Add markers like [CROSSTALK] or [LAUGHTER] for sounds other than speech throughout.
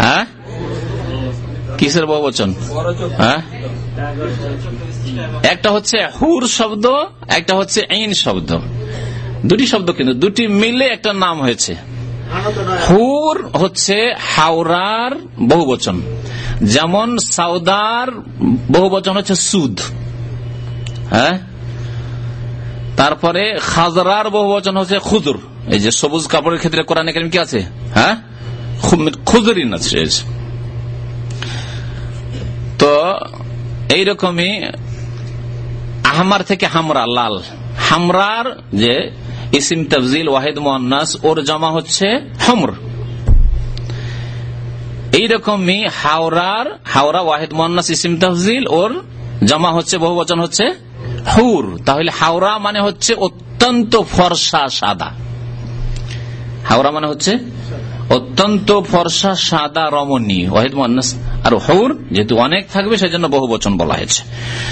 হ্যাঁ? কিসের বহু বচন হ্যাঁ? একটা হচ্ছে হুর শব্দ, একটা হচ্ছে আইন শব্দ। দুটি শব্দ কিন্তু, দুটি মিলে একটা নাম হয়েছে। হুর হচ্ছে হাওরার বহু বচন যেমন সাউদার বহু বচন হচ্ছে সুদ। হ্যাঁ? তারপরে খাজরার বহু বচন হচ্ছে খুদুর। এই যে সবুজ কাপড়ের ক্ষেত্রে কোরআন কি আছে? হ্যাঁ? খুদরিন আছে তো এইরকমই আহমার থেকে হামরা লাল। হামরার যে ইসিম তফজিল ওয়াহিদ মোহান্নাস ওর জমা হচ্ছে হমর। এইরকমই হাওরার, হাওরা ওয়াহিদ মোহান্নাস ইসিম তফজিল, ওর জমা হচ্ছে, বহু বচন হচ্ছে হুর। তাহলে হাওড়া মানে হচ্ছে অত্যন্ত ফর্সা, সাদা। হাওড়া মানে হচ্ছে অত্যন্ত ফর্সা, সাদা, রমণী। ওয়াহিদ মোহান্নাস আর হুর, যেহেতু অনেক থাকবে সেই জন্য বহু বচন বলা হয়েছে।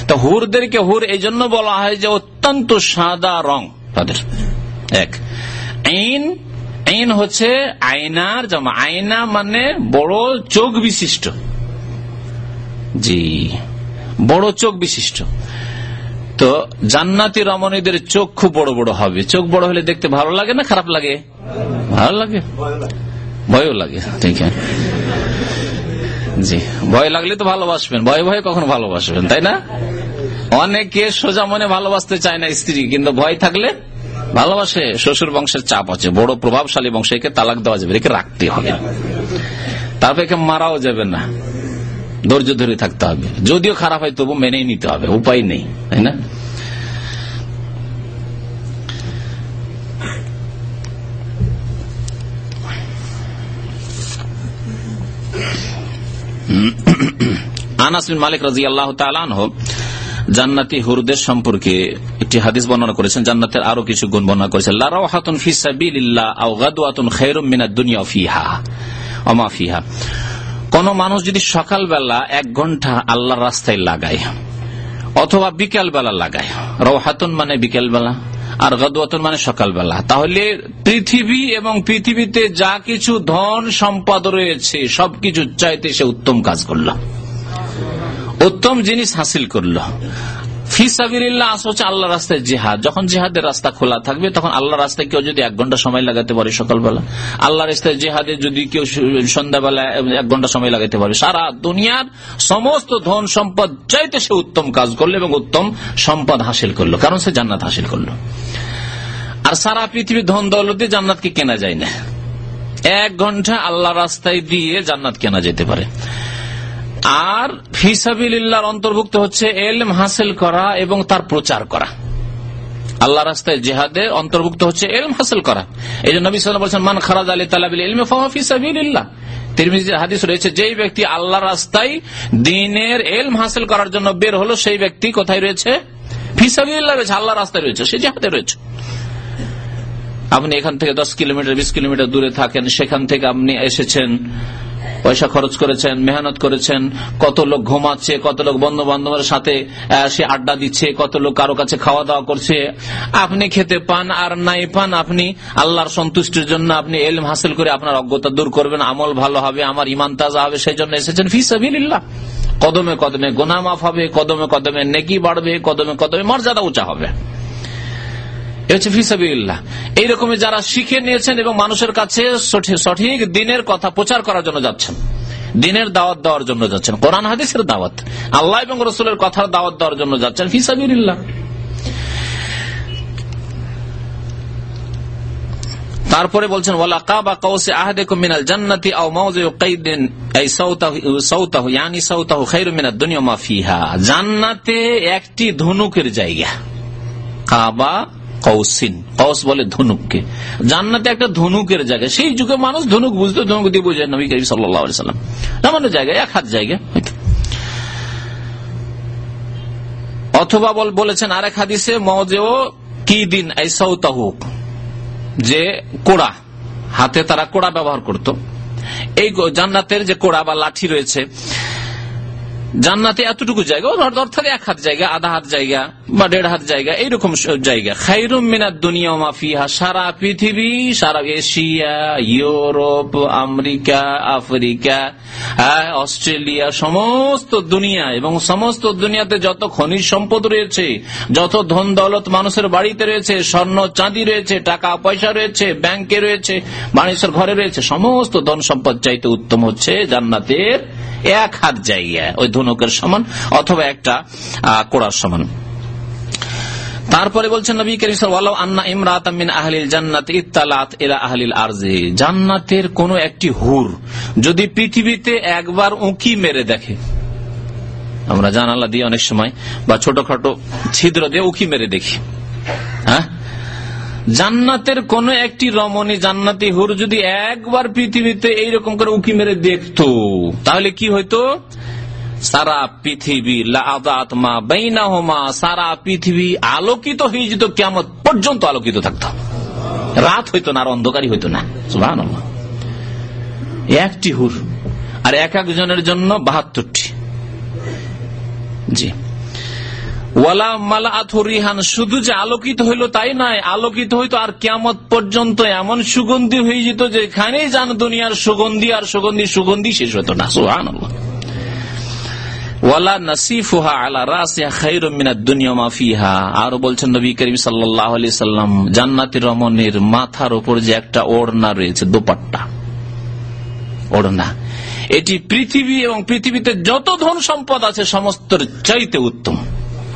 তো হুরদেরকে হুর এই জন্য বলা হয় যে অত্যন্ত সাদা রং তাদের। এক। আইন আইন হচ্ছে আয়নার জামা। আয়না মানে বড় চোখ বিশিষ্ট। জি। বড় চোখ বিশিষ্ট। তো জান্নাতি রমণীদের চোখ খুব বড় বড় হবে। চোখ বড় হলে দেখতে ভালো লাগে না খারাপ লাগে? ভালো লাগে। ভয়ও লাগে, ঠিক জি, ভয় লাগলে তো ভালোবাসবেন, ভয় ভয়ে কখন ভালোবাসবেন, তাই না? অনেকে সোজা মনে ভালোবাসতে চায় না স্ত্রী, কিন্তু ভয় থাকলে ভালোবাসে, শ্বশুর বংশের চাপ আছে, বড় প্রভাবশালী বংশ, একে তালাক দেওয়া যাবে, একে রাখতে হবে। তারপর একে মারাও যাবে না, ধৈর্য ধরে থাকতে হবে। যদিও খারাপ হয়, তবু মেনেই নিতে হবে, উপায় নেই, তাই না? আনাসিন মালিক রাজি আল্লাহ তালান জান্নাতি হুরদের সম্পর্কে একটি হাদিস বর্ণনা করেছেন, জান্নাতের আরও কিছু গুণ বর্ণনা করেছেন। লারাও হাতুন ফিসাবিল্লাহ আও গাদুয়াতুন খেরুম মিনা দুনিয়া ফিহা অমা ফিহা। কোন মানুষ যদি সকালবেলা এক ঘণ্টা আল্লাহর রাস্তায় লাগায় অথবা বিকেল বেলা লাগায়, রওহাতুন মানে বিকেল বেলা আর গদওয়াতুন মানে সকালবেলা। তাহলে পৃথিবী এবং পৃথিবীতে যা কিছু ধন সম্পদ রয়েছে সবকিছু চাইতে সে উত্তম কাজ করল। উত্তম জিনিস হাসিল করল। হচ্ছে আল্লাহ রাস্তায় যখন রাস্তা খোলা থাকবে, তখন আল্লাহ রাস্তায় কেউ যদি এক ঘণ্টা সময় লাগাতে পারে সকালবেলা আল্লাহ রাস্তায় যদি কেউ সন্ধ্যাবেলা এক ঘণ্টা সময় লাগাতে পারে, সারা দুনিয়ার সমস্ত ধন সম্পদ চাইতে সে উত্তম কাজ করল এবং উত্তম সম্পদ হাসিল করল, কারণ সে জান্নাত হাসিল করল। আর সারা পৃথিবীর ধন দৌলতে জান্নাতকে কেনা যায় না। এক ঘণ্টা আল্লাহ রাস্তায় দিয়ে জান্নাত কেনা যেতে পারে। আর ফিসাবিল্লার অন্তর্ভুক্ত হচ্ছে এলম হাসিল করা এবং তার প্রচার করা। আল্লাহ রাস্তায় জেহাদে অন্তর্ভুক্ত হচ্ছে এলম হাসিল করা। এই জন্য বলছেন, মান খারাজ আলী তালাবিল এলমে ফিসাবিল্লাহ হাদিস রয়েছে, যেই ব্যক্তি আল্লাহ রাস্তায় দিনের এলম হাসিল করার জন্য বের হলো, সেই ব্যক্তি কোথায় রয়েছে? ফিসাবিল্লাহ রয়েছে আল্লাহ রাস্তায় রয়েছে, সে জেহাদে রয়েছে। আপনি এখান থেকে দশ কিলোমিটার, বিশ কিলোমিটার দূরে থাকেন, সেখান থেকে আপনি এসেছেন পয়সা খরচ করেছেন, মেহনত করেছেন, কত লোক ঘুমাচ্ছে, কত লোক বন্ধু বান্ধবের সাথে সে আড্ডা দিচ্ছে, কত লোক কারও কাছে খাওয়া দাওয়া করছে। আপনি খেতে পান আর নাই পান, আপনি আল্লাহর সন্তুষ্টির জন্য আপনি এলম হাসিল করে আপনার অজ্ঞতা দূর করবেন, আমল ভালো হবে, আমার ইমান তাজা হবে সেই জন্য এসেছেন ফিসাবিল্লাহ কদমে কদমে গোনা মাফ হবে, কদমে কদমে নেকি বাড়বে, কদমে কদমে মর্যাদা উঁচা হবে। এইরকমই যারা শিখে নিয়েছেন এবং মানুষের কাছে সঠিক দিনের কথা প্রচার করার জন্য যাচ্ছেন, দিনের দাওয়াত দেওয়ার জন্য যাচ্ছেন, কোরআন, হাদিসের দাওয়াত, আল্লাহ এবং রসুলের কথার দাওয়াত দেওয়ার জন্য যাচ্ছেন ফিসাবিল্লাহ। তারপরে বলছেন জান্নাতে একটি ধনুকের জায়গা। কাবা কৌসিন কৌস বলে ধনুককে। জান্নাতে একটা ধনুকের জায়গা, সেই যুগে মানুষ ধনুক বুঝতো, ধনুক দিয়ে বুঝে নবী করিম সাল্লাম। সামান্য জায়গায়, এক হাত জায়গা অথবা বল বলেছেন আরেক হাদিসে মজেও কি দিন সৌতাহুক যে কোড়া, হাতে তারা কোড়া ব্যবহার করত। এই জান্নাতের যে কোড়া বা লাঠি রয়েছে জান্নাতে এতটুকু জায়গা অর্থাৎ এক হাত জায়গা আধা হাত জায়গা বা দেড় হাত জায়গা এইরকম জায়গা। খাইরুম মিনার দুনিয়া মাফিহা সারা পৃথিবী সারা এশিয়া ইউরোপ আমেরিকা আফ্রিকা হ্যাঁ, অস্ট্রেলিয়া সমস্ত দুনিয়া এবং সমস্ত দুনিয়াতে যত খনিজ সম্পদ রয়েছে যত ধন দৌলত মানুষের বাড়িতে রয়েছে স্বর্ণ চাঁদি রয়েছে টাকা পয়সা রয়েছে ব্যাংকে রয়েছে মানুষের ঘরে রয়েছে সমস্ত ধন সম্পদ চাইতে উত্তম হচ্ছে জান্নাতের এক হাত জায়গা ওই ধনুকের সমান অথবা একটা কোড়ার সমান। তারপরে বলছেন নবী করিম আন্না ইমরাত আহলিল জান্নাত ইত্তালাত এলা আহলিল আরজে। জান্নাতের কোন একটি হুর যদি পৃথিবীতে একবার উঁকি মেরে দেখে, আমরা জানালা দিয়ে অনেক সময় বা ছোটখাটো ছিদ্র দিয়ে উঁকি মেরে দেখি হ্যাঁ? জান্নাতের কোন একটি রমণী জান্নাতি হুর যদি একবার পৃথিবীতে এইরকম করে উঁকি মেরে দেখত তাহলে কি হইতো? সারা পৃথিবী লাদাতমা বেইনাহমা, সারা পৃথিবী আলোকিত হয়ে যেত কেমন পর্যন্ত আলোকিত থাকত। রাত হইতো না আর অন্ধকারই হইতো না। একটি হুর, আর এক একজনের জন্য বাহাত্তরটি। জি। ওয়ালা মালা শুধু যে আলোকিত হইল তাই নয়, আলোকিত হইতো আর কেমত পর্যন্ত এমন সুগন্ধি হয়ে যেত যেখানেই যান দুনিয়ার সুগন্ধি আর সুগন্ধি সুগন্ধি শেষ হতো না। সুহান আলা দুনিয়া মাফিহা বলছেন নবী করিম সাল্লাম মাথার উপর যে একটা ওড়না রয়েছে, দোপাট্টা। ওড়না। এটি পৃথিবী এবং পৃথিবীতে যত ধন সম্পদ আছে সমস্ত চাইতে উত্তম।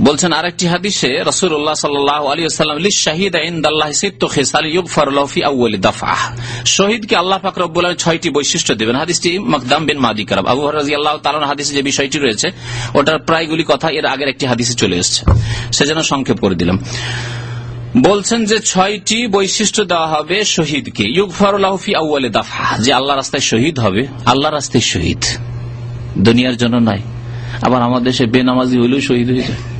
বলছেন, আরেকটি হাদিসে রসুল্লাহ সাল্লাহ আলী শাহিদ শহীদকে আল্লাহ ফাকরুল ছয়টি বৈশিষ্ট্য দেবেন। হাদিসটি মকদাম বিন মাদি কারাব আবু রাজি আল্লাহ তালন হাদিসে যে বিষয়টি রয়েছে, ওটার প্রায়গুলি কথা এর আগের একটি হাদিসে চলে এসছে। সেজন্য সংক্ষেপ করে দিলাম। বলছেন যে ছয়টি বৈশিষ্ট্য দেওয়া হবে শহীদকে। ইউকফারুল্লাহফি আউ্লে দাফা যে আল্লাহ রাস্তায় শহীদ হবে আল্লাহ রাস্তায় শহীদ। দুনিয়ার জন্য নাই আবার আমাদের দেশে বেনামাজি হইলেও শহীদ হয়ে যায়।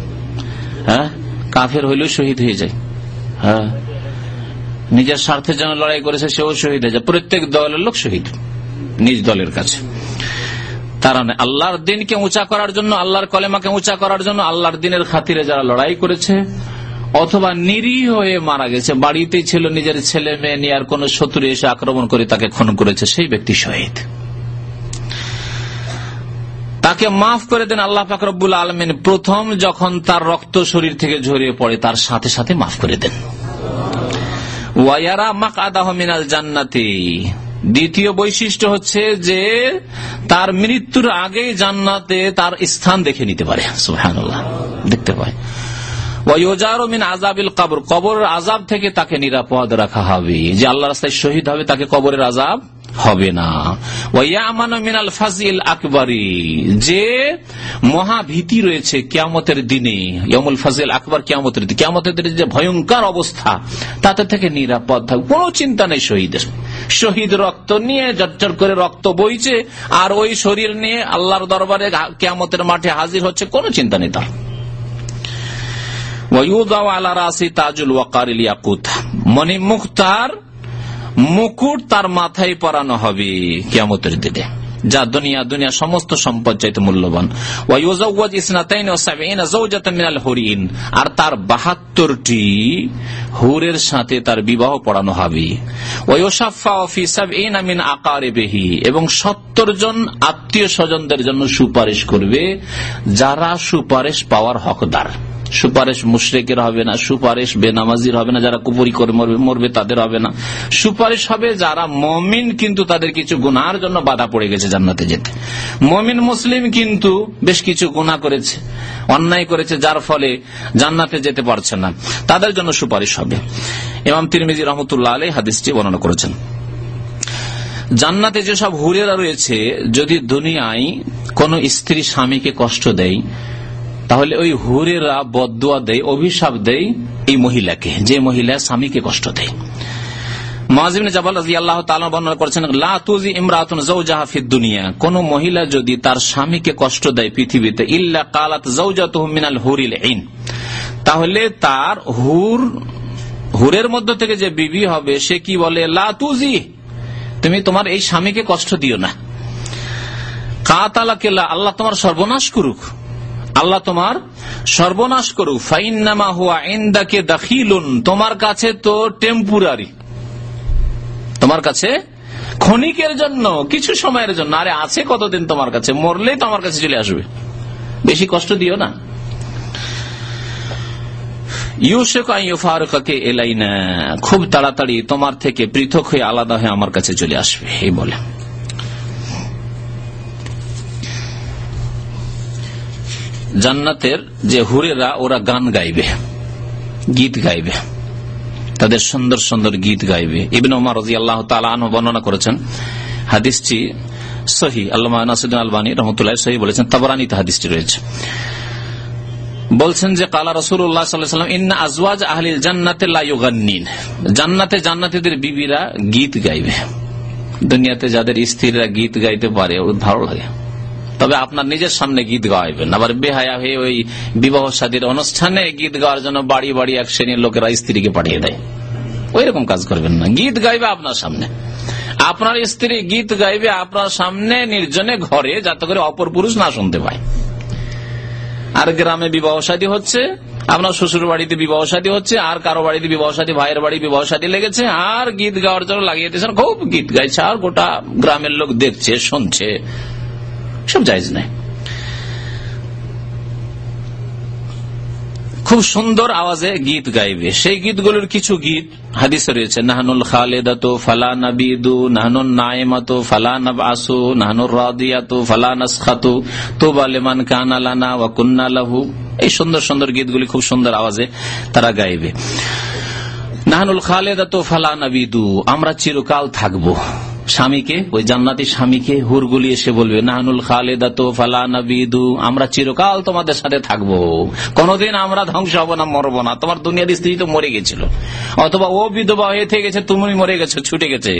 হ্যাঁ? কাফের হইলেও শহীদ হয়ে যায়। হ্যাঁ? নিজের স্বার্থের জন্য লড়াই করেছে, সেও শহীদ হয়ে যায়। প্রত্যেক দলের লোক শহীদ, নিজ দলের কাছে। তারা আল্লাহর দিনকে উঁচা করার জন্য, আল্লাহর কলেমাকে উঁচা করার জন্য, আল্লাহর দিনের খাতিরে যারা লড়াই করেছে, অথবা নিরীহ হয়ে মারা গেছে, বাড়িতেই ছিল, নিজের ছেলে মেয়ে নিয়ে আর কোন শত্রু এসে আক্রমণ করে তাকে খুন করেছে, সেই ব্যক্তি শহীদ। তাকে মাফ করে দেন আল্লাহ ফাকরবুল আলমিন। প্রথম যখন তার রক্ত শরীর থেকে ঝরিয়ে পড়ে, তার সাথে সাথে মাফ করে দেন। ওয়াইয়ারা মাক আদাহ মিনাল জান্নাতি। দ্বিতীয় বৈশিষ্ট্য হচ্ছে যে, তার মৃত্যুর আগে জান্নাতে তার স্থান দেখে নিতে পারে। দেখতে পায়। আজাবিল কবর। কবরের আজাব থেকে তাকে নিরাপদ রাখা হবে। যে আল্লাহ রাস্তায় শহীদ হবে, তাকে কবরের আজাব হবে না। মিনাল ফাজিল আকবরী। যে মহাভীতি রয়েছে কিয়ামতের দিনে ইয়মুল ফাজিল আকবর কিয়ামতের দিনে কিয়ামতের দিনে যে ভয়ঙ্কর অবস্থা, তাতে থেকে নিরাপদ থাকবে কোন চিন্তা নেই শহীদের শহীদ রক্ত নিয়ে জর্জর করে রক্ত বইছে, আর ওই শরীর নিয়ে আল্লাহর দরবারে কেয়ামতের মাঠে হাজির হচ্ছে, কোন চিন্তা নেই তার। মনি মুখতার মুকুট তার মাথায় পরানো হবে কিয়ামতের দিনে। যা দুনিয়া দুনিয়া সমস্ত সম্পদ চাইতে মূল্যবান। আর তার বাহাত্তরটি হুরের সাথে তার বিবাহ পড়ানো হবে। এবং সত্তর জন আত্মীয় স্বজনদের জন্য সুপারিশ করবে, যারা সুপারিশ পাওয়ার হকদার। সুপারিশ মুশরেকের হবে না, সুপারিশ বেনামাজির হবে না, যারা কুপুরি করে মরবে তাদের হবে না। সুপারিশ হবে যারা মমিন কিন্তু তাদের কিছু গুনার জন্য বাধা পড়ে গেছে জান্নাতে যেতে। মমিন মুসলিম কিন্তু বেশ কিছু গুণা করেছে, অন্যায় করেছে, যার ফলে জান্নাতে যেতে পারছে না। তাদের জন্য সুপারিশ হবে। ইমাম তিরমিজি রহমতুল্লাহ আলী হাদিসটি বর্ণনা করেছেন। জান্নাতে যেসব হুরেরা রয়েছে, যদি দুনিয়ায় কোন স্ত্রী স্বামীকে কষ্ট দেয় তাহলে ওই হুরেরা বদুয়া দেয়, অভিশাপ দেয় এই মহিলাকে, যে মহিলা স্বামীকে কষ্ট দেয়। কোন মহিলা যদি তার স্বামীকে কষ্ট দেয় পৃথিবীতে, ইল্লা কালাত মিনাল হুরিল তাহলে তার হুর, হুরের মধ্য থেকে যে বিবি হবে, সে কি বলে, লা তুজি, তুমি তোমার এই স্বামীকে কষ্ট দিও না। কাতালা কেলা আল্লাহ তোমার সর্বনাশ করুক। আল্লাহ তোমার সর্বনাশ করুক। ফাইনামা হুয়া ইন্দাকে দাখিলুন। তোমার কাছে তো টেম্পুরারি তোমার কাছে ক্ষণিকের জন্য, কিছু সময়ের জন্য। আরে আছে কতদিন তোমার কাছে? মরলেই তো আমার কাছে চলে আসবে। বেশি কষ্ট দিও না। খুব তাড়াতাড়ি তোমার থেকে পৃথক হয়ে আলাদা হয়ে আমার কাছে চলে আসবে। এই বলে। জান্নাতের যে হুরেরা, ওরা গান গাইবে, গীত গাইবে, তাদের সুন্দর সুন্দর গীত গাইবে। ইবিন ওমর রাজি আল্লাহ তালন বর্ণনা করেছেন, হাদিসটি সহি আল্লাহ নাসুদ্দিন আলবানী রহমতুল্লাহ সহি বলেছেন, তাবরানিতে হাদিসটি রয়েছে। বলছেন যে, কালা রসুল্লাহাম ইন্না আজওয়াজ আহলিল জান্নাতে লাইগান্নিন জান্নাতে জান্নাতিদের বিবিরা গীত গাইবে। দুনিয়াতে যাদের স্ত্রীরা গীত গাইতে পারে ভালো লাগে। তবে আপনার নিজের সামনে গীত গাইবেন। আবার বেহায়া হয়ে ওই বিবাহ সাদীর অনুষ্ঠানে গীত গাওয়ার জন্য বাড়ি বাড়ি এক শ্রেণির লোকেরা স্ত্রীকে পাঠিয়ে দেয়। ওই রকম কাজ করবেন না। গীত গাইবে আপনার সামনে। আপনার স্ত্রী গীত গাইবে আপনার সামনে নির্জনে ঘরে, যাতে করে অপর পুরুষ না শুনতে পায়। আর গ্রামে বিবাহ সাদী হচ্ছে, আপনার শ্বশুর বাড়িতে বিবাহ সাদী হচ্ছে, আর কারও বাড়িতে বিবাহ সাদী, ভাইয়ের বাড়ি বিবাহ সাদী লেগেছে, আর গীত গাওয়ার জন্য লাগিয়ে দিয়েছেন, খুব গীত গাইছে, আর গোটা গ্রামের লোক দেখছে, শুনছে। সব জায়জ নাই। খুব সুন্দর আওয়াজে গীত গাইবে। সেই গীতগুলোর কিছু গীত হাদিসে রয়েছে, নাহানুল খালেদাতো ফালা নাবিদু নাহানুল নাইমাতো ফালা নাবাসু নাহানুর রাদিয়াতু ফালা নাসখাতু, তোবা লেমান কানা লানা ওয়া কুন্না লাহু। এই সুন্দর সুন্দর গীতগুলি খুব সুন্দর আওয়াজে তারা গাইবে। নাহানুল খালেদাতো ফালা নাবিদু, আমরা চিরকাল থাকব। স্বামীকে, ওই জান্নাতি স্বামীকে হুরগুলি এসে বলবে, নাহানুল খালেদা তো ফালা নাবিদু, আমরা চিরকাল তোমাদের সাথে থাকব। কোনদিন আমরা ধ্বংস হব না, মরবো না। তোমার দুনিয়ার স্ত্রী তো মরে গেছিল। অথবা ও বিধবা হয়ে থেকে গেছে, তুমি মরে গেছো, ছুটে গেছে।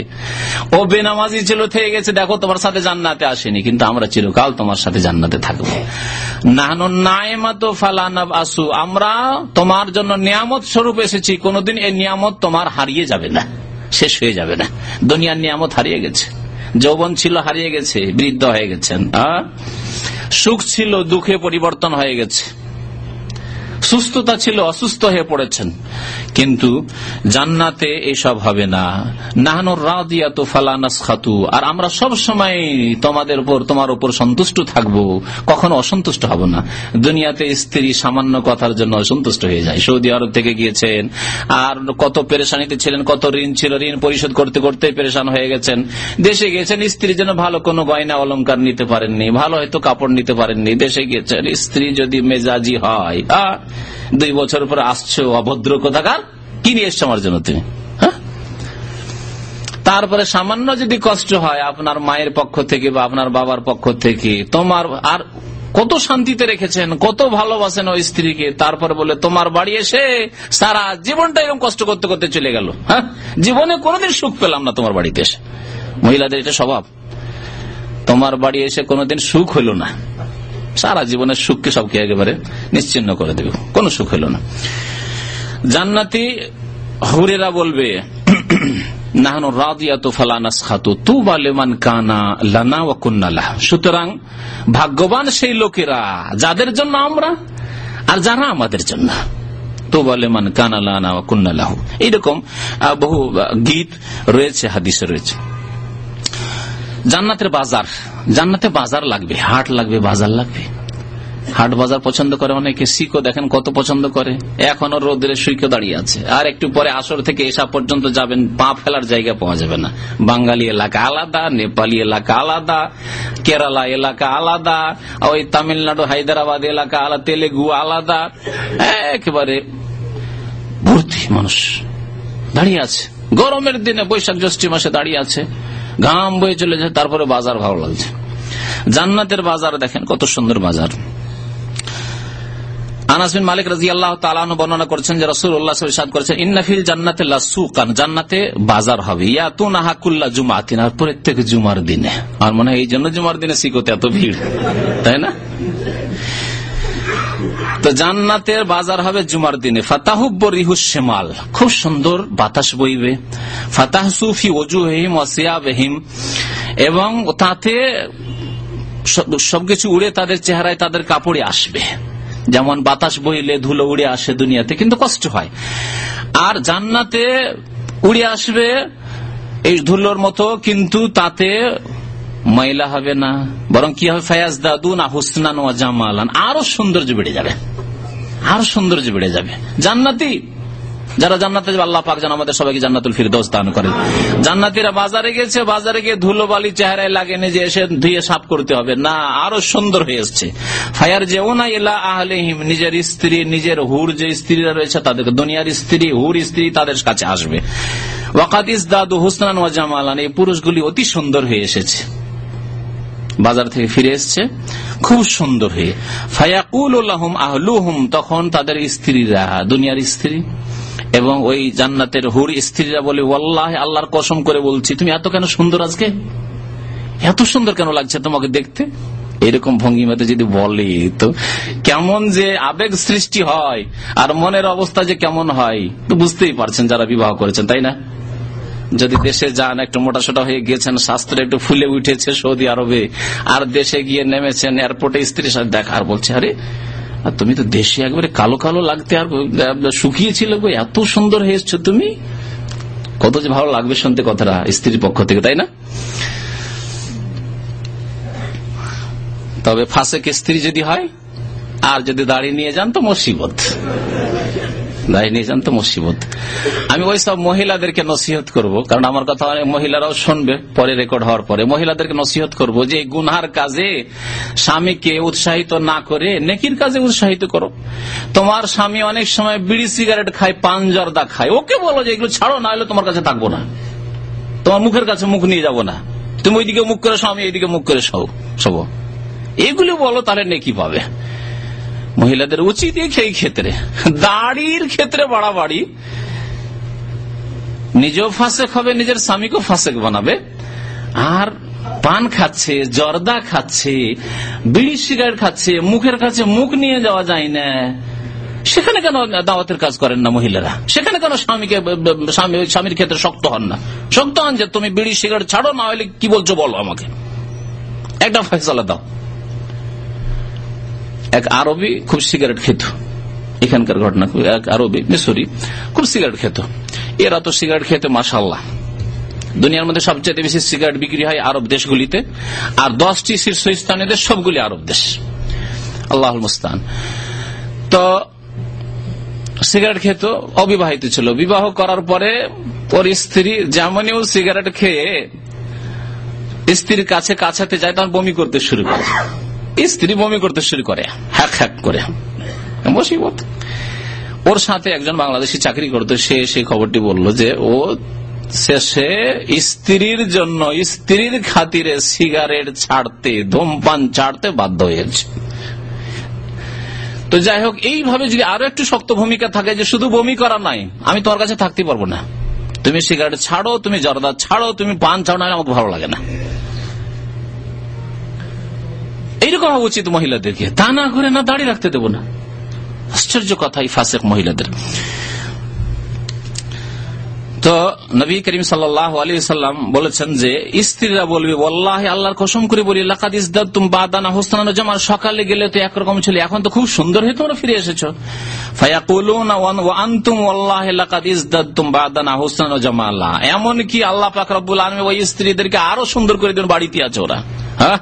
ও বেনামাজি ছিল, থেকে গেছে, দেখো তোমার সাথে জান্নাতে আসেনি, কিন্তু আমরা চিরকাল তোমার সাথে জান্নাতে থাকব। নাহানুল নায়মা তো ফালা নাব আসু আমরা তোমার জন্য নিয়ামত স্বরূপ এসেছি, কোনদিন এই নিয়ামত তোমার হারিয়ে যাবে না। শেষ হয়ে যাবে না। দুনিয়ার নিয়ামত হারিয়ে গেছে। যৌবন ছিল, হারিয়ে গেছে, বৃদ্ধ হয়ে গেছেন। সুখ ছিল, দুঃখে পরিবর্তন হয়ে গেছে। সুস্থতা ছিল, অসুস্থ হয়ে পড়েছেন। কিন্তু জান্নাতে এসব হবে না। নাহানুর রাদিয়াত ফালানাস খাতু আর আমরা সব সময় তোমাদের উপর, তোমার উপর সন্তুষ্ট থাকব। কখনো অসন্তুষ্ট হব না। দুনিয়াতে স্ত্রী সামান্য কথার জন্য অসন্তুষ্ট হয়ে যায়। সৌদি আরব থেকে গিয়েছেন, আর কত পেরেশানিতে ছিলেন, কত ঋণ ছিল, ঋণ পরিশোধ করতে করতে পেরেশান হয়ে গেছেন। দেশে গিয়েছেন, স্ত্রীর জন্য ভালো কোনো গয়না অলঙ্কার নিতে পারেননি, ভালো হয়তো কাপড় নিতে পারেননি। দেশে গিয়েছেন, স্ত্রী যদি মেজাজি হয় দুই বছর পরে আসছো, অভদ্র কোথাকার? কি নিয়ে এসছো আমার জন্য তুমি? হ্যাঁ? তারপরে সামান্য যদি কষ্ট হয় আপনার মায়ের পক্ষ থেকে বা আপনার বাবার পক্ষ থেকে, তোমার আর কত শান্তিতে রেখেছেন, কত ভালোবাসেন ওই স্ত্রীকে, তারপরে বলে, তোমার বাড়ি এসে সারা জীবনটা এরকম কষ্ট করতে করতে চলে গেল। হ্যাঁ? জীবনে কোনোদিন সুখ পেলাম না তোমার বাড়িতে এসে। মহিলাদের এটা স্বভাব। তোমার বাড়ি এসে কোনোদিন সুখ হইল না। সারা জীবনের সুখকে সবকে একেবারে নিশ্চিন্ন করে দেবে। কোন সুখ হলো না। জান্নাতি হুরেরা বলবে সুতরাং ভাগ্যবান সেই লোকেরা, যাদের জন্য আমরা আর যারা আমাদের জন্য। তো বলে মান কানা লানা কুন্নালাহু এইরকম বহু গীত রয়েছে, হাদিসে রয়েছে। জান্নাতের বাজার জান্নাতে বাজার লাগবে, হাট লাগবে, বাজার লাগবে। হাট বাজার পছন্দ করে অনেকে শিখো দেখেন কত পছন্দ করে। এখনও রোদের সুইকে দাঁড়িয়ে আছে। আর একটু পরে আসর থেকে এসা পর্যন্ত যাবেন, পা ফেলার জায়গা পাওয়া যাবে না। বাঙালি এলাকা আলাদা, নেপালি এলাকা আলাদা, কেরালা এলাকা আলাদা, ওই তামিলনাড়ু, হায়দ্রাবাদ এলাকা আলাদা তেলেগু আলাদা। একেবারে ভর্তি মানুষ দাঁড়িয়ে আছে। গরমের দিনে বৈশাখ জ্যৈষ্ঠ মাসে দাঁড়িয়ে আছে। ঘাম বয়ে চলে যায়, তারপরে বাজার ভালো লাগছে। জান্নাতের বাজার দেখেন কত সুন্দর বাজার। আনাসবিন মালিক রাজি আল্লাহ তালু বর্ণনা করছেন যে রসুল উল্লাহ করেছেন ইন্নাফিল জান্নাতে লাসুকান জান্নাতে বাজার হবে। ইয়া ইয়াতু নাহাকুল্লা জুমা আর প্রত্যেক জুমার দিনে। আর মনে হয় এই জন্য জুমার দিনে শিখতে এত ভিড়, তাই না? তো জান্নাতের বাজার হবে জুমার দিনে। ফাতাহুব্ব রিহুসেমাল খুব সুন্দর বাতাস বইবে। ফাতাহ সুফি ওজুহিম ওয়াসিয়াবহিম এবং তাতে সবকিছু উড়ে তাদের চেহারায় তাদের কাপড়ে আসবে। যেমন বাতাস বইলে ধুলো উড়ে আসে দুনিয়াতে, কিন্তু কষ্ট হয়। আর জান্নাতে উড়ে আসবে এই ধুলোর মতো, কিন্তু তাতে ময়লা হবে না, বরং কি হবে? ফায়াজ দাদু না হুসনান ও জামালান। আরও সৌন্দর্য বেড়ে যাবে। আরও সৌন্দর্য বেড়ে যাবে। জান্নাতি! যারা জান্নাতে আল্লাহ পাক যেন আমাদের সবাইকে জান্নাতুল ফিরদৌস দান করে জান্নাতিরা বাজারে গেছে, বাজারে গিয়ে ধুলো বালি চেহারায় লাগেনি যে এসে ধুয়ে সাফ করতে হবে। না, আরও সুন্দর হয়ে এসছে। ফায়ার যে না এলা আহলেহিম, নিজের স্ত্রী, নিজের হুর যে স্ত্রীরা রয়েছে তাদের দুনিয়ার স্ত্রী, হুর স্ত্রী তাদের কাছে আসবে। ওয়াকাদিস দাদু হুসনান ওয়া জামালান, এই পুরুষগুলি অতি সুন্দর হয়ে এসেছে। বাজার থেকে ফিরে এসছে। খুব সুন্দর হয়ে। ফায়াকুল আহলুহুম, তখন তাদের স্ত্রীরা, দুনিয়ার স্ত্রী এবং ওই জান্নাতের হুর স্ত্রীরা বলে ওল্লাহ আল্লাহর কসম করে বলছি, তুমি এত কেন সুন্দর আজকে? এত সুন্দর কেন লাগছে তোমাকে দেখতে? এরকম ভঙ্গিমাতে যদি বলে, তো কেমন যে আবেগ সৃষ্টি হয়, আর মনের অবস্থা যে কেমন হয়, তো বুঝতেই পারছেন যারা বিবাহ করেছেন, তাই না? যদি দেশে যান, একটু মোটাসোটা হয়ে গিয়েছেন স্বাস্থ্য একটু ফুলে উঠেছে সৌদি আরবে, আর দেশে গিয়ে নেমেছেন এয়ারপোর্টে স্ত্রীর সাথে দেখা, আর বলছে, আরে, আর তুমি তো দেশে একবারে কালো কালো লাগতে আর শুকিয়েছিল গো, এত সুন্দর হয়েছ তুমি? কত যে ভালো লাগবে শুনতে কথাটা, স্ত্রীর পক্ষ থেকে, তাই না? তবে ফাঁসেক স্ত্রী যদি হয়, আর যদি দাঁড়িয়ে নিয়ে যান, তো মুসিবত। দাঁড়িয়ে নিয়ে যান তো মুসিবত। আমি ওই সব মহিলাদেরকে নসিহত করব, কারণ আমার কথা মহিলারাও শুনবে পরে রেকর্ড হওয়ার পরে। মহিলাদেরকে নসিহত করব যে গুনহার কাজে স্বামীকে উৎসাহিত না করে নেকির কাজে উৎসাহিত করো। তোমার স্বামী অনেক সময় বিড়ি সিগারেট খায়, পান জর্দা খায়। ওকে বলো যে এগুলো ছাড়ো, না হলে তোমার কাছে থাকব না। তোমার মুখের কাছে মুখ নিয়ে যাব না। তুমি ওইদিকে মুখ করে স্বামী এইদিকে মুখ করে সব এগুলো বলো তাহলে নেকি পাবে। মহিলাদের উচিত এই ক্ষেত্রে। দাড়ির ক্ষেত্রে বাড়াবাড়ি। নিজেও ফাঁসেক হবে, নিজের স্বামীকেও ফাঁসেক বানাবে। আর পান খাচ্ছে, জর্দা খাচ্ছে, বিড়ি সিগারেট খাচ্ছে, মুখের কাছে মুখ নিয়ে যাওয়া যায় না। সেখানে কেন দাওয়াতের কাজ করেন না মহিলারা? সেখানে কেন স্বামীকে স্বামীর ক্ষেত্রে শক্ত হন না? শক্ত হন যে তুমি বিড়ি, সিগারেট ছাড়ো, না হলে কি বলছো বলো আমাকে? একটা ফয়সলা দাও। এক আরবি খুব সিগারেট খেত। এখানকার ঘটনা এক আরবি মিশরি খুব সিগারেট খেত। এরা তো সিগারেট খেতে মাসাল্লাহ দুনিয়ার মধ্যে সবচেয়ে বেশি সিগারেট বিক্রি হয় আরব দেশগুলিতে, আর দশটি শীর্ষস্থানীয় দেশ সবগুলি আরব দেশ। আল্লাহ মুস্তান তো সিগারেট খেত, অবিবাহিত ছিল। বিবাহ করার পরে ওর স্ত্রী যেমনই সিগারেট খেয়ে স্ত্রীর কাছে কাছাতে যায় তখন বমি করতে শুরু করে। স্ত্রী বমি করতে শুরু করে, হ্যাক হ্যাক করে। মুসিবত ওর সাথে একজন বাংলাদেশি চাকরি করতো, সে সেই খবরটি বলল যে ও শেষে স্ত্রীর জন্য, স্ত্রীর খাতিরে সিগারেট ছাড়তে, ধূমপান ছাড়তে বাধ্য হয়েছে। তো যাই হোক, এইভাবে যদি আরও একটু শক্ত ভূমিকা থাকে যে শুধু বমি করা নাই, আমি তোমার কাছে থাকতে পারব না। তুমি সিগারেট ছাড়ো, তুমি জর্দা ছাড়ো, তুমি পান ছাড়ো না আমাকে ভালো লাগে না। হওয়া উচিত মহিলাদেরকে? তা না করে না দাঁড়িয়ে রাখতে দেবো না। আশ্চর্য কথা এই ফাঁসেক মহিলাদের। তো নবী করিম সাল্লাম বলেছেন যে, স্ত্রীরা বলবে বল্লাহ আল্লাহর কসম করে বলি, লাকাদ ইসদাদ তুম বাদানা হোস্তান জামার, সকালে গেলে তো একরকম ছিল, এখন তো খুব সুন্দর হয়ে তোমরা ফিরে এসেছ। এমনকি আল্লাহ পাক আলমী ওই স্ত্রীদেরকে আরও সুন্দর করে দেবেন, বাড়িতে আছে ওরা। হ্যাঁ?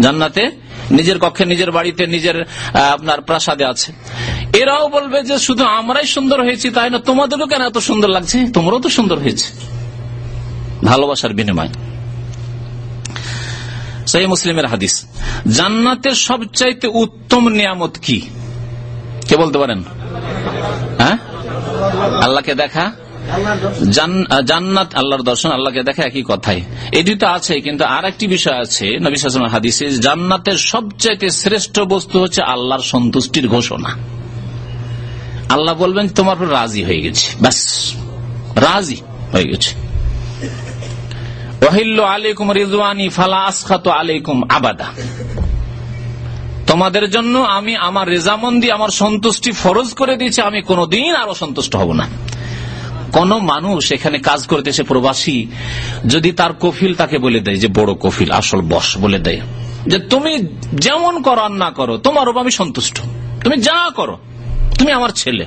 জান্নাতে নিজের কক্ষে, নিজের বাড়িতে, নিজের আপনার প্রাসাদে আছে। এরাও বলবে যে শুধু আমরাই সুন্দর হয়েছি, তাই না? তোমাদেরও কেন এত সুন্দর লাগছে? তোমরাও তো সুন্দর হয়েছে। ভালোবাসার বিনিময়। সেই মুসলিমের হাদিস। জান্নাতের সবচাইতে উত্তম নিয়ামত কি? কে বলতে পারেন? হ্যাঁ? আল্লাহকে দেখা। জান্নাত আল্লাহর দর্শন, আল্লাহকে দেখা একই কথাই। এটি তো আছে, কিন্তু আর একটি বিষয় আছে নবিসাম হাদিসে, জান্নাতের সবচাইতে শ্রেষ্ঠ বস্তু হচ্ছে আল্লাহর সন্তুষ্টির ঘোষণা। আল্লাহ বলবেন, তোমার রাজি হয়ে গেছে। ব্যাস, রাজি হয়ে গেছে। আলাইকুম রিজওয়ানি ফালা আসখাত আলাইকুম আবাদা। তোমাদের জন্য আমি আমার রেজামন্দি, আমার সন্তুষ্টি ফরজ করে দিয়েছি, আমি কোনদিন আরও সন্তুষ্ট হব না। কোন মানুষ এখানে কাজ করতেছে প্রবাসী যদি তার কফিল তাকে বলে দেয় যে, বড় কফিল, আসল বস, বলে দেয়, যে, তুমি যেমন করো না করো, তোমার ওপর আমি সন্তুষ্ট। তুমি যা করো, তুমি আমার ছেলে।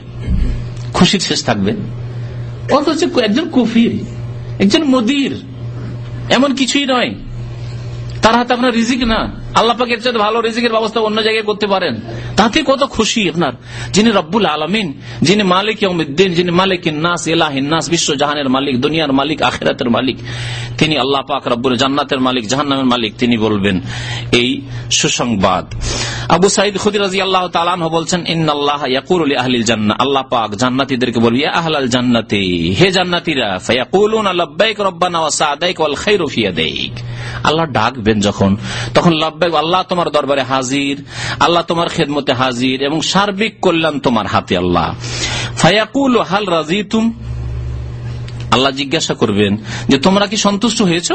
খুশির শেষ থাকবে। অথচ একজন কফিল, একজন মদির, এমন কিছুই নয়। তার হাতে আপনার রিজিক না। আল্লাহ পাকের চাইতে ভালো রিজিকের ব্যবস্থা অন্য জায়গায় করতে পারেন। তাতে কত খুশি আপনার। যিনি রব্বুল আলমিন, যিনি মালিক ইয়মুদ্দিন যিনি মালিক নাস এলাহিনাস বিশ্ব জাহানের মালিক, দুনিয়ার মালিক, আখেরাতের মালিক, তিনি আল্লাহ পাক রব্বুল জান্নাতের মালিক, জাহান্নামের মালিক, তিনি বলবেন এই সুসংবাদ। আবু সাইদ খুদি আল্লাহ তালান বলছেন ইন্নআল্লাহ ইয়াকুল আহলিল জান্না আল্লাহ পাক জান্নাতীদেরকে বলবি আহলাল জান্নাতি, হে জান্নাতীরা, ফায়াকুলুন লাব্বাইক রব্বানা ওয়া সাদাইক ওয়াল খায়রু ফি ইয়াদাইক। আল্লাহ ডাকবেন যখন, তখন লাব্বাইক আল্লাহ তোমার দরবারে হাজির, আল্লাহ তোমার খেদমতে হাজির এবং সার্বিক কল্যাণ তোমার হাতে আল্লাহ। ফায়াকুল, হাল রাজিতুম? আল্লাহ জিজ্ঞাসা করবেন যে, তোমরা কি সন্তুষ্ট হয়েছ?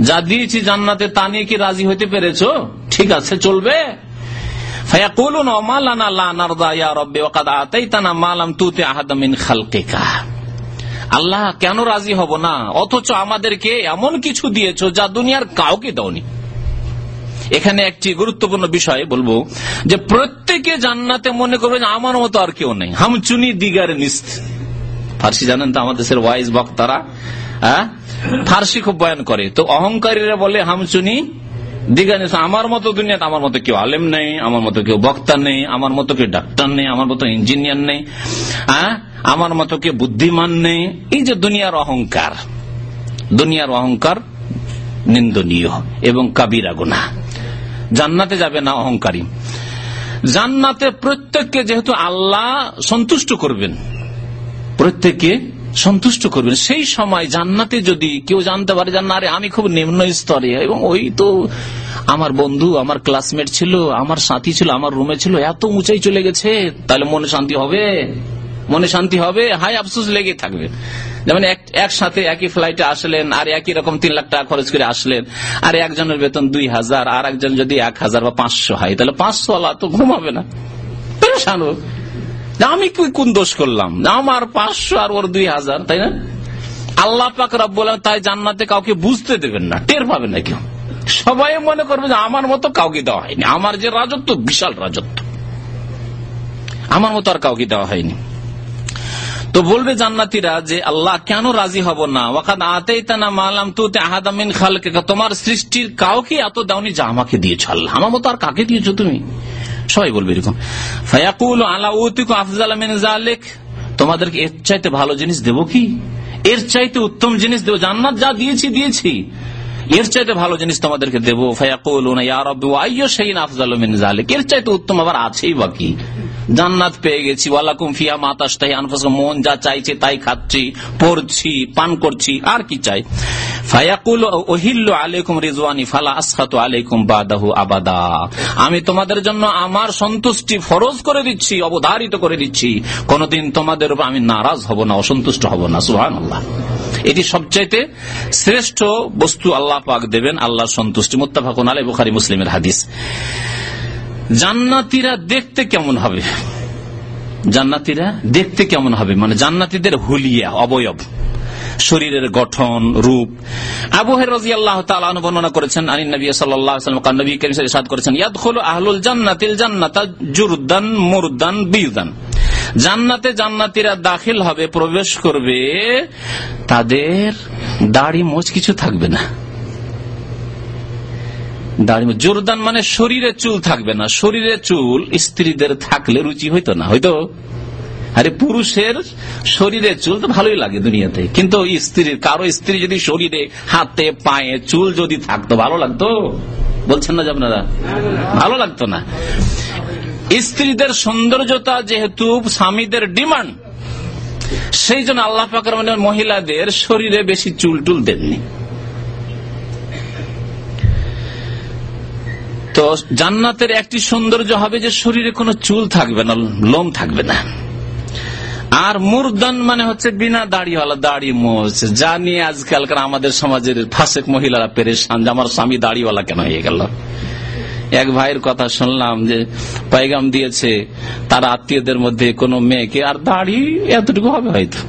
যা দিয়েছি জান্নাতে তা নিয়ে কি রাজি হইতে পেরেছ? ঠিক আছে, চলবে। আল্লাহ কেন রাজি হব না? অথচ আমাদেরকে এমন কিছু দিয়েছ যা দুনিয়ার কাউকে দাওনি। এখানে একটি গুরুত্বপূর্ণ বিষয় বলব যে প্রত্যেকে জান্নাতে মনে করবে আমার মতো আর কেউ নেই। হামচুনি দিগার নিস্ত। ফার্সি জানেন তো আমাদের দেশের ওয়াইজ বক্তারা হ্যাঁ? ফার্সি খুব বয়ান করে। তো অহংকারীরা বলে হামচুনি দিগানে আমার মতো দুনিয়াতে আমার মতো কেউ আলেম নেই, আমার মতো কেউ বক্তা নেই, আমার মতো কেউ ডাক্তার নেই, আমার মতো ইঞ্জিনিয়ার নেই হ্যাঁ আমার মতো কেউ বুদ্ধিমান নেই। এই যে দুনিয়ার অহংকার দুনিয়ার অহংকার নিন্দনীয় এবং কাবিরা গুনা জান্নাতে যাবে না অহংকারী। জান্নাতে প্রত্যেককে যেহেতু আল্লাহ সন্তুষ্ট করবেন, প্রত্যেককে সন্তুষ্ট করবেন। সেই সময় জান্নাতে যদি কেউ জানতে পারে জান্নারে আমি খুব নিম্ন স্তরে। এবং ওই তো আমার বন্ধু, আমার ক্লাসমেট ছিল, আমার সাথী ছিল, আমার রুমে ছিল, এত উঁচাই চলে গেছে, তাহলে মনে শান্তি হবে? মনে শান্তি হবে? হাই আফসোস লেগে থাকবে। যেমন একসাথে একই ফ্লাইটে আসলেন, আর একই রকম তিন লাখ টাকা খরচ করে আসলেন, আর একজনের বেতন দুই হাজার, আর একজন যদি এক হাজার বা পাঁচশো হয়, তাহলে পাঁচশো আল্লাহ তো ঘুমাবে না। পেরেশান আমি কোন দোষ করলাম? আমার পাঁচশো আর ওর দুই হাজার, তাই না? আল্লাহ পাক রব্বুল তাই জান্নাতে কাউকে বুঝতে দেবেন না, টের পাবে না কেউ। সবাই মনে করবে যে আমার মতো কাউকে দেওয়া হয়নি। আমার যে রাজত্ব, বিশাল রাজত্ব। আমার মতো আর কাউকে দেওয়া হয়নি। তো বলবে জান্নাতিরা যে, আল্লাহ, কেন রাজি হব না? ওয়াকাদ আতেই তানা মালাম তুতে আহাদামিন খালকে তোমার সৃষ্টির কাউকে এত দাওনি যা আমাকে দিয়েছ আল্লাহ। আমার মতো আর কাকে দিয়েছ তুমি? সবাই বলবে এরকম। ফায়াকুল আলা উতিক আফজাল জালেক তোমাদেরকে এর চাইতে ভালো জিনিস দেব কি? এর চাইতে উত্তম জিনিস দেব। জান্নাত যা দিয়েছি দিয়েছি। এর চাইতে ভালো জিনিস তোমাদেরকে দেবো। ফায়াকুল আফজাল এর চাইতে উত্তম আবার আছেই বাকি জান্নাত পেয়ে গেছি। ওয়ালাকুম ফিয়া মাতাস তাই আনফাস মন যা চাইছে তাই খাচ্ছি, পড়ছি, পান করছি, আর কি চাই। ফায়াকুল ওহিল্ল আলাইকুম রিজওয়ানি, ফালা আসখাতু আলাইকুম বাদাহু আবাদা। আমি তোমাদের জন্য আমার সন্তুষ্টি ফরজ করে দিচ্ছি, অবধারিত করে দিচ্ছি। কোনদিন তোমাদের উপর আমি নারাজ হব না, অসন্তুষ্ট হব না সুহান আল্লাহ এটি সবচাইতে শ্রেষ্ঠ বস্তু আল্লাহ পাক দেবেন, আল্লাহর সন্তুষ্টি। মুত্তাফাকুন আলাই বুখারি মুসলিমের হাদিস। জান্নাতিরা দেখতে কেমন হবে? জান্নাতিরা দেখতে কেমন হবে? মানে জান্নাতিদের হুলিয়া, অবয়ব। শরীরের গঠন, রূপ। আল্লাহ বর্ণনা করেছেন নবী মুরুদ্দান বিরদান। জান্নাতে জান্নাতিরা দাখিল হবে, প্রবেশ করবে, তাদের দাড়ি মোচ কিছু থাকবে না। দাড়ি জোরদান মানে শরীরে চুল থাকবে না। শরীরে চুল স্ত্রীদের থাকলে রুচি হইতো না। হয়তো আরে পুরুষের শরীরে চুল তো ভালোই লাগে দুনিয়াতে। কিন্তু স্ত্রীর কারও স্ত্রী যদি শরীরে হাতে, পায়ে চুল যদি থাকতো, ভালো লাগতো? বলছেন না যে আপনারা? ভালো লাগতো না। স্ত্রীদের সৌন্দর্যতা যেহেতু স্বামীদের ডিমান্ড, সেই জন্য আল্লাহ পাকর মহিলাদের শরীরে বেশি চুল টুল দেননি। তো জান্নাতের একটি সৌন্দর্য হবে যে শরীরে কোনো চুল থাকবে না, লোম থাকবে না। আর মুরদান মানে হচ্ছে বিনা দাড়িওয়ালা, দাড়ি মোচ জানি আজকালকার আমাদের সমাজের ফাঁসেক মহিলারা পেরেশান যে আমার স্বামী দাড়িওয়ালা কেন হয়ে গেল? এক ভাইয়ের কথা শুনলাম যে পাইগাম দিয়েছে তার আত্মীয়দের মধ্যে কোনো মেয়েকে, আর দাড়ি এতটুকু হবে হয়তো।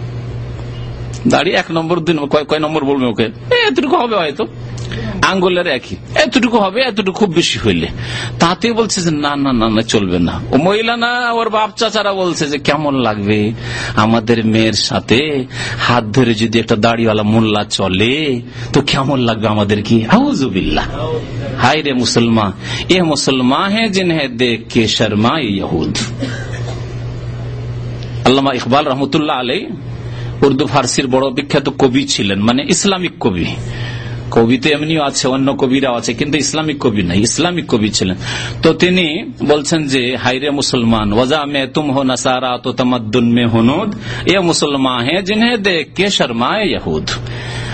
দাড়ি এক নম্বর দিন কয় নম্বর বলবে ওকে? এতটুকু হবে হয়তো। আঙ্গুলের একই। এতটুকু হবে, এতটুকু খুব বেশি হইলে। তাতে বলছে যে, না না না না, চলবে না। ও মহিলা না ওর বাপ চাচারা বলছে যে, কেমন লাগবে? আমাদের মেয়ের সাথে হাত ধরে যদি একটা দাড়িওয়ালা মোল্লা চলে, তো কেমন লাগবে আমাদের কি? হাউজুবিল্লা হাই রে মুসলমান। এ মুসলমান হে জিনহে দেখ কে শর্মা ইহুদ। আল্লামা ইকবাল রহমতুল্লাহ আলাই উর্দু ফার্সির বড় বিখ্যাত কবি ছিলেন মানে ইসলামিক কবি। কবি তো এমনিও আছে, অন্য কবিরাও আছে, কিন্তু ইসলামিক কবি নাই, ইসলামিক কবি ছিলেন। তো তিনি বলছেন যে হাইরে মুসলমান ওজা মে তুম হো নাসারা, তো তমদ্দুন মে হনুদ। এ মুসলমান হে, জিনহে দেখ কে শর্মা ইহুদ।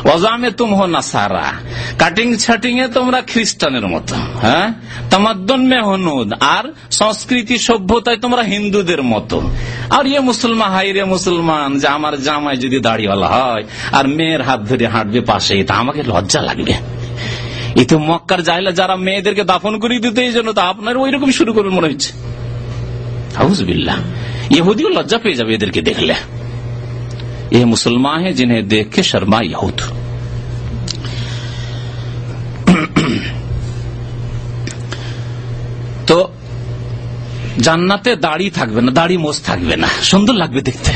ওজা মে তুম হো নাসারা। কাটিং ছাটিং এ তোমরা খ্রিস্টানের মতো হ্যাঁ? তমাদ্দন মে হনুদ। আর সংস্কৃতি সভ্যতায় তোমরা হিন্দুদের মতো। আর ইয়ে মুসলমান, হাই রে মুসলমান, যে আমার জামাই যদি দাড়িওয়ালা হয়, আর মেয়ের হাত ধরে হাঁটবে পাশে তা আমাকে লজ্জা লাগবে। এই তো মক্কার জাহিলা যারা মেয়েদেরকে দাফন করে দিতে এই জন্য তো আপনার ওই রকম শুরু করবেন মনে হচ্ছে। হাউজবিল্লা ইহুদিও লজ্জা পেয়ে যাবে এদেরকে দেখলে। ये मुसलमान है जिन्हें देख के शर्मा यहूद [CLEARS THROAT] তো জান্নাতে দাড়ি থাকবে না দাড়ি মোজ থাকবে না সুন্দর লাগবে দেখতে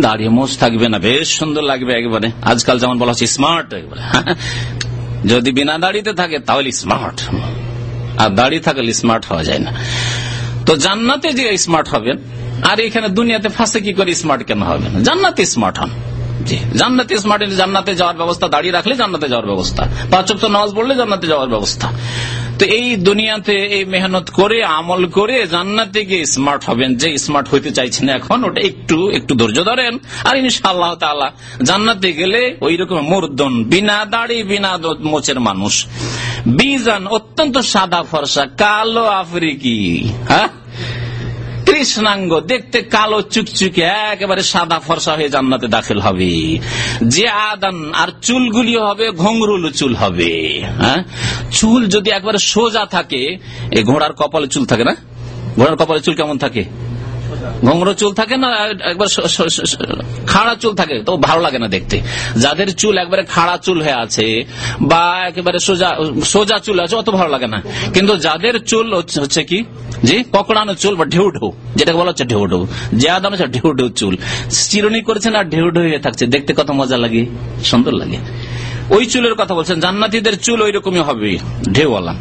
দাড়ি মোজ থাকবে না বেশ সুন্দর লাগবে একবারে আজকাল যেমন বলা হচ্ছে স্মার্ট একবারে যদি বিনা দাড়িতে থাকে তাহলে স্মার্ট আর দাড়ি থাকলে স্মার্ট হওয়া যায় না তো জান্নাতে যে স্মার্ট হবেন আর এখানে দুনিয়াতে ফাঁসে কি করে স্মার্ট কেন হবে? না জান্নাতে স্মার্ট হন জান্নাতে স্মার্ট জান্নাতে যাওয়ার ব্যবস্থা, দাঁড়িয়ে রাখলে জান্নাতে যাওয়ার ব্যবস্থা। পাঁচ তো নামাজ পড়লে জান্নাতে যাওয়ার ব্যবস্থা। তো এই দুনিয়াতে এই মেহনত করে, আমল করে জান্নাতে গিয়ে স্মার্ট হবেন। যে স্মার্ট হইতে চাইছেন এখন, ওটা একটু একটু ধৈর্য ধরেন। আর ইনশাআল্লাহ তালা জান্নাতে গেলে ওই রকম মর্দন বিনা দাড়ি, বিনা মোচের মানুষ। বিজান অত্যন্ত সাদা ফর্সা, কালো আফ্রিকি হ্যাঁ? কৃষ্ণাঙ্গ, দেখতে কালো চুকচুকে, একেবারে সাদা ফর্সা হয়ে জান্নাতে দাখিল হবে। যে আদান আর চুলগুলি হবে ঘঙ্গরুল চুল হবে। হ্যাঁ? চুল যদি একবারে সোজা থাকে, এ ঘোড়ার কপালে চুল থাকে না? ঘোড়ার কপালে চুল কেমন থাকে? ঘঙ্গর চুল থাকে না, একবার খাড়া চুল থাকে, তো ভালো লাগে না দেখতে। যাদের চুল একবারে খাড়া চুল হয়ে আছে বা একেবারে সোজা সোজা চুল আছে, অত ভালো লাগে না। কিন্তু যাদের চুল হচ্ছে কি? জি? পকড়ানো চুল বা ঢেউ ঢেউ, যেটাকে বলা হচ্ছে ঢেউ ঢেউ। যে আদান হচ্ছে ঢেউ ঢেউ চুল। চিরনি করেছেন আর ঢেউ ঢেউ হয়ে থাকছে। দেখতে কত মজা লাগে, সুন্দর লাগে। ওই চুলের কথা বলছেন, জান্নাতিদের চুল ওই রকমই হবে, ঢেউওয়ালা।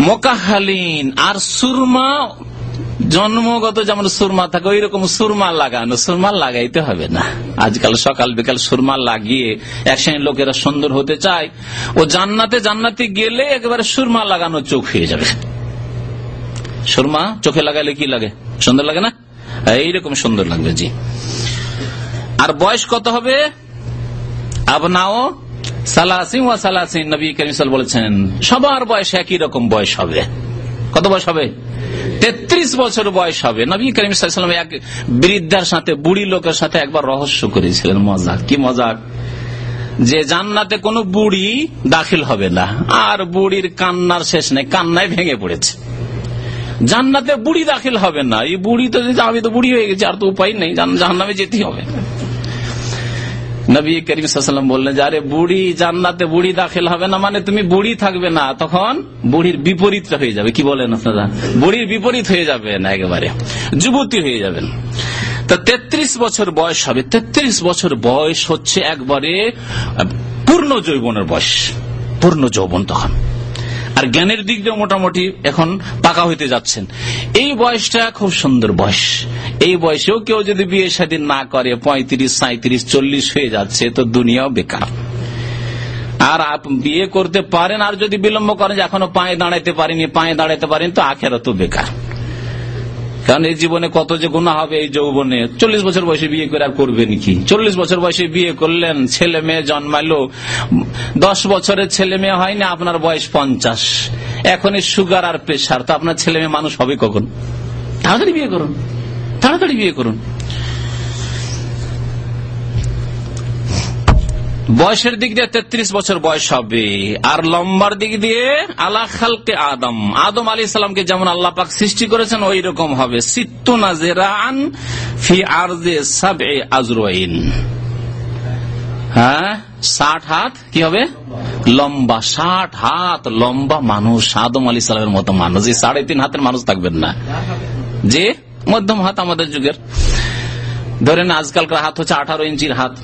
মোকাহালিন আর সুরমা জন্মগত যেমন সুরমা থাকে ওই রকম সুরমা লাগানো, সুরমা লাগাইতে হবে না। আজকাল সকাল বিকাল সুরমা লাগিয়ে এক শ্রেণির লোকেরা সুন্দর হতে চায়, ও জান্নাতে জান্নাতে গেলে একেবারে সুরমা লাগানো চোখ হয়ে যাবে। সুরমা চোখে লাগাইলে কি লাগে? সুন্দর লাগে না? এইরকম সুন্দর লাগবে, জি। আর বয়স কত হবে? আপনাও সালাসিম ওয়া সালাসিন, নবী করিম বলেছেন, সবার বয়স একই রকম বয়স হবে। কত বয়স হবে? তেত্রিশ বছর বয়স হবে। নবী করিম সাল্লাম এক বৃদ্ধার সাথে, বুড়ি লোকের সাথে একবার রহস্য করেছিলেন। মজাক, কি মজাক? যে জান্নাতে কোন বুড়ি দাখিল হবে না, আর বুড়ির কান্নার শেষ নেই, কান্নায় ভেঙে পড়েছে। জান্নাতে বুড়ি দাখিল হবে না। এই বুড়ি তো আমি তো বুড়ি হয়ে গেছি, আর তো উপায় নেই জাহান্নামে যেতেই হবে। নবী করিম সাল্লাম বললেন যে, আরে, বুড়ি জান্নাতে বুড়ি দাখিল হবে না মানে তুমি বুড়ি থাকবে না। তখন বুড়ির বিপরীত হয়ে যাবে। কি বলেন আপনারা? বুড়ির বিপরীত হয়ে যাবে না একেবারে। যুবতী হয়ে যাবেন। তা তেত্রিশ বছর বয়স হবে। তেত্রিশ বছর বয়স হচ্ছে একবারে পূর্ণ যৌবনের বয়স। পূর্ণ যৌবন তখন। আর জ্ঞানের দিক দিয়ে মোটামুটি এখন পাকা হইতে যাচ্ছেন। এই বয়সটা খুব সুন্দর বয়স। এই বয়সেও কেউ যদি বিয়ে শাদী না করে, পঁয়ত্রিশ সাঁত্রিশ চল্লিশ হয়ে যাচ্ছে, তো দুনিয়াও বেকার। আর বিয়ে করতে পারেন, আর যদি বিলম্ব করেন এখনও পায়ে দাঁড়াইতে পারেনি, পায়ে দাঁড়াইতে পারেন, তো আখেরা তো বেকার। কারণ এই জীবনে কত যে গুণা হবে এই যৌবনে। চল্লিশ বছর বয়সে বিয়ে করে আর করবেন কি? চল্লিশ বছর বয়সে বিয়ে করলেন, ছেলে মেয়ে জন্মালো দশ বছরের ছেলে মেয়ে হয় না আপনার বয়স পঞ্চাশ। এখন সুগার আর প্রেশার। তো আপনার ছেলে মেয়ে মানুষ হবে কখন? তাড়াতাড়ি বিয়ে করুন। তাড়াতাড়ি বিয়ে করুন। বয়সের দিক দিয়ে তেত্রিশ বছর বয়স হবে। আর লম্বার দিক দিয়ে আল্লাহ খালকে আদম। আদম আলী সালামকে যেমন আল্লাহ পাক সৃষ্টি করেছেন ওই রকম হবে ফি হ্যাঁ? ষাট হাত? কি হবে? লম্বা। ষাট হাত লম্বা মানুষ। আদম আলী সালামের মতো মানুষ। এই সাড়ে তিন হাতের মানুষ থাকবেন না। যে মধ্যম হাত আমাদের যুগের। ধরেন আজকালকার হাত হচ্ছে আঠারো ইঞ্চির হাত।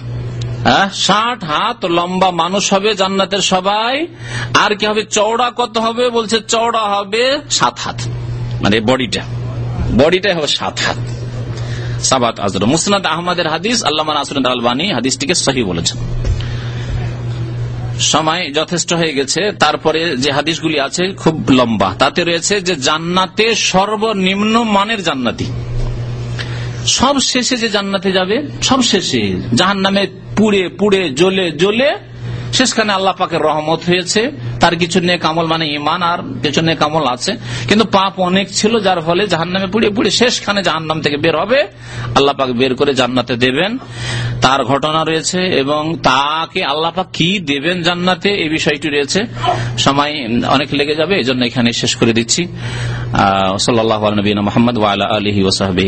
ষাট হাত লম্বা মানুষ হবে জান্নাতের সবাই। আর কি হবে? চওড়া কত হবে? বলছে চওড়া হবে সাত হাত। মানে বডিটা। বডিটাই হবে সাত হাত। সাবাত আজর। মুসনাদ আহমদের হাদিস আল্লাহ আসরুদ আলবানী হাদিসটিকে সহি বলেছেন। সময় যথেষ্ট হয়ে গেছে। তারপরে যে হাদিসগুলি আছে খুব লম্বা। তাতে রয়েছে যে জান্নাতে সর্বনিম্ন মানের জান্নাতি। সব শেষে যে জান্নাতে যাবে, সব শেষে জাহান নামে পুড়ে পুড়ে, জ্বলে জ্বলে শেষখানে আল্লাহ পাকের রহমত হয়েছে। তার কিছু নেক আমল মানে ইমান আর কিছু নেক আমল আছে। কিন্তু পাপ অনেক ছিল, যার ফলে জাহান নামে পুড়ে পুড়ে শেষখানে জাহান নাম থেকে বের হবে। আল্লাহ পাক বের করে জান্নাতে দেবেন। তার ঘটনা রয়েছে এবং তাকে আল্লাহ পাক কি দেবেন জান্নাতে, এই বিষয়টি রয়েছে। সময় অনেক লেগে যাবে এই জন্য এখানে শেষ করে দিচ্ছি। সাল্লাহ মোহাম্মদ ওয়ালা আলহি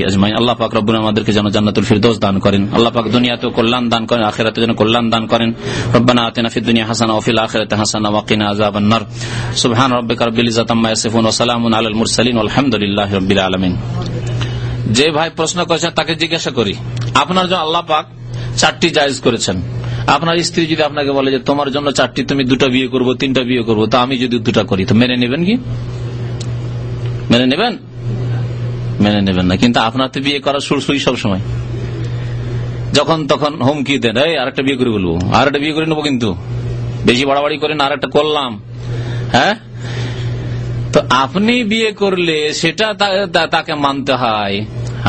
আজমাই আল্লাহ পাক রব্বুল আমাদেরকে যেন জান্নাতুল ফিরদোস দান করেন। আল্লাহ পাক দুনিয়াতে কল্যাণ দান করেন আখেরাতে যেন কল্যাণ দান করেন। রব্বানা দুনিয়া সুবহান আলাল মুরসালিন আলহামদুলিল্লাহি রাব্বিল আলামিন। যে ভাই প্রশ্ন করেছেন, তাকে জিজ্ঞাসা করি, আপনার জন্য আল্লাহ পাক চারটি জায়েজ করেছেন। আপনার স্ত্রী যদি আপনাকে বলে যে, তোমার জন্য চারটি, তুমি দুটা বিয়ে করব, তিনটা বিয়ে করব, তো আমি যদি দুটা করি, তো মেনে নেবেন কি? মেনে নেবেন? মেনে নেবেন না। কিন্তু আপনার তো বিয়ে করার সুরসুই সব সময়। যখন তখন হুমকি দেন, এই, আরেকটা বিয়ে করে বলব। আর একটা বিয়ে করে নেব কিন্তু। বেশি বাড়াবাড়ি করেন আর একটা করলাম। হ্যাঁ? তো আপনি বিয়ে করলে সেটা তাকে মানতে হয়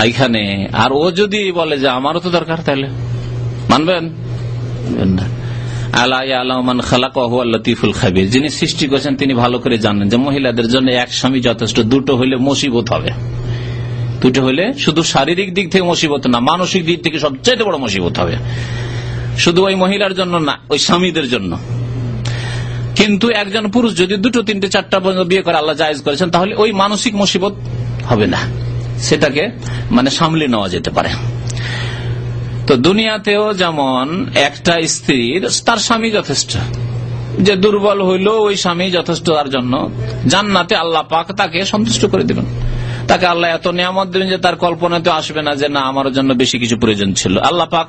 এখানে আর ও যদি বলে যে, আমারও তো দরকার তাহলে। মানবেন না। যিনি সৃষ্টি করেছেন, তিনি ভালো করে জানেন যে মহিলাদের জন্য এক স্বামী যথেষ্ট। দুটো হইলে মুসিবত হবে। দুটো হইলে শুধু শারীরিক দিক থেকে মুসিবত না, মানসিক দিক থেকে সবচেয়ে বড় মুসিবত হবে। শুধু ওই মহিলার জন্য না, ওই স্বামীদের জন্য। কিন্তু একজন পুরুষ যদি দুটো, তিনটে, চারটা পর্যন্ত বিয়ে করে আল্লাহ জায়েজ করেছেন, তাহলে ওই মানসিক মুসিবত হবে না। সেটাকে মানে সামলে নেওয়া যেতে পারে। তো দুনিয়াতেও যেমন একটা স্ত্রীর, তার স্বামী যথেষ্ট। যে দুর্বল হইল ওই স্বামী যথেষ্ট তার জন্য। জান্নাতে আল্লাহ পাক তাকে সন্তুষ্ট করে দেবেন। তাকে আল্লাহ এত নিয়ামত দেবেন যে তার কল্পনাতে আসবে না যে না, আমার জন্য বেশি কিছু প্রয়োজন ছিল। আল্লাহ পাক,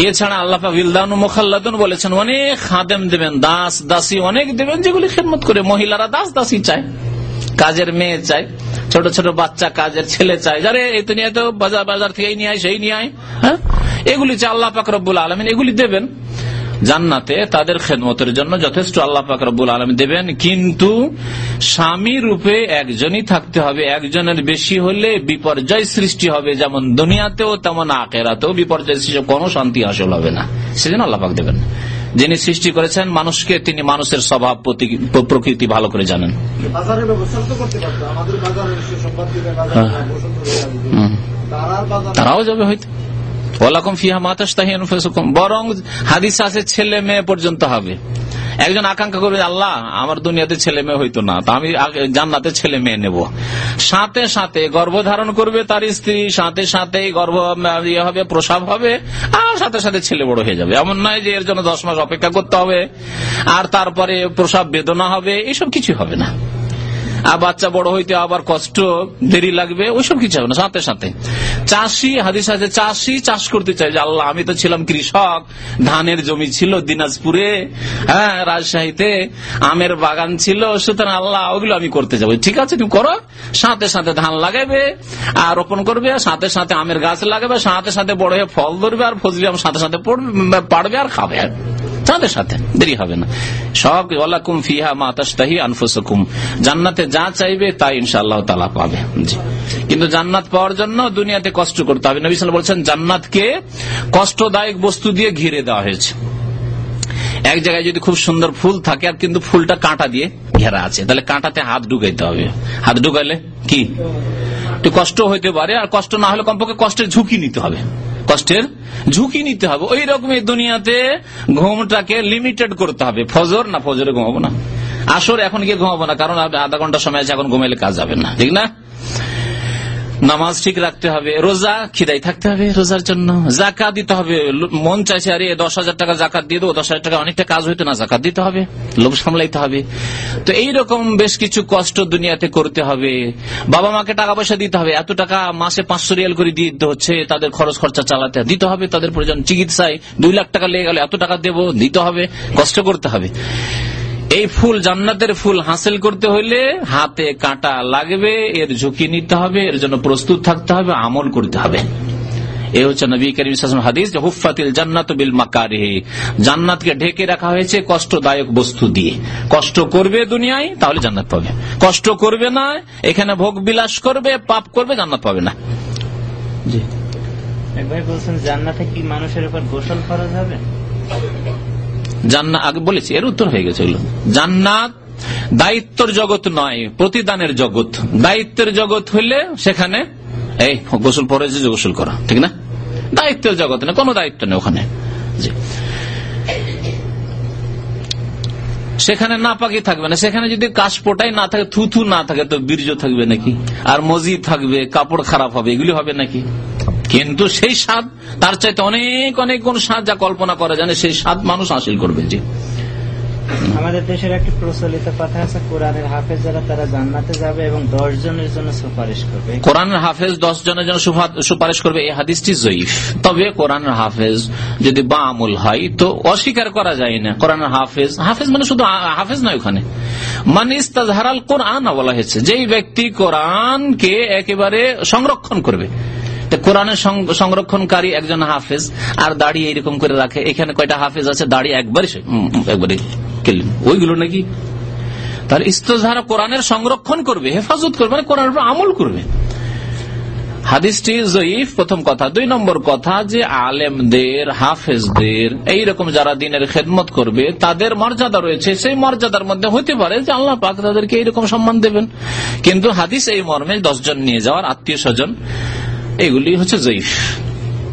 এছাড়া আল্লাহ পাক বিলদান মুখাল্লাদন বলেছেন, অনেক খাদেম দেবেন, দাস, দাসী অনেক দেবেন যেগুলি খেদমত করে। মহিলারা দাস, দাসী চায়। কাজের মেয়ে চায়, ছোট ছোট বাচ্চা কাজের ছেলে চায়। যারে এই দুনিয়া তো বাজার বাজার থেকে নিয়ে আয়, সেই নিয়ে আয় হ্যাঁ? এগুলি চায় আল্লাহ পাক রব্বুল আলমিন এগুলি দেবেন জান্নাতে তাদের খেদমতের জন্য যথেষ্ট আল্লাহ পাক রব্বুল আলম দেবেন। কিন্তু স্বামী রূপে একজনই থাকতে হবে একজনের বেশি হলে বিপর্যয় সৃষ্টি হবে। যেমন দুনিয়াতেও তেমন আকেরাতেও বিপর্যয় সৃষ্টি কোনো শান্তি আসল হবে না। সেজন্য আল্লাহ পাক দেবেন। যিনি সৃষ্টি করেছেন মানুষকে তিনি মানুষের স্বভাব প্রকৃতি ভালো করে জানেন। তারাও যাবে হয়তো। ওলাকুম ফিহা মাতাস্তাহিম বরং হাদিস আছে, ছেলে মেয়ে পর্যন্ত হবে। একজন আকাঙ্ক্ষা করবে, আল্লাহ, আমার দুনিয়াতে ছেলে মেয়ে হইতো না, তা আমি জান্নাতে ছেলে মেয়ে নেব। সাথে সাথে গর্ভধারণ করবে তার স্ত্রী, সাথে সাথে গর্ভ ইয়ে হবে, প্রসাব হবে, আর সাথে সাথে ছেলে বড় হয়ে যাবে। এমন নয় যে এর জন্য দশ মাস অপেক্ষা করতে হবে, আর তারপরে প্রসাব বেদনা হবে, এসব কিছু হবে না। আর বাচ্চা বড় হইতে আবার কষ্ট, দেরি লাগবে, ওইসব কিছু হবে না। সাথে সাথে। চাষি, হাদিস আছে, চাষি চাষ করতে চাই আল্লাহ, আমি তো ছিলাম কৃষক। ধানের জমি ছিল দিনাজপুরে হ্যাঁ রাজশাহীতে। আমের বাগান ছিল, সুতরাং আল্লাহ, ওগুলো আমি করতে যাব। ঠিক আছে, তুমি করো। সাথে সাথে ধান লাগাবে আর রোপণ করবে সাথে সাথে আমের গাছ লাগাবে সাথে সাথে বড় হয়ে ফল ধরবে, আর ফজলি আম সাথে সাথে পাড়বে, আর খাবে। সাথে সাথে। দেরি হবে না। সব ওয়ালাকুম ফিহা মাতাস্তাহি আনফুসকুম। জান্নাতে যা চাইবে তাই ইনশাআল্লাহ তালা পাবে। কিন্তু জান্নাত পাওয়ার জন্য দুনিয়াতে কষ্ট করতে হবে। নবী বলছেন, জান্নাতকে কষ্টদায়ক বস্তু দিয়ে ঘিরে দেওয়া হয়েছে। এক জায়গায় যদি খুব সুন্দর ফুল থাকে আর কিন্তু ফুলটা কাঁটা দিয়ে ঘেরা আছে, তাহলে কাঁটাতে হাত ঢুকাইতে হবে। হাত ঢুকাইলে কি? একটু কষ্ট হইতে পারে, আর কষ্ট না হলে কমপক্ষে কষ্টের ঝুঁকি নিতে হবে। কষ্টের ঝুঁকি নিতে হবে। ওই রকমই দুনিয়াতে ঘুমটাকে লিমিটেড করতে হবে। ফজর না ফজরে ঘুমাবো না? আসর এখন গিয়ে ঘুমাবো না, কারণ আধা ঘণ্টা সময় আছে, এখন ঘুমাইলে কাজ যাবে না। ঠিক না? নামাজ ঠিক রাখতে হবে, রোজা খিদাই থাকতে হবে রোজার জন্য। জাকাত দিতে হবে মন চাইছে, আরে দশ হাজার টাকা জাকাত দিয়ে দেবো, দশ হাজার টাকা অনেকটা কাজ হইতো না, জাকাত দিতে হবে, লোভ সামলাইতে হবে। তো এই রকম বেশ কিছু কষ্ট দুনিয়াতে করতে হবে। বাবা মাকে টাকা পয়সা দিতে হবে, এত টাকা মাসে পাঁচশো রিয়াল করে দিতে হচ্ছে, তাদের খরচ খরচা চালাতে দিতে হবে তাদের প্রয়োজন চিকিৎসায়। দুই লাখ টাকা লেগে গেলে এত টাকা দেবো, দিতে হবে, কষ্ট করতে হবে। এই ফুল জান্নাতের ফুল হাসিল করতে হইলে হাতে কাঁটা লাগবে, এর ঝুঁকি নিতে হবে, এর জন্য প্রস্তুত থাকতে হবে, আমল করতে হবে। এ হচ্ছে নবী করিম হাদিস হুফাতিল জান্নাত বিল মাকারে জান্নাতকে ঢেকে রাখা হয়েছে কষ্টদায়ক বস্তু দিয়ে। কষ্ট করবে দুনিয়ায়, তাহলে জান্নাত পাবে। কষ্ট করবে না, এখানে ভোগ বিলাস করবে, পাপ করবে, জান্নাত পাবে না। জি। বলছেন, জান্নাতে কি মানুষের উপর গোসল ফরজ হবে? জান্নাত, আগে বলেছি, এর উত্তর হয়ে গেছে জান্নাত দায়িত্বর জগৎ নয়, প্রতিদানের জগৎ। দায়িত্বের জগৎ হইলে সেখানে, এই গোসল পরে যে গোসল করা, ঠিক না? দায়িত্বের জগৎ না, কোনো দায়িত্ব নেই ওখানে। সেখানে না পাকি থাকবে না, সেখানে যদি কাশপোটাই না থাকে, থুথু না থাকে, তো বীর্য থাকবে নাকি? আর মজি থাকবে, কাপড় খারাপ হবে, এগুলি হবে নাকি? কিন্তু সেই স্বাদ তার চাইতে অনেক অনেক কোন স্বাদ যা কল্পনা করা জানে সেই স্বাদ মানুষ হাসিল করবে জি। আমাদের দেশের একটি প্রচলিত কথা আছে কোরআনের হাফেজ যারা তারা জান্নাতে যাবে এবং দশ জনের জন্য সুপারিশ করবে। কোরআনের হাফেজ দশ জনের জন্য সুপারিশ করবে এই হাদিসটি জয়ীফ। তবে কোরআনের হাফেজ যদি বা আমল হয় তো অস্বীকার করা যায় না। কোরআনের হাফেজ হাফেজ মানে শুধু হাফেজ নয় ওখানে। মানে ইস্তাজহারাল কোরআন বলা হয়েছে যেই ব্যক্তি কোরআনকে একেবারে সংরক্ষণ করবে কোরআনের সংরক্ষণকারী একজন হাফেজ আর দাড়ি এইরকম করে রাখে। এখানে কয়টা হাফেজ আছে? দাড়ি একবারে একবারে কেলেন ওইগুলো নাকি? তাহলে ইস্তধারা কোরআনের সংরক্ষণ করবে, হেফাজত করবে মানে কোরআনের উপর আমল করবে। হাদিসটি জয়ীফ, প্রথম কথা। দুই নম্বর কথা যে আলেমদের, হাফেজদের, এইরকম যারা দিনের খেদমত করবে, তাদের মর্যাদা রয়েছে। সেই মর্যাদার মধ্যে হইতে পারে যে আল্লাহ পাক তাদেরকে এইরকম সম্মান দেবেন। কিন্তু হাদিস এই মর্মে দশজন নিয়ে যাওয়ার আত্মীয় স্বজন এগুলি হচ্ছে জয়ীফ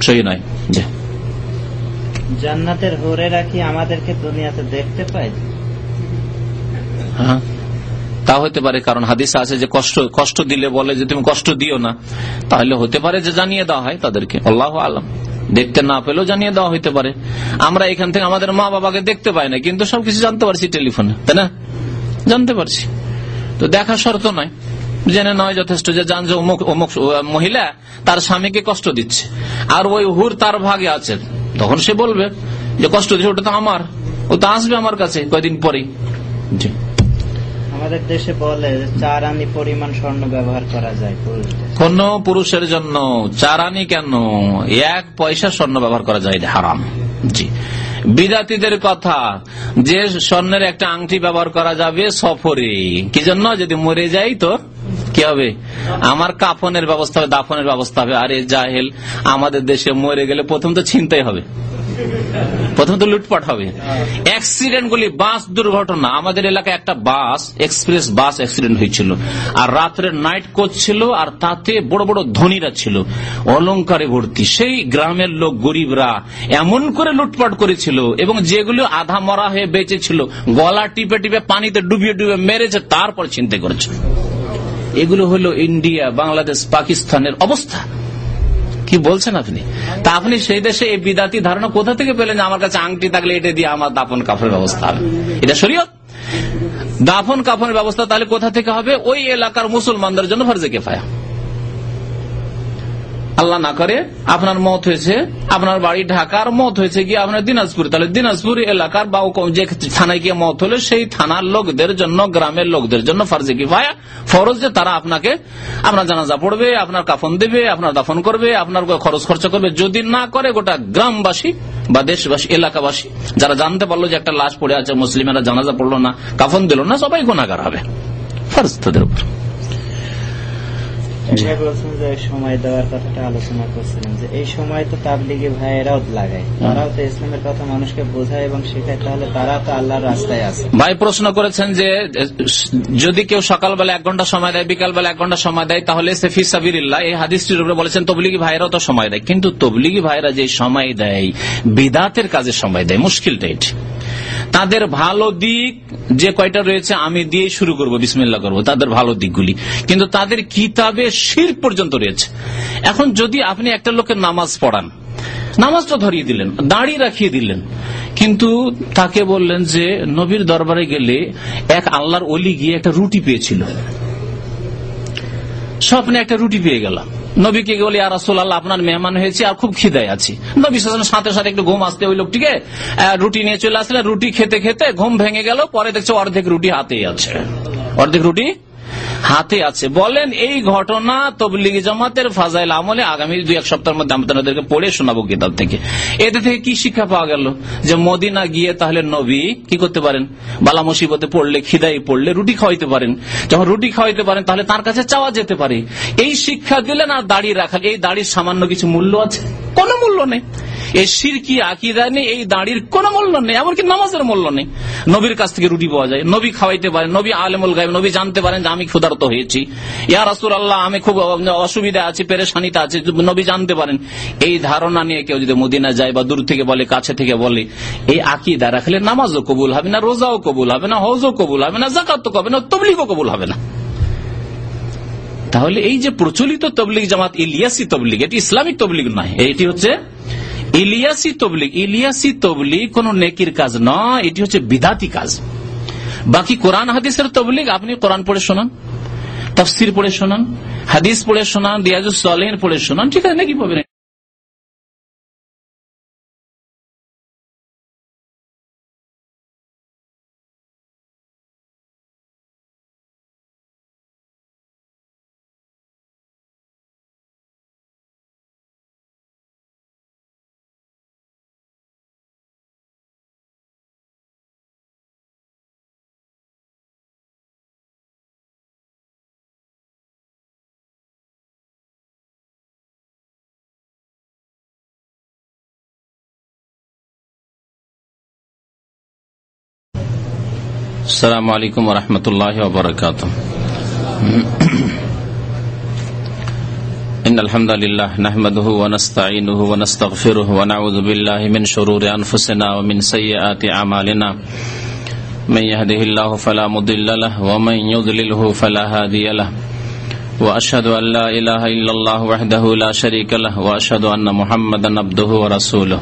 সহি নয়। জান্নাতের হরে রাখি আমাদেরকে দুনিয়াতে দেখতে পাই হ্যাঁ। তা হতে পারে কারণ হাদিস আছে যে কষ্ট কষ্ট দিলে বলে যে তুমি কষ্ট দিও না। তাহলে হতে পারে যে জানিয়ে দেওয়া হয় তাদেরকে। আল্লাহ আলম। দেখতে না পেলেও জানিয়ে দেওয়া হইতে পারে। আমরা এখান থেকে আমাদের মা বাবাকে দেখতে পাই না কিন্তু সবকিছু জানতে পারছি টেলিফোনে তাই না? জানতে পারছি। তো দেখা শর্ত নয়। জেনে নয় যথেষ্ট যে জান যে অমুক অমুক মহিলা তার স্বামীকে কষ্ট দিচ্ছে। আর ওই হুর তার ভাগে আছে। তখন সে বলবে যে কষ্ট দিচ্ছে ওটা তো আমার। ও তো আসবে আমার কাছে কয়দিন পরেই। জি। আমাদের দেশে বলে চার আনি পরিমাণ স্বর্ণ ব্যবহার করা যায় কোন পুরুষের জন্য চার আনি কেন? এক পয়সা স্বর্ণ ব্যবহার করা যায় হারাম। জি। বিজাতিদের কথা যে স্বর্ণের একটা আংটি ব্যবহার করা যাবে সফরে। কি জন্য? যদি মরে যাই তো কি হবে? আমার কাফনের ব্যবস্থা হবে, দাফনের ব্যবস্থা হবে। আরে জাহেল, আমাদের দেশে মরে গেলে প্রথম তো চিন্তাই হবে। প্রথম তো লুটপাট হবে। অ্যাক্সিডেন্ট গুলি বাস দুর্ঘটনা। আমাদের এলাকায় একটা বাস এক্সপ্রেস বাস অ্যাক্সিডেন্ট হয়েছিল। আর রাত্রে নাইট কোচ ছিল, আর তাতে বড় বড় ধনীরা ছিল। অলঙ্কারে ভর্তি। সেই গ্রামের লোক গরিবরা এমন করে লুটপাট করেছিল এবং যেগুলো আধা মরা হয়ে বেঁচে ছিল, গলা টিপে টিপে পানিতে ডুবিয়ে ডুবিয়ে মেরেছে, তারপর চিন্তা করেছে। এগুলো হলো ইন্ডিয়া, বাংলাদেশ, পাকিস্তানের অবস্থা। কি বলছেন আপনি? তা আপনি সেই দেশে এই বিদাতি ধারণা কোথা থেকে পেলেন আমার কাছে আংটি থাকলে এটা দিয়ে আমার দাপন কাপড়ের ব্যবস্থা হবে? এটা শরীয়ত। দাফন কাফনের ব্যবস্থা তাহলে কোথা থেকে হবে? ওই এলাকার মুসলমানদের জন্য ফরজে কেফায়া। আল্লাহ না করে, আপনার মত হয়েছে, আপনার বাড়ি ঢাকার মত হয়েছে গিয়ে আপনার দিনাজপুর? তাহলে দিনাজপুর এলাকার বা যে থানায় গিয়ে মত হলে সেই থানার লোকদের জন্য, গ্রামের লোকদের জন্য ফার্জে কি ভাইয়া ফরজ যে তারা আপনাকে, আপনার জানাজা পড়বে, আপনার কাফন দেবে, আপনার দাফন করবে, আপনার খরচ খরচা করবে। যদি না করে গোটা গ্রামবাসী বা দেশবাসী, এলাকাবাসী, যারা জানতে পারল যে একটা লাশ পড়ে আছে, মুসলিমেরা জানাজা পড়ল না, কাফন দিল না, সবাই গুণাগার হবে। ফরজ তাদের উপর। ভাই বলছেন যে সময় দেওয়ার কথাটা আলোচনা যে এই সময় তো তাবলিগি ভাইয়েরাও লাগায়। তারাও তো ইসলামের কথা মানুষকে বোঝায় এবং শেখায় তাহলে তারা তো আল্লাহর রাস্তায় আছে। ভাই প্রশ্ন করেছেন যে যদি কেউ সকালবেলা এক ঘণ্টা সময় দেয় বিকালবেলা এক ঘণ্টা সময় দেয় তাহলে সে ফিসাবিল্লাহ এই হাদিসটির উপরে বলেছেন তবলিগি ভাইরাও তো সময় দেয়। কিন্তু তবলিগি ভাইরা যে সময় দেয় বিদাতের কাজে সময় দেয়। মুশকিলটা এটি। তাদের ভালো দিক যে কয়টা রয়েছে আমি দিয়ে শুরু করব বিসমিল্লা করব, তাদের ভালো দিকগুলি। কিন্তু তাদের কিতাবে শির পর্যন্ত রয়েছে। এখন যদি আপনি একটা লোকের নামাজ পড়ান, নামাজটা ধরিয়ে দিলেন দাঁড়িয়ে রাখিয়ে দিলেন, কিন্তু তাকে বললেন যে, নবীর দরবারে গেলে এক আল্লাহর অলি গিয়ে একটা রুটি পেয়েছিল। স্বপ্নে একটা রুটি পেয়ে গেলাম। নবীকে বলি আর রাসুল আল্লাহ আপনার মেহমান হয়েছে আর খুব খিদায় আছি। নবী সাথে সাথে একটু ঘুম আসতে, ওই লোকটিকে রুটি নিয়ে চলে আসলে, রুটি খেতে খেতে ঘুম ভেঙে গেল, পরে দেখছে অর্ধেক রুটি হাতেই আছে। অর্ধেক রুটি হাতে আছে। বলেন, এই ঘটনা তবলিগি জামাতের ফাজাইল আমলে আগামী দুই, এক সপ্তাহের মধ্যে আমাদেরকে পড়ে শোনাবো কিতাব থেকে। এতে থেকে কি শিক্ষা পাওয়া গেল? যে মদিনা গিয়ে তাহলে নবী কি করতে পারেন? বালা মুসিবতে পড়লে খিদাই পড়লে রুটি খাওয়াইতে পারেন। যখন রুটি খাওয়াইতে পারেন, তাহলে তার কাছে চাওয়া যেতে পারে। এই শিক্ষা দিলেন আর দাড়ি রাখা, এই দাড়ির সামান্য কিছু মূল্য আছে? কোনো মূল্য নেই। এই সিরকি আকিদা নেই, এই দাড়ির কোনো মূল্য নেই, এমনকি নামাজের মূল্য নেই। নবীর কাছ থেকে রুটি পাওয়া যায়, নবী খাওয়াইতে পারেন, নবী আলেমুল গাইব নবী জানতে পারেন যে আমি ক্ষুধার্ত হয়েছি। ইয়া রাসুল আল্লাহ আমি খুব অসুবিধা আছি, পেরেশানিতে আছি, নবী জানতে পারেন। এই ধারণা নিয়ে কেউ যদি মদিনা যায় বা দূর থেকে বলে, কাছে থেকে বলে, এই আকিদা রাখলে নামাজও কবুল হবে না, রোজাও কবুল হবে না, হজও কবুল হবে না জাকাত কবে না, তবলিগও কবুল হবে না। তাহলে এই যে প্রচলিত তবলিগ জামাত, ইলিয়াসি তবলিগ, এটি ইসলামিক তবলিগ নয়, এটি হচ্ছে ইলিয়াসি তবলিক ইলিয়াসি তবলিক কোন নেকির কাজ নয়, এটি হচ্ছে বিধাতি কাজ। বাকি কোরআন হাদিসের তবলিক আপনি কোরআন পড়ে শোনান, তফসির পড়ে শোনান, হাদিস পড়ে শোনান, রিয়াজুস পড়ে শোনান, ঠিক আছে, নাকি পাবেন السلام عليكم ورحمة الله وبركاته إن الحمد لله نحمده ونستعينه ونستغفره ونعوذ بالله من شرور أنفسنا ومن سيئات أعمالنا من يهده الله فلا مضل له ومن يضلله فلا هادي له۔ وأشهد أن لا إله إلا الله وحده لا شريك له وأشهد أن محمدا عبده ورسوله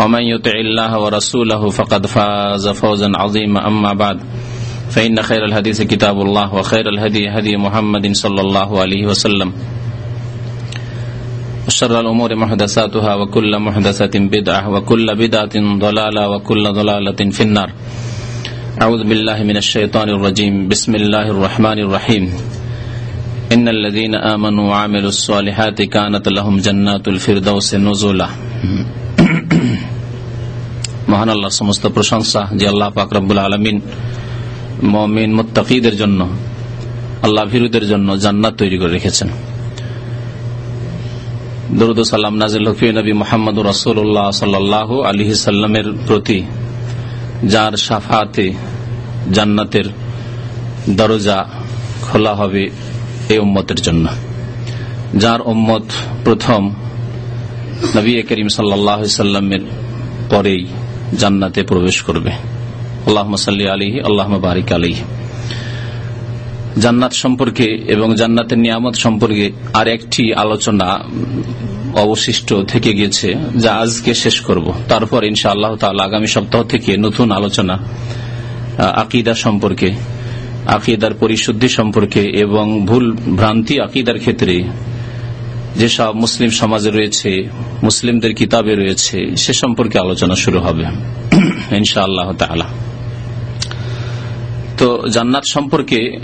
ومن يطع الله ورسوله فقد فاز فوزا عظيما. أما بعد فإن خير الحديث كتاب الله وخير الهدي هدي محمد صلى الله عليه وسلم. وشر الأمور محدثاتها وكل محدثة بدعة وكل بدعة ضلالة وكل ضلالة في النار. أعوذ بالله من الشيطان الرجيم. بسم الله الرحمن الرحيم. إن الذين آمنوا وعملوا الصالحات كانت لهم جنات الفردوس نزولا মহান আল্লাহ সমস্ত প্রশংসা যে আল্লাহ পাকরবুল আলমিন মমিন মুত্তাকিদের জন্য, আল্লাহ ভিরুদের জন্য জান্নাত তৈরি করে রেখেছেন। দরুদ সাল্লাম নাজিল হফি নবী মোহাম্মদ রসুল্লাহ সাল্লাহ আলী সাল্লামের প্রতি, যার সাফাতে জান্নাতের দরজা খোলা হবে এই উম্মতের জন্য। যার উম্মত প্রথম নবী করিম সাল্লাহ সাল্লামের পরেই জান্নাতে প্রবেশ করবে। আল্লাহ সাল্লি আলিহি আল্লাহ বারিক আলিহি জান্নাত সম্পর্কে এবং জান্নাতের নিয়ামত সম্পর্কে আর একটি আলোচনা অবশিষ্ট থেকে গেছে, যা আজকে শেষ করব। তারপর ইনশা আল্লাহ তাল আগামী সপ্তাহ থেকে নতুন আলোচনা আকিদা সম্পর্কে, আকিদার পরিশুদ্ধি সম্পর্কে এবং ভুল ভ্রান্তি আকিদার ক্ষেত্রে যেসব মুসলিম সমাজে রয়েছে, মুসলিমদের কিতাবে রয়েছে, সে সম্পর্কে আলোচনা শুরু হবে। [CLEARS THROAT] ইনশা আল্লাহ তালা তো জান্নাত সম্পর্কে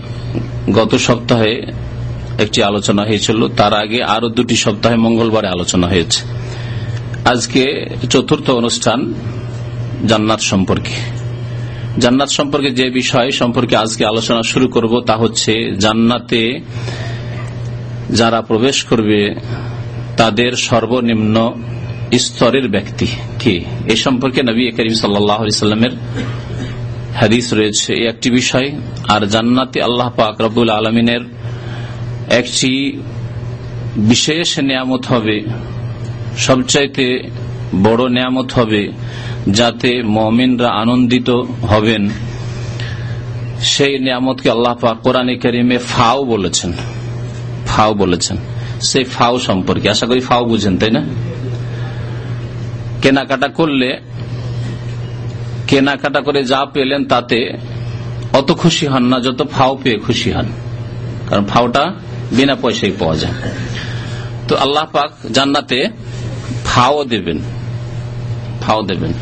গত সপ্তাহে একটি আলোচনা হয়েছিল, তার আগে আরও দুটি সপ্তাহে মঙ্গলবারে আলোচনা হয়েছে। আজকে চতুর্থ অনুষ্ঠান জান্নাত সম্পর্কে। জান্নাত সম্পর্কে যে বিষয় সম্পর্কে আজকে আলোচনা শুরু করব তা হচ্ছে জান্নাতে যারা প্রবেশ করবে, তাদের সর্বনিম্ন স্তরের ব্যক্তি কি? এ সম্পর্কে নবী করিম সাল্লামের হাদিস রয়েছে। এই একটি বিষয়। আর জান্নাতি আল্লাহ পাক রবুল আলমিনের একটি বিশেষ নিয়ামত হবে, সবচাইতে বড় নিয়ামত হবে, যাতে মমিনরা আনন্দিত হবেন। সেই নিয়ামতকে আল্লাহ পাক কোরআনে করিমে ফাও বলেছেন। ফাও বলেছেন। সেই ফাও সম্পর্কে। আশা করি ফাও বুঝেন, তাই না? কেনাকাটা করলে, কেনাকাটা করে যা পেলেন তাতে অত খুশি হন না, যত ফাও পেয়ে খুশি হন। কারণ ফাওটা বিনা পয়সায় পাওয়া যায়। তো আল্লাহ পাক জান্নাতে ফাও দেবেন। ফাও দেবেন।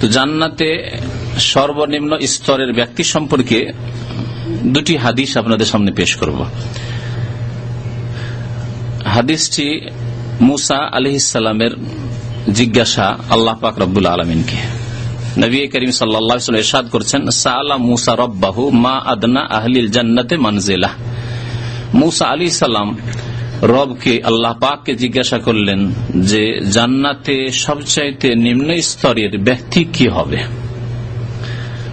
তো জান্নাতে সর্বনিম্ন স্তরের ব্যক্তি সম্পর্কে দুটি হাদিস আপনাদের সামনে পেশ করব। হাদিসটি মুসা আলহিসের জিজ্ঞাসা আল্লাহ পাক রব্বুল আলমিনকে। নবী করিম সাল্লা এরশাদ করছেন সালা মুসা রব্বাহু মা আদনা আহলিল জান্নাতে মানজেলা মুসা আলী সাল্লাম রবকে, আল্লাহ পাককে জিজ্ঞাসা করলেন যে, জান্নাতে সবচাইতে নিম্ন স্তরের ব্যক্তি কি হবে?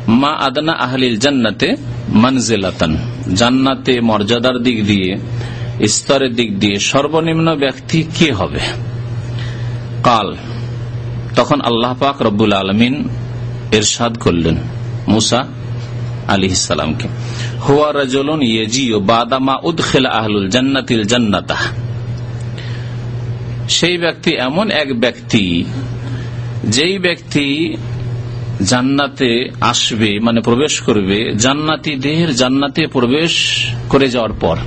মা আদনা আহলিল জান্নাতে মানজেলাতান। জান্নাতে মর্যাদার দিক দিয়ে স্তরের দিক দিয়ে সর্বনিম্ন ব্যক্তি কে হবে? কাল। তখন আল্লাহ পাক রব্বুল আলমিন এরশাদ করলেন মুসা আলী ইসালামকে হুয়া রাজলন বাদামা আহলুল জান্নাতিল জান্নাতা। সেই ব্যক্তি এমন এক ব্যক্তি, যেই ব্যক্তি জান্নাতে আসবে মানে প্রবেশ করবে, জান্নাতিদের জান্নাতে প্রবেশ করে যাওয়ার পর।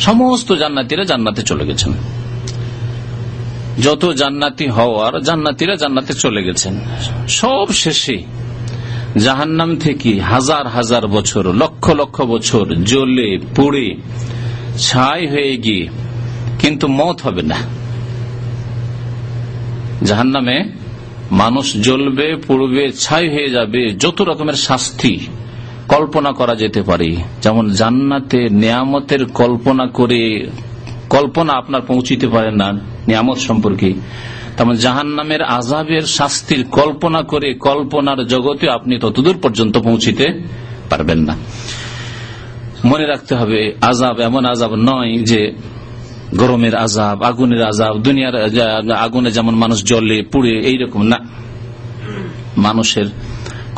সমস্ত জান্নাতিরা জান্নাতে চলে গেছেন। যত জান্নাতি হওয়ার জান্নাতিরা জান্নাতে চলে গেছেন। সব শেষে জাহান্নাম থেকে হাজার হাজার বছর, লক্ষ লক্ষ বছর জ্বলে পুড়ে ছাই হয়ে গিয়ে কিন্তু মত হবে না। জাহান্নামে মানুষ জ্বলবে, পুড়বে, ছাই হয়ে যাবে, যত রকমের শাস্তি কল্পনা করা যেতে পারে। যেমন জান্নাতে নিয়ামতের কল্পনা করে কল্পনা আপনার পৌঁছিতে পারে না নিয়ামত সম্পর্কে। তেমন জাহান নামের আজাবের শাস্তির কল্পনা করে কল্পনার জগতে আপনি ততদূর পর্যন্ত পৌঁছিতে পারবেন না। মনে রাখতে হবে আজাব এমন আজাব নয় যে গরমের আজাব আগুনের আজাব দুনিয়ার আগুনে যেমন মানুষ জলে পুড়ে, এইরকম না। মানুষের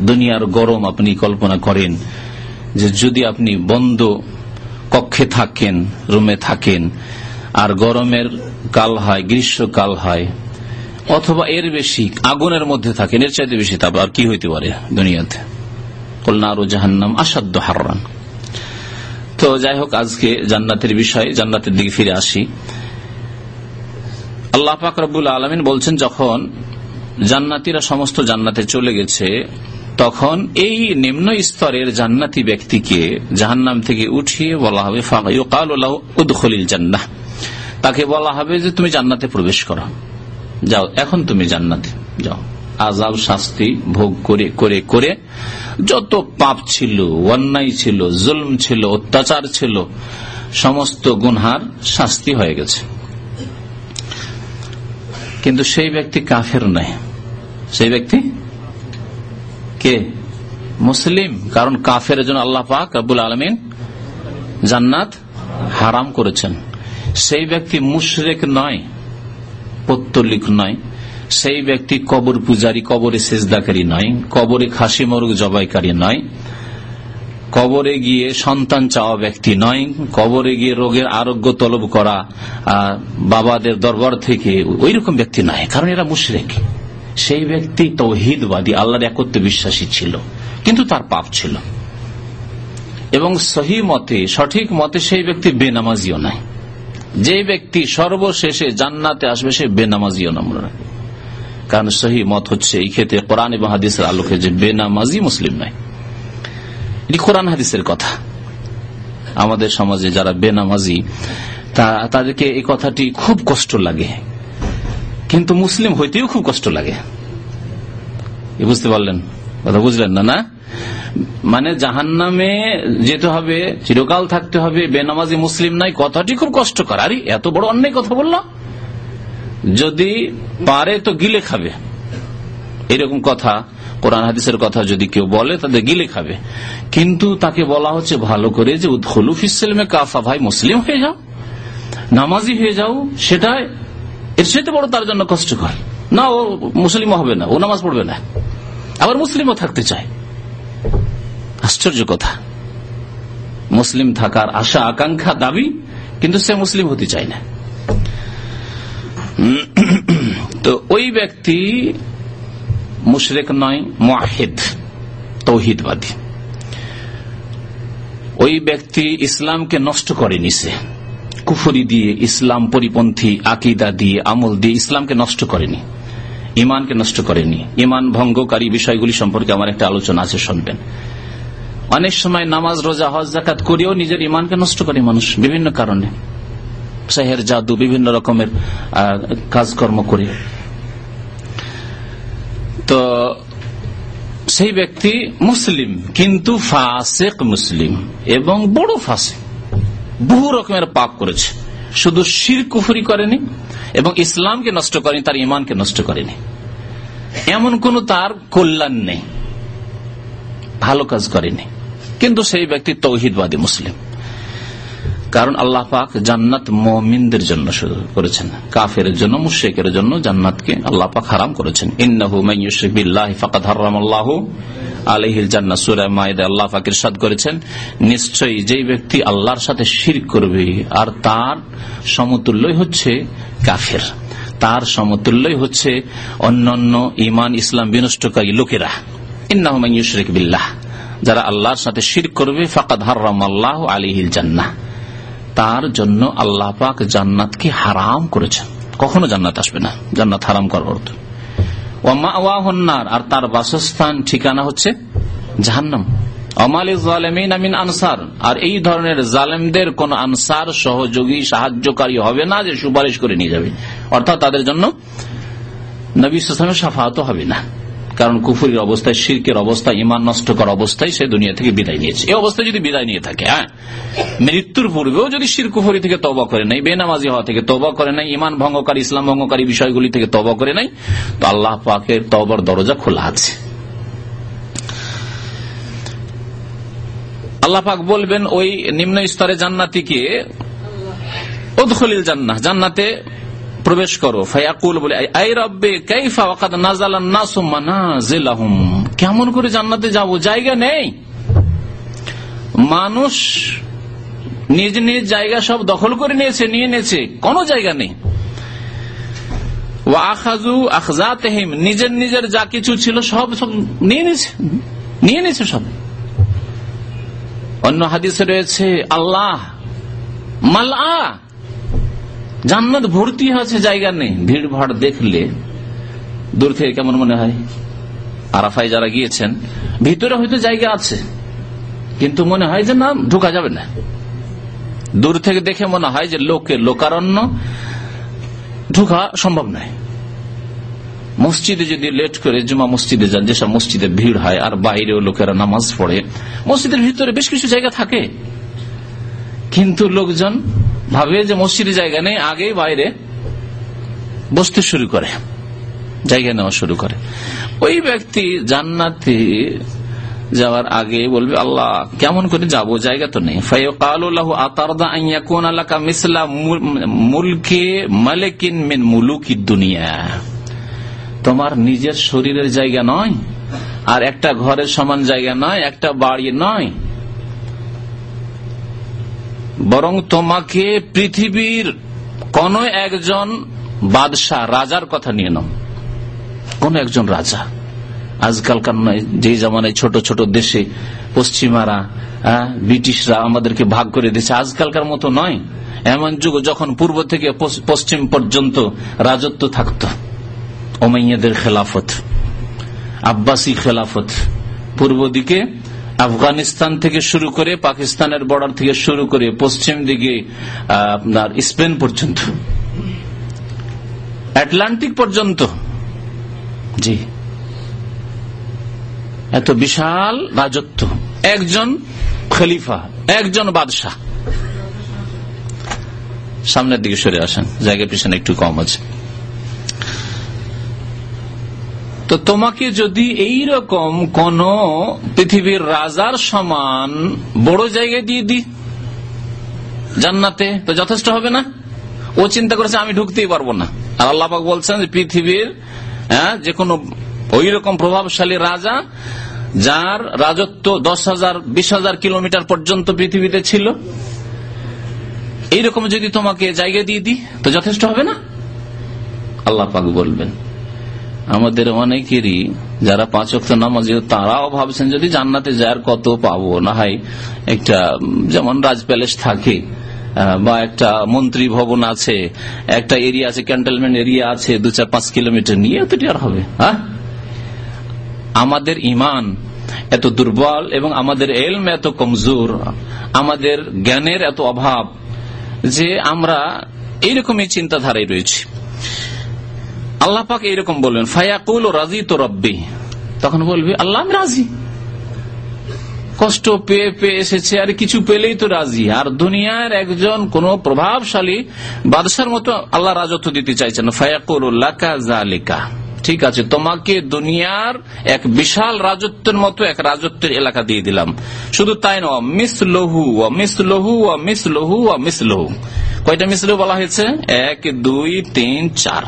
দুনিয়ার গরম আপনি কল্পনা করেন যে যদি আপনি বন্ধ কক্ষে থাকেন, রুমে থাকেন, আর গরমের কাল হয়, গ্রীষ্মকাল হয়, অথবা এর বেশি আগুনের মধ্যে থাকেন, এর চাইতে বেশি তাপ আর কি হইতে পারে দুনিয়াতে? কলনা আরও জাহান্নাম আসাধ্য হারান তো যাই হোক, আজকে জান্নাতের বিষয়, জান্নাতের দিকে ফিরে আসি। আল্লাহ পাক রব্বুল আলমিন বলছেন, যখন জান্নাতিরা সমস্ত জান্নাতে চলে গেছে তখন এই নিম্ন স্তরের জান্নাতি ব্যক্তিকে জাহান্নাম থেকে উঠিয়ে বলা হবে উদ্খলিল জান্নাহ। তাকে বলা হবে যে, তুমি জান্নাতে প্রবেশ করো। যাও, এখন তুমি জান্নাতে যাও। আজাব শাস্তি ভোগ করে করে করে যত পাপ ছিল, অন্যায় ছিল, জুলম ছিল, অত্যাচার ছিল, সমস্ত গুনহার শাস্তি হয়ে গেছে। কিন্তু সেই ব্যক্তি কাফের নাই সেই ব্যক্তি কে? মুসলিম। কারণ কাফের জন্য আল্লাহ পাক আব্বুল আলমিন জান্নাত হারাম করেছেন। সেই ব্যক্তি মুশরেক নয়, পত্তলিক নয়। সেই ব্যক্তি কবর পূজারী, কবরে সেজদাকারী নয়, কবরে খাসি, মরুক, জবাইকারী নয়। কবরে গিয়ে সন্তান চাওয়া ব্যক্তি নয়। কবরে গিয়ে রোগের আরোগ্য তলব করা বাবাদের দরবার থেকে ওই রকম ব্যক্তি নয় কারণ এরা মুশরেক। সেই ব্যক্তি তৌহিদবাদী, আল্লাহর একত্র বিশ্বাসী ছিল, কিন্তু তার পাপ ছিল। এবং সহি মতে, সঠিক মতে সেই ব্যক্তি বেনামাজিও নাই। যে ব্যক্তি সর্বশেষে জান্নাতে আসবে, সে বেনামাজিও নম্র কারণ সহি মত হচ্ছে, এই ক্ষেত্রে কোরআন এবং হাদিসের আলোকে যে বেনামাজি মুসলিম নয় এটি কোরআন হাদিসের কথা। আমাদের সমাজে যারা বেনামাজি তাদেরকে এই কথাটি খুব কষ্ট লাগে। কিন্তু মুসলিম হইতেও খুব কষ্ট লাগে। বুঝতে পারলেন? কথা বুঝলেন না না? মানে জাহান নামে যেতে হবে, চিরকাল থাকতে হবে, বেনামাজি মুসলিম নাই, কথাটি খুব কষ্টকর। আরে, এত বড় অন্যায় কথা বলল? যদি পারে তো গিলে খাবে। এরকম কথা, কোরআন হাদিসের কথা যদি কেউ বলে, তাদের গিলে খাবে। কিন্তু তাকে বলা হচ্ছে ভালো করে যে উদ্খলুফ ইসলামে কাফা, ভাই, মুসলিম হয়ে যাও। নামাজি হয়ে যাও সেটা এর সাথে বড় তার জন্য কষ্টকর। না, ও মুসলিম হবে না, ও নামাজ পড়বে না। আবার মুসলিমও থাকতে চায়। আশ্চর্য কথা। মুসলিম থাকার আশা, আকাঙ্ক্ষা, দাবি, কিন্তু সে মুসলিম হতে চায় না। তো ওই ব্যক্তি মুশরেক নয় মাহেদ তৌহিদবাদী। ওই ব্যক্তি ইসলামকে নষ্ট করেনি সে। কুফরি দিয়ে, ইসলাম পরিপন্থী আকিদা দিয়ে, আমল দিয়ে ইসলামকে নষ্ট করেনি ইমানকে নষ্ট করেনি। ইমান ভঙ্গকারী বিষয়গুলি সম্পর্কে আমার একটা আলোচনা আছে, শুনবেন। অনেক সময় নামাজ, রোজা, হজ জাকাত করেও নিজের ইমানকে নষ্ট করে মানুষ, বিভিন্ন কারণে। সেহের জাদু, বিভিন্ন রকমের কাজকর্ম করে। তো সেই ব্যক্তি মুসলিম, কিন্তু ফাসেক মুসলিম এবং বড় ফাসেক। বহু রকমের পাপ করেছে। শুধু শির কুফুরি করেনি এবং ইসলামকে নষ্ট করেনি, তার ইমানকে নষ্ট করেনি। এমন কোন তার কল্যাণ নেই। ভালো কাজ করেনি। কিন্তু সেই ব্যক্তি তৌহিদবাদী মুসলিম। কারণ আল্লাহ পাক জান্নাত মমিনদের জন্য শুরু করেছেন, কাফের জন্য মুশেকের জন্য জান্নাতকে আল্লাহ পাক হারাম করেছেন। ইন্নাহু মাইয়ুশরিক বিল্লাহি ফাকাদ হারামাল্লাহু আলাইহিল জান্নাত। সূরা মাইদা আল্লাহ পাক ইরশাদ করেছেন, নিশ্চয়ই যেই ব্যক্তি আল্লাহর সাথে শিরক করবে আর তার সমতুল্যই হচ্ছে কাফের, তার সমতুল্যই হচ্ছে অন্যান্য ইমান ইসলাম বিনষ্টকারী লোকেরা। ইন্নাহু মাইয়ুশরিক বিল্লাহ, যারা আল্লাহর সাথে শির করবে, ফাকাদ হারাম আল্লাহ আলিহিল জান্নাহ। তার জন্য আল্লাহ পাক জান্নাতকে হারাম করেছেন। কখনো জান্নাত আসবে না। জান্নাত হারাম করার অর্থ। আর তার বাসস্থান ঠিকানা হচ্ছে আনসার, আর এই ধরনের জালেমদের কোন আনসার, সহযোগী, সাহায্যকারী হবে না যে সুপারিশ করে নিয়ে যাবে। অর্থাৎ তাদের জন্য নবী সাফাত হবে না। কারণ কুফুরির অবস্থায়, শির্কের অবস্থায় ইমান নষ্ট করার অবস্থায় সে দুনিয়া থেকে বিদায় নিয়েছে। এই অবস্থায় যদি বিদায় নিয়ে থাকে হ্যাঁ? মৃত্যুর পূর্বেও যদি শির কুফুরি থেকে তবা করে নাই বেনামাজি হওয়া থেকে তবা করে নাই ইমান ভঙ্গকারী, ইসলাম ভঙ্গকারী বিষয়গুলি থেকে তবা করে নাই তো আল্লাহ পাকের তবর দরজা খোলা আছে। আল্লাহ পাক বলবেন, ওই নিম্ন স্তরে জান্নাতিকে জান্নাতে প্রবেশ করো। ফায়াকুল বলে, আই রব্বে, কাইফা ওয়াকাদ নাজালান নাসু কেমন করে জান্নাতে যাব? জায়গা নেই। মানুষ নিজ নিজ জায়গা সব দখল করে নিয়েছে, নিয়ে নিয়েছে। কোনো জায়গা নেই। নিজের নিজের যা কিছু ছিল সব সব নিয়ে নিয়েছে। নিয়ে নিয়েছে সব। অন্য হাদিসে রয়েছে, আল্লাহ মাল্লা জান্নাত ভর্তি আছে জায়গা নেই। ভিড় ভাড় দেখলে দূর থেকে কেমন মনে হয়? আরাফাই যারা গিয়েছেন, ভিতরে হয়তো জায়গা আছে, কিন্তু মনে হয় যে না, ঢুকা যাবে না। দূর থেকে দেখে মনে হয় যে লোকে লোকারণ্য, ঢুকা সম্ভব নয়। মসজিদে যদি লেট করে জুমা মসজিদে যান, যেসব মসজিদে ভিড় হয় আর বাইরেও লোকেরা নামাজ পড়ে, মসজিদের ভিতরে বেশ কিছু জায়গা থাকে। কিন্তু লোকজন ভাবে যে মসজিদে জায়গা নেই, আগেই বাইরে বসতে শুরু করে, জায়গা নেওয়া শুরু করে। ওই ব্যক্তি জান্নাতে যাওয়ার আগে বলবে, আল্লাহ, কেমন করে যাব? জায়গা তো নেই। তোমার নিজের শরীরের জায়গা নয়, আর একটা ঘরের সমান জায়গা নয়, একটা বাড়ি নয়। বরং তোমাকে পৃথিবীর কোন একজন বাদশাহ রাজার কথা নিয়ে নাও। কোন একজন রাজা। আজকালকার নয়, যে জামানায় ছোট ছোট দেশে পশ্চিমারা ব্রিটিশরা আমাদেরকে ভাগ করে দিয়েছে, আজকালকার মতো নয়। এমন যুগ যখন পূর্ব থেকে পশ্চিম পর্যন্ত রাজত্ব থাকত। ওমাইয়াদের খেলাফত, আব্বাসী খেলাফত। পূর্ব দিকে আফগানিস্তান থেকে শুরু করে পাকিস্তানের বর্ডার থেকে শুরু করে পশ্চিম দিকে আপনার স্পেন পর্যন্ত। আটলান্টিক পর্যন্ত। জি। এত বিশাল রাজত্ব। একজন খলিফা, একজন বাদশাহ। সামনের দিকে সরে আসেন, জায়গা পিছনে একটু কম আছে। তো তোমাকে যদি এই রকম কোন পৃথিবীর রাজার সমান বড় জায়গায় দিয়ে দি জান্নাতে, তো যথেষ্ট হবে না? ও চিন্তা করেছে, আমি ঢুকতেই পারব না। আর আল্লাপাক বলছেন যে পৃথিবীর হ্যাঁ যে কোনো ওই রকম প্রভাবশালী রাজা, যার রাজত্ব দশ হাজার, বিশ হাজার কিলোমিটার পর্যন্ত পৃথিবীতে ছিল, এইরকম যদি তোমাকে জায়গা দিয়ে দিই, তো যথেষ্ট হবে না? আল্লাহ পাক বলবেন। আমাদের অনেকেরই যারা পাঁচ অক্ট নামাজ, তারাও ভাবছেন যদি জান্নাতে যার কত পাবো? না হয় একটা, যেমন রাজ প্যালেস থাকে বা একটা মন্ত্রী ভবন আছে, একটা এরিয়া আছে, ক্যান্টনমেন্ট এরিয়া আছে, দু চার পাঁচ কিলোমিটার নিয়ে এতটি আর হবে। হ্যাঁ আমাদের ইমান এত দুর্বল এবং আমাদের এলম এত কমজোর, আমাদের জ্ঞানের এত অভাব যে আমরা এইরকমই চিন্তাধারায় রয়েছি। আল্লাহ পাক এইরকম বলবেন ফায়াকুল রাজি তো রব্বি। তখন বলবি, আল্লাহ, আমি রাজি। কষ্ট পেয়ে পেয়ে এসেছে, আর কিছু পেলেই তো রাজি। আর দুনিয়ার একজন কোন প্রভাবশালী বাদশার মতো আল্লাহ রাজত্ব দিতে চাইছেন ফায়াকুল জালিকা ঠিক আছে, তোমাকে দুনিয়ার এক বিশাল রাজত্বের মতো এক রাজত্বের এলাকা দিয়ে দিলাম। শুধু তাই নয় মিস লহু ও মিস লহু ও মিস লহু ও মিস লহু কয়টা মিস লহু বলা হয়েছে? এক, দুই, তিন, চার।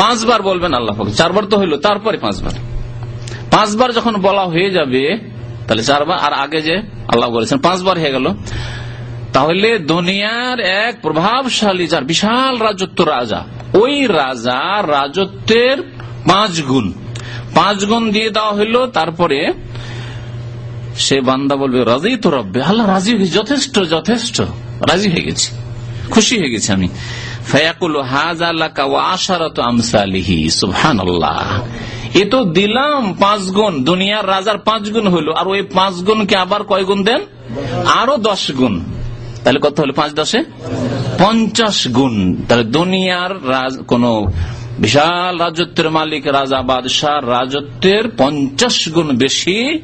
পাঁচবার বলবেন আল্লাহ চারবার তো হইল, তারপরে পাঁচবার। পাঁচবার যখন বলা হয়ে যাবে, তাহলে চারবার, আর আগে যে আল্লাহ বলেছেন পাঁচবার হয়ে গেল। তাহলে দুনিয়ার এক প্রভাবশালী, যার বিশাল রাজত্ব রাজা, ওই রাজা রাজত্বের পাঁচ গুণ। পাঁচ গুণ দিয়ে দেওয়া হইল, তারপরে সে বান্দা বলবে, রাজি তো রব্বে, আল্লাহ রাজি হয়ে যথেষ্ট যথেষ্ট, রাজি হয়ে গেছি, খুশি হয়ে গেছি আমি। ফয়াকুল হাজ আল্লাহ আমসালিহি সুহান এ তো দিলাম পাঁচ গুণ, দুনিয়ার রাজার পাঁচ গুণ হইল, আর ওই পাঁচ গুণকে আবার কয় গুণ দেন? আরও দশ গুণ। তাহলে কত হলো পাঁচ দশে? পঞ্চাশ গুণ। তাহলে দুনিয়ার কোন বিশাল রাজত্বের মালিক, রাজা, বাদশাহ, রাজত্বের পঞ্চাশ গুণ বেশি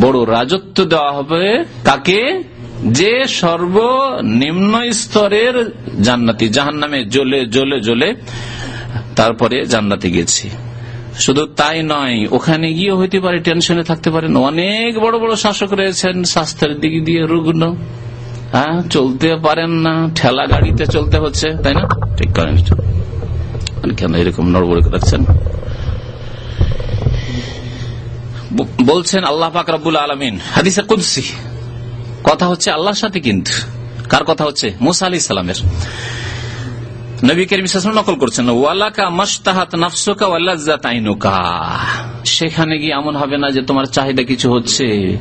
বড় রাজত্ব দেওয়া হবে কাকে? যে সর্বনিম্ন স্তরের জান্নাতি জাহান নামে জ্বলে জ্বলে জ্বলে তারপরে জান্নাতে গেছি। শুধু তাই নয়, ওখানে গিয়ে হইতে পারে, টেনশনে থাকতে পারেন অনেক বড় বড় শাসক রয়েছেন, স্বাস্থ্যের দিক দিয়ে রুগ্ন। হ্যাঁ চলতে পারেন না, ঠেলা গাড়িতে চলতে হচ্ছে, তাই না? ঠিক করেন কেন এরকম নড়বড় রাখছেন? বলছেন আল্লাহ পাক রব্বুল আলমিন, হাদিসে কুদ্সি। কথা হচ্ছে আল্লাহর সাথে কিন্তু। কার কথা হচ্ছে? মুসা আলি সালামের। নবী করিম নকল করছেন, ওয়ালাকা মাস্তাহাত নাফসুকা ওয়াল্লাজ্জাত আইনুকা। সেখানে গিয়ে এমন হবে না যে তোমার চাহিদা কিছু হচ্ছে,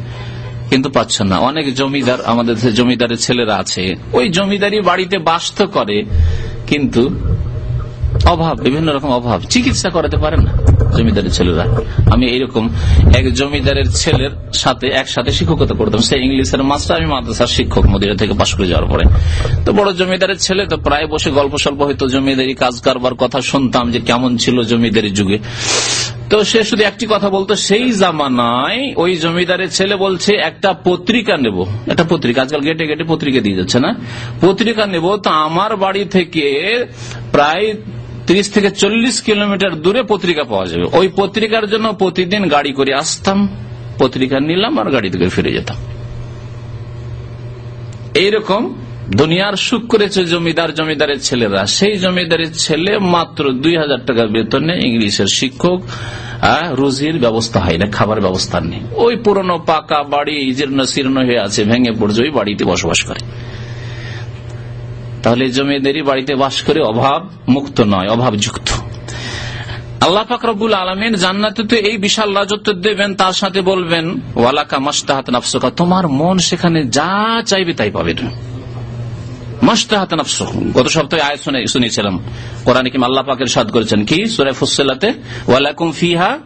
কিন্তু পাচ্ছ না। অনেক জমিদার, আমাদের জমিদারের ছেলেরা আছে। ওই জমিদারি বাড়িতে বাস তো করে, কিন্তু অভাব, বিভিন্ন রকম অভাব। চিকিৎসা করাতে পারে না। জমিদারের ছেলেরা। আমি এইরকম এক জমিদারের ছেলের সাথে একসাথে শিক্ষকতা করতাম। সে ইংলিশের মাস্টার, আমি মাদ্রাসার শিক্ষক মদিরা থেকে পাশ করে যাওয়ার পরে। তো বড় জমিদারের ছেলে তো প্রায় বসে গল্প স্বল্প হয়তো জমিদারি কাজ কারবার কথা শুনতাম যে কেমন ছিল জমিদারি যুগে। তো সে শুধু একটি কথা বলতো, সেই জামানায় ওই জমিদারের ছেলে বলছে, একটা পত্রিকা নেব। একটা পত্রিকা, আজকাল গেটে গেটে পত্রিকা দিয়ে যাচ্ছে না? পত্রিকা নেব, তো আমার বাড়ি থেকে প্রায় তিরিশ থেকে চল্লিশ কিলোমিটার দূরে পত্রিকা পাওয়া যাবে। ওই পত্রিকার জন্য প্রতিদিন গাড়ি করে আসতাম, পত্রিকা নিলাম আর গাড়ি থেকে ফিরে যেতাম। এইরকম দুনিয়ার সুখ করেছে জমিদার জমিদারের ছেলেরা। সেই জমিদারের ছেলে মাত্র দুই হাজার টাকা বেতনে ইংলিশের শিক্ষক রুজির ব্যবস্থা হয় না, খাবার ব্যবস্থা নেই। ওই পুরনো পাকা বাড়ি জীর্ণ শীর্ণ হয়ে আছে, ভেঙে পড়ছে, ওই বাড়িতে বসবাস করে। তাহলে জমিদারি বাড়িতে বাস করে অভাব মুক্ত নয় অভাব যুক্ত আল্লাহ ফাকরবুল আলমিন জান্নাতে তো এই বিশাল রাজত্ব দেবেন, তার সাথে বলবেন, ওয়ালাকা মাস্তাহাত নাফসকা তোমার মন সেখানে যা চাইবে তাই পাবে। মাস্তাহাত নাফস গত সপ্তাহে আয় শুনে শুনেছিলাম। কোরআন কিম আল্লাহ পাকের সাদ করেছেন কি? সুরে ফুসলাতে ওয়ালাকুম ফিহা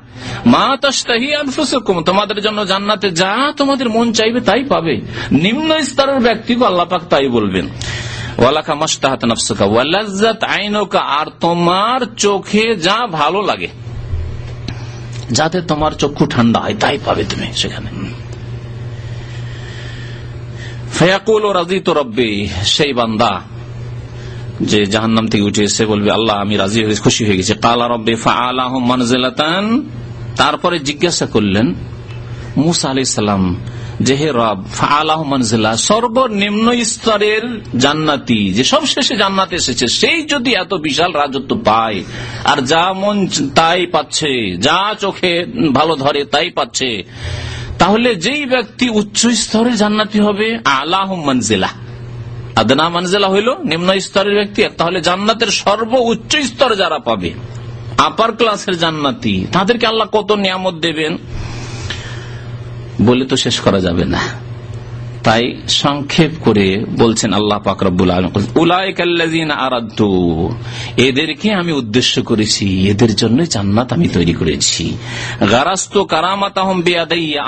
মা তাস্তাহি আনফুসুকুম তোমাদের জন্য জান্নাতে যা তোমাদের মন চাইবে তাই পাবে। নিম্ন স্তরের ব্যক্তিকে আল্লাহ পাক তাই বলবেন। ওয়ালাকা মাস্তাহাত নাফসুকা, ওয়ালাজ্জাত আইনুকা, আর তোমার চোখে যা ভালো লাগে, যাতে তোমার চক্ষু ঠান্ডা হয়, তাই পাবে তুমি সেখানে। ও রাজি তো রব্বি, সেই বান্দা যে জাহান্নাম থেকে উঠে এসে বলবে, আল্লাহ, আমি রাজি হয়ে, খুশি হয়ে গেছি। কালা রব্বে ফাআলাহ মানজিলাতান, তারপরে জিজ্ঞাসা করলেন, মুসা আলাইহিস সালাম যে রব, ফাআলাহ মানজিলা, সর্বনিম্ন স্তরের জান্নাতি, যে সব শেষে জান্নাত এসেছে, সেই যদি এত বিশাল রাজত্ব পায়, আর যা মন তাই পাচ্ছে, যা চোখে ভালো ধরে তাই পাচ্ছে, তাহলে যেই ব্যক্তি উচ্চ স্তরে জান্নাতি হবে, আলাহ মঞ্জিলা আদনা মঞ্জিলা হইল নিম্ন স্তরের ব্যক্তি, তাহলে জান্নাতের সর্ব উচ্চ স্তর যারা পাবে আপার ক্লাসের জান্নাতি, তাদেরকে আল্লাহ কত নিয়ামত দেবেন? বলে তো শেষ করা যাবে না। তাই সংক্ষেপ করে বলছেন আল্লাহ পাকরবুল আরাধ্য এদেরকে আমি উদ্দেশ্য করেছি, এদের জন্য জান্নাত আমি তৈরি করেছি। গারাস্ত কারামাত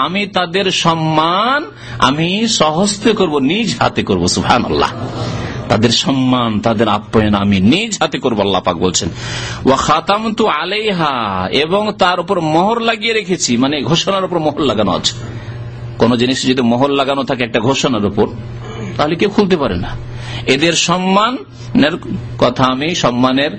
আমি তাদের সম্মান আমি সহস্তে করব, নিজ হাতে করব সুহান আল্লাহ তাদের সম্মান, তাদের আপ্যায়ন আমি নিজ হাতে করব, আল্লাহ পাক বলছেন। ও খাতাম তু আলাইহা, এবং তার উপর মোহর লাগিয়ে রেখেছি মানে ঘোষণার উপর মোহর লাগানো আছে। কোন জিনিস যদি মোহর লাগানো থাকে একটা ঘোষণার উপর, তাহলে কেউ খুলতে পারে না। এদের সম্মানের কথা আমি সম্মানের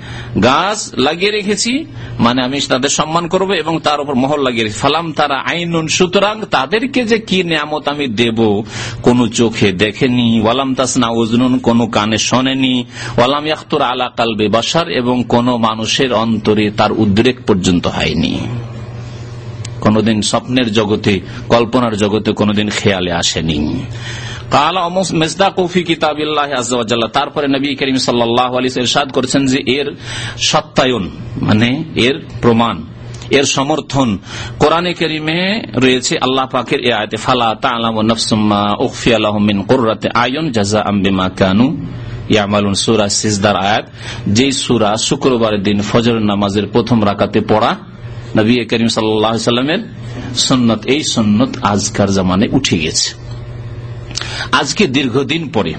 গাছ লাগিয়ে রেখেছি মানে আমি তাদের সম্মান করব এবং তার উপর মহল লাগিয়ে রেখেছি। ফালাম তারা আইনুন, সুতরাং তাদেরকে যে কি নিয়ামত আমি দেব, কোন চোখে দেখেনি। ওয়ালাম তাসনা উজনুন, কোন কানে শোনেনি। ওয়ালাম ইয়াখতুর আলা কালবে বাসার এবং কোন মানুষের অন্তরে তার উদ্রেক পর্যন্ত হয়নি। কোনদিন স্বপ্নের জগতে, কল্পনার জগতে কোনদিন খেয়ালে আসেনি। তারপরে নবী করিম সাল্লাহ সাদ করেছেন যে এর সত্যায়ন মানে এর প্রমাণ, এর সমর্থন কোরআনে করিমে রয়েছে আল্লাহ পাকের এ আয়তে, ফালা তালাম উকফি আলহমিন কোর্রাতে আয়ন জাজা আম্বিমা কানু ইয়ামালুন। সুরা সিজদার আয়াত, যেই সুরা শুক্রবারের দিন ফজর নামাজের প্রথম রাকাতে পড়া নবী করিম সাল্লামের সন্ন্যত এই সন্ন্যত আজকার জামানে উঠে গেছে। আজকে দীর্ঘদিন পরে,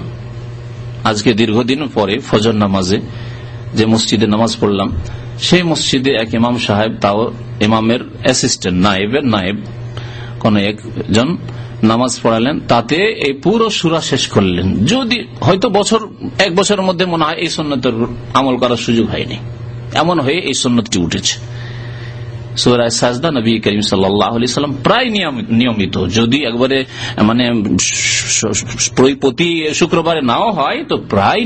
আজকে দীর্ঘদিন পরে ফজর নামাজে যে মসজিদে নামাজ পড়লাম, সেই মসজিদে এক ইমাম সাহেব, তাও ইমামের অ্যাসিস্ট্যান্ট নায়েবের নায়েব, কোন একজন নামাজ পড়ালেন, তাতে এই পুরো সুরা শেষ করলেন। যদি হয়তো বছর, এক বছরের মধ্যে মনে হয় এই সন্ন্যতের আমল করার সুযোগ হয়নি। এমন হয়ে এই সন্ন্যতটি উঠেছে। সুরায় সাজদা নবী করিম সাল্লাম প্রায় নিয়মিত যদি একবারে মানে প্রতি শুক্রবারে নাও হয়, তো প্রায়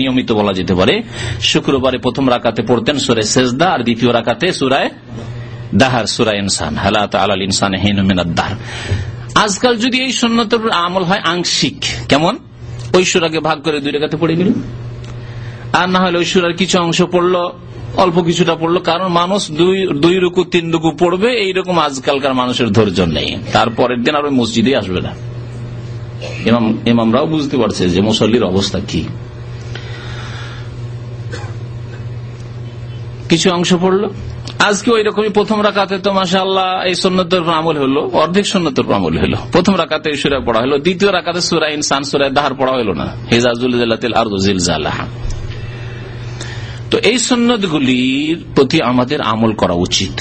নিয়মিত বলা যেতে পারে। শুক্রবারে প্রথম রাকাতে পড়তেন সুরায় সেজদা, আর দ্বিতীয় রাকাতে সুরায় দাহার, সুরায় ইনসান। হালাত আলাল ইনসান হেনুমিনাদ্দার আজকাল যদি এই সন্ন্যতের আমল হয় আংশিক, কেমন? সুরাকে ভাগ করে দুই রেখাতে পড়ে নিল আর না হলে সুরার কিছু অংশ পড়ল অল্প কিছুটা পড়ল, কারণ মানুষ দুই দুই রুকু, তিন রুকু পড়বে, এইরকম আজকালকার মানুষের ধৈর্য নেই। তারপরের দিন আর ওই মসজিদে আসবে না। ইমামরাও বুঝতে পারছে যে মুসল্লির অবস্থা কি। কিছু অংশ পড়ল। আজকে ওই রকমই প্রথম রাকাতে তো মাসা আল্লাহ এই সন্ন্যতের আমল হলো, অর্ধেক সন্ন্যতের আমল হলো। প্রথম রাকাতে সুরায় পড়া হলো, দ্বিতীয় রাকাতে সুরা ইনসান, সুরায় দাহার পড়া হলো না। হেজাজুল আর জালাহা তো এই সন্ন্যতগুলির প্রতি আমাদের আমল করা উচিত।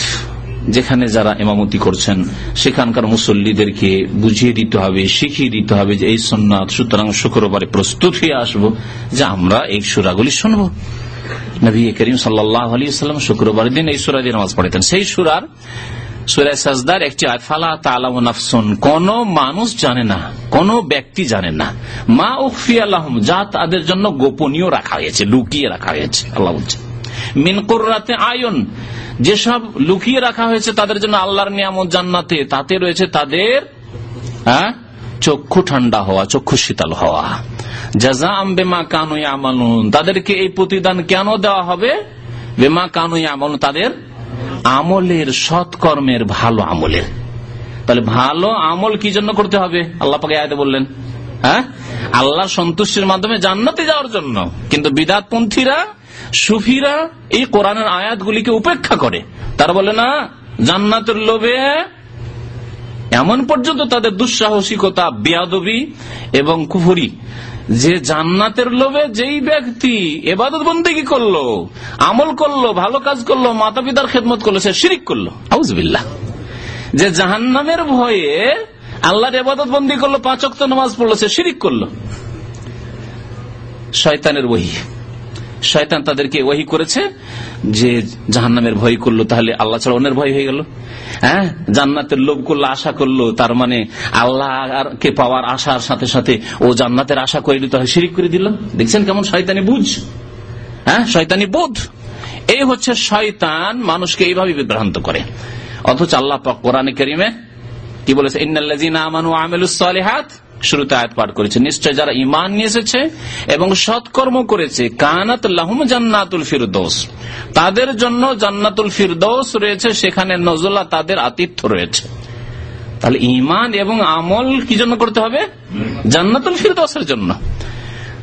যেখানে যারা এমামতি করছেন, সেখানকার মুসল্লিদেরকে বুঝিয়ে দিতে হবে, শিখিয়ে দিতে হবে যে এই সন্ন্যাত সুতরাং শুক্রবারে প্রস্তুত হয়ে আসব যে আমরা এই সুরাগুলি শুনব। নবী করিম সাল্লাম শুক্রবার দিন এই সুরা নামাজ পড়েতেন। সেই সুরার সুরায় সাজদার একটি আফালা তালাম নাফসুন, কোন মানুষ জানে না, কোন ব্যক্তি জানে না। মা উফি আল্লাহম যা তাদের জন্য গোপনীয় রাখা হয়েছে, লুকিয়ে রাখা হয়েছে, আল্লাহ বলছে। মিনকুর রাতে আয়ন, যেসব লুকিয়ে রাখা হয়েছে তাদের জন্য আল্লাহর নিয়ামত জান্নাতে, তাতে রয়েছে তাদের হ্যাঁ চক্ষু ঠান্ডা হওয়া, চক্ষু শীতল হওয়া। জাজা আম বেমা কানু আমালুন তাদেরকে এই প্রতিদান কেন দেওয়া হবে? বেমা কানু আমালুন তাদের আমলের সৎকর্মের ভালো আমলের। তাহলে ভালো আমল কি জন্য করতে হবে? আল্লাহ পাকে আয়তে বললেন হ্যাঁ? আল্লাহর সন্তুষ্টির মাধ্যমে জান্নাতে যাওয়ার জন্য। কিন্তু বিদাতপন্থীরা, সুফিরা এই কোরআনের আয়াতগুলিকে উপেক্ষা করে। তারা বলে, না, জান্নাতের লোভে এমন পর্যন্ত তাদের দুঃসাহসিকতা, বেয়াদবি এবং কুফুরি যে জান্নাতের লোভে যেই ব্যক্তি এবাদত বন্দেগী করল, আমল করল, ভালো কাজ করল মাতা পিতার খেদমত করল, সে শিরিক করল। হাউজবিল্লা যে জাহান্নামের ভয়ে আল্লাহর এবাদত বন্দী করল পাঁচক্ত নামাজ পড়ল, সে শিরিক করল। শয়তানের বহি শয়তান তাদেরকে ওহি করেছে যে জাহান্নামের ভয় করল, তাহলে আল্লাহ ছাড়া অন্যের ভয় হয়ে গেল। হ্যাঁ? জান্নাতের লোভ করল, আশা করল, তার মানে আল্লাহকে পাওয়ার আশার সাথে সাথে ও জান্নাতের আশা করে তাহলে শিরিক করে দিল। দেখছেন কেমন শয়তানি বুঝ? হ্যাঁ? শয়তানি বোধ। এই হচ্ছে শয়তান মানুষকে এইভাবে বিভ্রান্ত করে। অথচ আল্লাহ কোরআনে করিমে কি বলেছে? ইন্নাল্লাজিনা আমানু আমিলুস সালিহাত শুরুতে আয়াত পাঠ করেছে। নিশ্চয় যারা ইমান নিয়ে এসেছে এবং সৎকর্ম করেছে, কানাত লাহম জান্নাতুল ফিরদোস। তাদের জন্য জান্নাতুল ফিরদোস রয়েছে, সেখানে নজলা তাদের আতিথ্য রয়েছে। তাহলে ইমান এবং আমল কি জন্য করতে হবে? জান্নাতুল ফিরদোসের জন্য।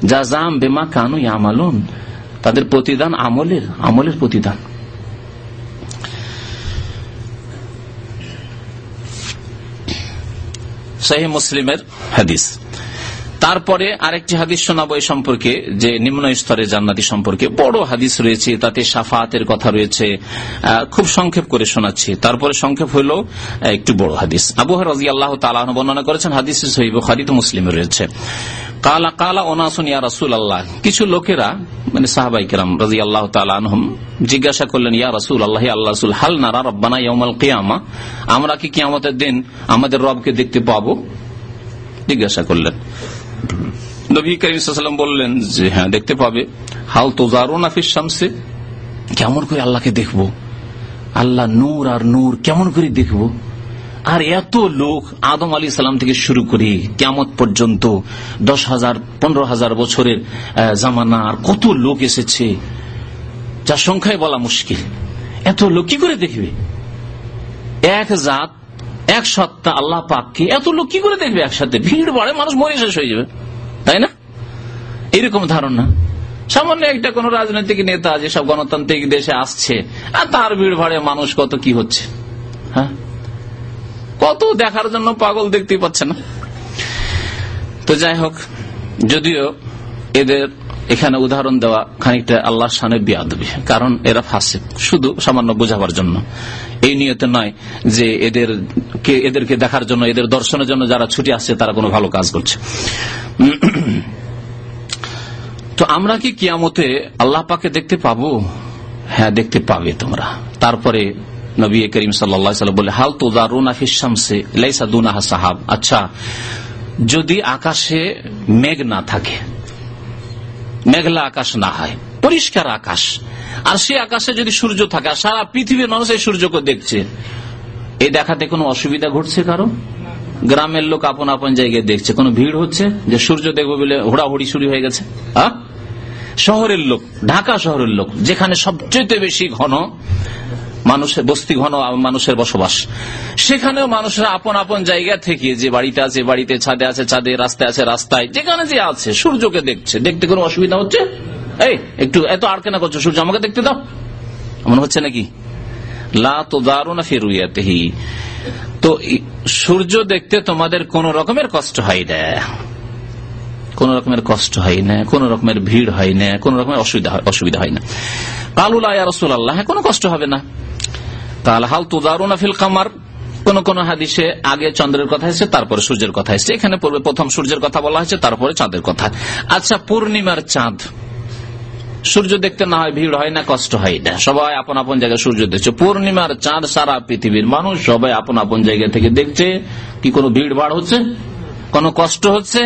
যা জাম বেমা কানু আমালুন তাদের প্রতিদান আমলের আমলের প্রতিদান। সাহি মুসলিমের হাদিস তারপরে আরেকটি হাদিস শোনাবো এই সম্পর্কে, যে নিম্ন স্তরে জান্নাতি সম্পর্কে। বড় হাদিস রয়েছে, তাতে সাফাতের কথা রয়েছে খুব সংক্ষেপ করে শোনাচ্ছি। তারপরে সংক্ষেপ হইল একটু বড় হাদিস। আবু রাজি আল্লাহ তালাহ বর্ণনা করেছেন হাদিস সহিব খালিদ মুসলিমে রয়েছে। কালা কালা ওনাসুন ইয়া রাসুল আল্লাহ কিছু লোকেরা মানে সাহাবাই কেরাম রাজি আল্লাহ তালহম জিজ্ঞাসা করলেন, ইয়া রাসুল আল্লাহ আল্লাহ রসুল, হাল নারা রব্বানা ইয়মাল কিয়ামা? আমরা কি কিয়ামতের দিন আমাদের রবকে দেখতে পাবো? জিজ্ঞাসা করলেন। নবী করিম বললেন যে হ্যাঁ দেখতে পাবে। হাল নাফিস শামসে? কেমন করে আল্লাহকে দেখব? আল্লাহ নূর আর নূর কেমন করে দেখব? আর এত লোক আদম আলী সালাম থেকে শুরু করে কেমত পর্যন্ত দশ হাজার, পনেরো হাজার বছরের জামানা আর কত লোক এসেছে, যার সংখ্যায় বলা মুশকিল। এত লোক কি করে দেখবে? এক জাত এক সত্তা আল্লাহ পাককে এত লোক কি করে দেখবে একসাথে? ভিড় বাড়ে, মানুষ মরে শেষ হয়ে যাবে। তাই না? এরকম ধারণা। সামান্য একটা কোন রাজনৈতিক নেতা যেসব গণতান্ত্রিক দেশে আসছে, আর তার ভিড় ভাড়ে মানুষ কত কি হচ্ছে? হ্যাঁ? কত দেখার জন্য পাগল দেখতে পাচ্ছে না? তো যাই হোক, যদিও এদের এখানে উদাহরণ দেওয়া খানিকটা আল্লাহর সানে বিয়াদবি, কারণ এরা ফাঁসে শুধু সামান্য বোঝাবার জন্য। এই নিয়তে নয় যে এদের এদেরকে দেখার জন্য, এদের দর্শনের জন্য যারা ছুটি আসছে, তারা কোনো ভালো কাজ করছে। তো আমরা কি কিয়ামতে আল্লাহ পাকে দেখতে পাবো? হ্যাঁ দেখতে পাবে তোমরা। তারপরে নবী করিম সাল্লা বলে হাল তো দারুনাফিসামসে লাইসা দুনাহা সাহাব। আচ্ছা যদি আকাশে মেঘ না থাকে, মেঘলা আকাশ না হয়, পরিষ্কার আকাশ আর সে আকাশে যদি সূর্য থাকে সারা পৃথিবীর মানুষ এই সূর্যকে দেখছে এই দেখাতে কোনো অসুবিধা ঘটছে কারও? গ্রামের লোক আপন আপন জায়গায় দেখছে, কোনো ভিড় হচ্ছে যে সূর্য দেখব বলে হুড়াহুড়ি শুরু হয়ে গেছে? শহরের লোক, ঢাকা শহরের লোক, যেখানে সবচেয়ে বেশি ঘন মানুষের বস্তি ঘন মানুষের বসবাস, সেখানেও মানুষরা আপন আপন জায়গা থেকে যে বাড়িতে আছে, বাড়িতে ছাদে আছে, ছাদে রাস্তায় আছে, রাস্তায়, যেখানে যে আছে, সূর্যকে দেখছে। দেখতে কোনো অসুবিধা হচ্ছে? এই, একটু, এত আর কেনা করছ? সূর্য, আমাকে দেখতে দাও। এমন হচ্ছে নাকি? তো সূর্য দেখতে তোমাদের কোন রকমের কষ্ট হয় না। কোন রকমের কষ্ট হয় না, কোন রকমের ভিড় হয় না, কোন রকমের অসুবিধা হয় না। কালুলা রসুল আল্লাহ কোনো কষ্ট হবে না। তাহলে হাল তুদারুনা ফিল কামার, কোন কোন হাদিসে আগে চন্দ্রের কথা এসেছে, তারপরে সূর্যের কথা এসেছে। এখানে পূর্বে প্রথম সূর্যের কথা বলা হয়েছে, তারপরে চাঁদের কথা। আচ্ছা পূর্ণিমার চাঁদ। সূর্য দেখতে না হয়, ভিড় হয় না, কষ্ট হয় না। সবাই আপন আপন জায়গায় সূর্য দেখছে। পূর্ণিমার চাঁদ সারা পৃথিবীর মানুষ সবাই আপন আপন জায়গা থেকে দেখছে। কি কোনো ভিড় ভাড় হচ্ছে? কোনো কষ্ট হচ্ছে?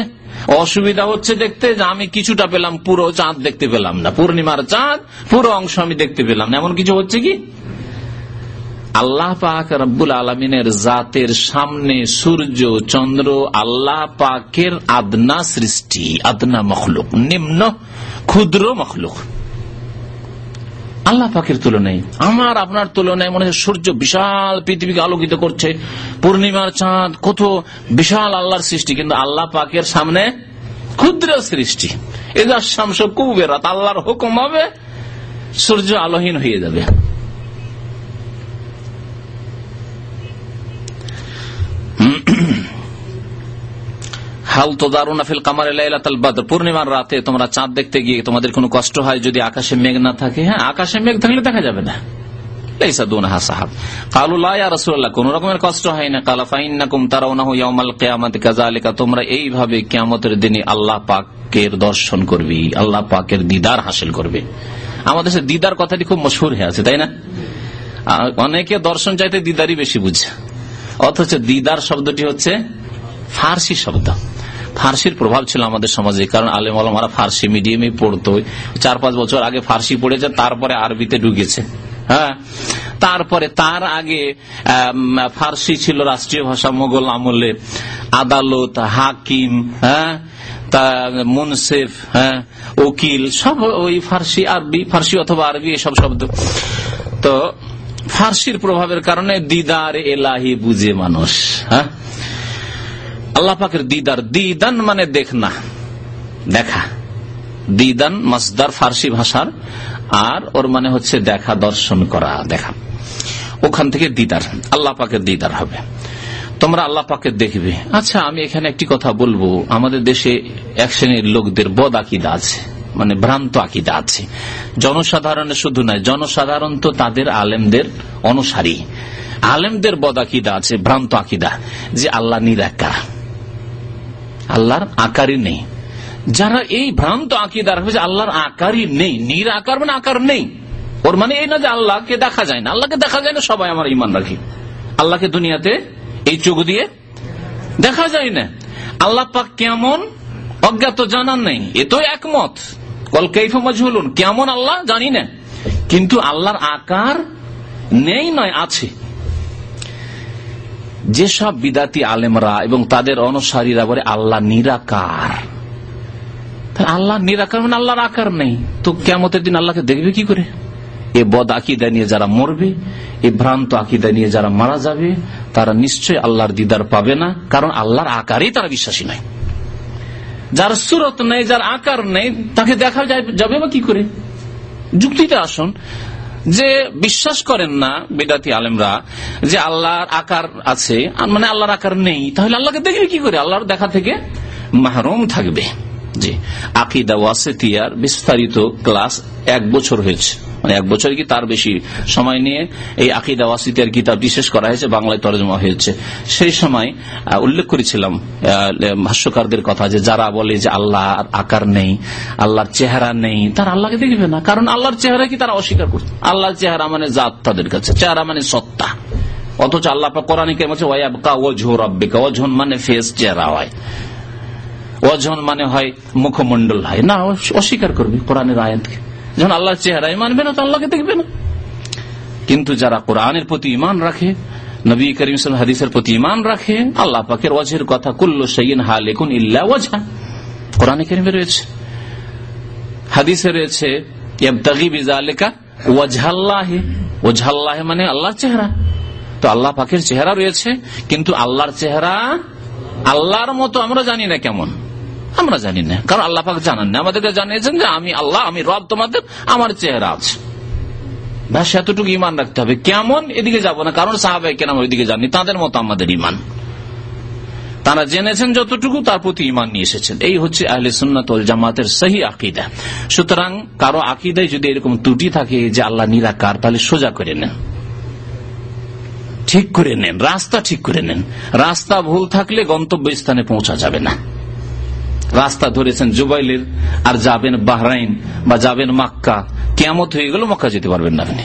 অসুবিধা হচ্ছে দেখতে যে আমি কিছুটা পেলাম, পুরো চাঁদ দেখতে পেলাম না। পূর্ণিমার চাঁদ, পুরো অংশ আমি দেখতে পেলাম না। এমন কিছু হচ্ছে কি? আল্লাহ পাক রব্বুল আলমিনের জাতের সামনে সূর্য, চন্দ্র, আল্লাহ পাকের আদনা সৃষ্টি, আদনা মখলুক, নিম্ন ক্ষুদ্র মখলুক। আল্লাহ পাকের তুলনায়, আমার, আপনার তুলনায় মনে হয় সূর্য বিশাল পৃথিবীকে আলোকিত করছে। পূর্ণিমার চাঁদ কত বিশাল আল্লাহর সৃষ্টি, কিন্তু আল্লাহ পাকের সামনে ক্ষুদ্র সৃষ্টি। এদের শামস কুবেরাত, আল্লাহর হুকুম হবে, সূর্য আলোহীন হয়ে যাবে। হাল তো দারুনা ফিল কামার বাদর। পূর্ণিমার রাতে তোমরা চাঁদ দেখতে গিয়ে তোমাদের কোনো কষ্ট হয় যদি আকাশে মেঘ না থাকে? হ্যাঁ আকাশে মেঘ থাকলে দেখা যাবে না। কোন রকমের কষ্ট হয় না। তোমরা এইভাবে কিয়ামতের দিনে আল্লাহ পাকের দর্শন করবি, আল্লাহ পাকের দিদার হাসিল করবে। আমাদের দিদার কথাটি খুব মশহুর হয়ে আছে, তাই না? অনেকে দর্শন চাইতে দিদারই বেশি বুঝে। অথচ দিদার শব্দটি হচ্ছে ফার্সি শব্দ। ফার্সির প্রভাব ছিল আমাদের সমাজে, কারণ আলেম আলমারা ফার্সি মিডিয়ামে পড়তো। চার পাঁচ বছর আগে ফার্সি পড়েছে, তারপরে আরবিতে ঢুকেছে। হ্যাঁ? তারপরে তার আগে ফার্সি ছিল রাষ্ট্রীয় ভাষা মোগল আমলে। আদালত, হাকিম হ্যাঁ? মুনসেফ হ্যাঁ? উকিল, সব ওই ফার্সি, আরবি, ফার্সি অথবা আরবি এসব শব্দ। তো ফার্সির প্রভাবের কারণে দিদার এলাহি বুঝে মানুষ হ্যাঁ? আল্লাহ পাকের দিদার, দিদান মানে দেখ না। দেখা। দিদান মাসদার ফার্সি ভাষার, আর ওর মানে হচ্ছে দেখা, দর্শন করা, দেখা। ওখান থেকে দিদার, আল্লাহ পাকের দিদার হবে। তোমরা আল্লাহ পাকে দেখবে। আচ্ছা আমি এখানে একটি কথা বলব। আমাদের দেশে এক শ্রেণির লোকদের বদ আকিদা আছে মানে ভ্রান্ত আকিদা আছে। জনসাধারণের শুধু নয়, জনসাধারণ তো তাদের আলেমদের অনুসারী। আলেমদের বদ আকিদা আছে, ভ্রান্ত আকিদা, যে আল্লাহ নিরাকার। আল্লাহর আকারই নেই। যারা এই ভ্রান্ত আকিদার হয়েছে আল্লাহর আকারই নেই, নির আকার মানে আকার নেই। ওর মানে এই না যে আল্লাহকে দেখা যায় না। আল্লাহকে দেখা যায় না, সবাই আমার ইমান রাখি। আল্লাহকে দুনিয়াতে এই চোখ দিয়ে দেখা যায় না। আল্লাহ পাক কেমন? অজ্ঞাত জানার নেই। এ তো একমত। কেমন আল্লাহ? জানি না। কিন্তু আল্লাহর আকার নেই নয়, আছে। যেসব বিদাতি আলেমরা এবং তাদের অনুসারীরা বলে, আল্লাহ নিরাকার। আল্লাহ নিরাকার মানে আল্লাহর আকার নেই। তো কেমতের দিন আল্লাহকে দেখবে কি করে? এ বদ আকিদা নিয়ে যারা মরবে, এ ভ্রান্ত আকিদা নিয়ে যারা মারা যাবে, তারা নিশ্চয় আল্লাহর দিদার পাবে না, কারণ আল্লাহর আকারেই তারা বিশ্বাসী নয়। যার সুরত নেই, যার আকার নেই, তাকে দেখা যাবে বা কি করে? যুক্তিতে আসুন যে বিশ্বাস করেন না বেদাতি আলেমরা যে আল্লাহর আকার আছে মানে আল্লাহর আকার নেই, তাহলে আল্লাহকে দেখবে কি করে? আল্লাহর দেখা থেকে মাহরুম থাকবে। জি। আকিদা ওয়াসেতিয়ার বিস্তারিত ক্লাস এক বছর হয়েছে। মানে এক বছর কি তার বেশি সময় নিয়ে এই আকিদা ওয়াসিতিয়ার কিতাব বিশেষ করা হয়েছে, বাংলায় তরজমা হয়েছে। সেই সময় উল্লেখ করেছিলাম ভাষ্যকারদের কথা যে যারা বলে যে আল্লাহ আকার নেই, আল্লাহর চেহারা নেই, তার আল্লাহকে দেখবে না। কারণ আল্লাহর চেহারা কি তারা অস্বীকার করছে? আল্লাহর চেহারা মানে জাত তাদের কাছে, চেহারা মানে সত্তা। অথচ আল্লাহ কোরআন কেমন ওয়াইবকা ওঝো রব্বিকা ওঝন মানে ফেস চেহারা হয়। ওজন মানে হয় মুখমন্ডল হয়। না, অস্বীকার করবে কোরআনের আয়াতকে। যখন আল্লাহর চেহারায় মানবে না, তো আল্লাহকে দেখবে না। কিন্তু যারা কোরআনের প্রতি ইমান রাখে, নবী করিম হাদিসের প্রতি ইমান রাখে, আল্লাহ পাকের ওয়াজের কথা, কুল্লো সঈন হালেকুন ইল্লা ওয়াজা কোরআনে করিমে রয়েছে। হাদিসে রয়েছে মানে আল্লাহর চেহারা। তো আল্লাহ পাকের চেহারা রয়েছে, কিন্তু আল্লাহর চেহারা আল্লাহর মতো আমরা জানি না কেমন। আমরা জানি না। কারণ আল্লাহ পাক জানান না। আমাদেরকে জানিয়েছেন যে আমি আল্লাহ, আমি রব তোমাদের, আমার চেহারা আছে। ব্যাস এতটুকু ইমান রাখতে হবে। কেমন? এদিকে যাব না। কারণ সাহাবাই কেন ওইদিকে জানি তাদের মতো আমাদের ইমান তারা জেনেছেন যতটুকু, তার প্রতি ইমান নিয়ে এসেছেন। এই হচ্ছে আহলে সুন্নাতল জামাতের সহি আকিদা। সুতরাং কারও আকিদায় যদি এরকম ত্রুটি থাকে যে আল্লাহ নিরাকার, তাহলে সোজা করে নেন। ঠিক করে নেন। রাস্তা ঠিক করে নেন। রাস্তা ভুল থাকলে গন্তব্য স্থানে পৌঁছা যাবে না। রাস্তা ধরেছেন জুবাইলের, আর যাবেন বাহরাইন বা যাবেন মাক্কা কেমত হয়ে গেল মক্কা যেতে পারবেন না আপনি।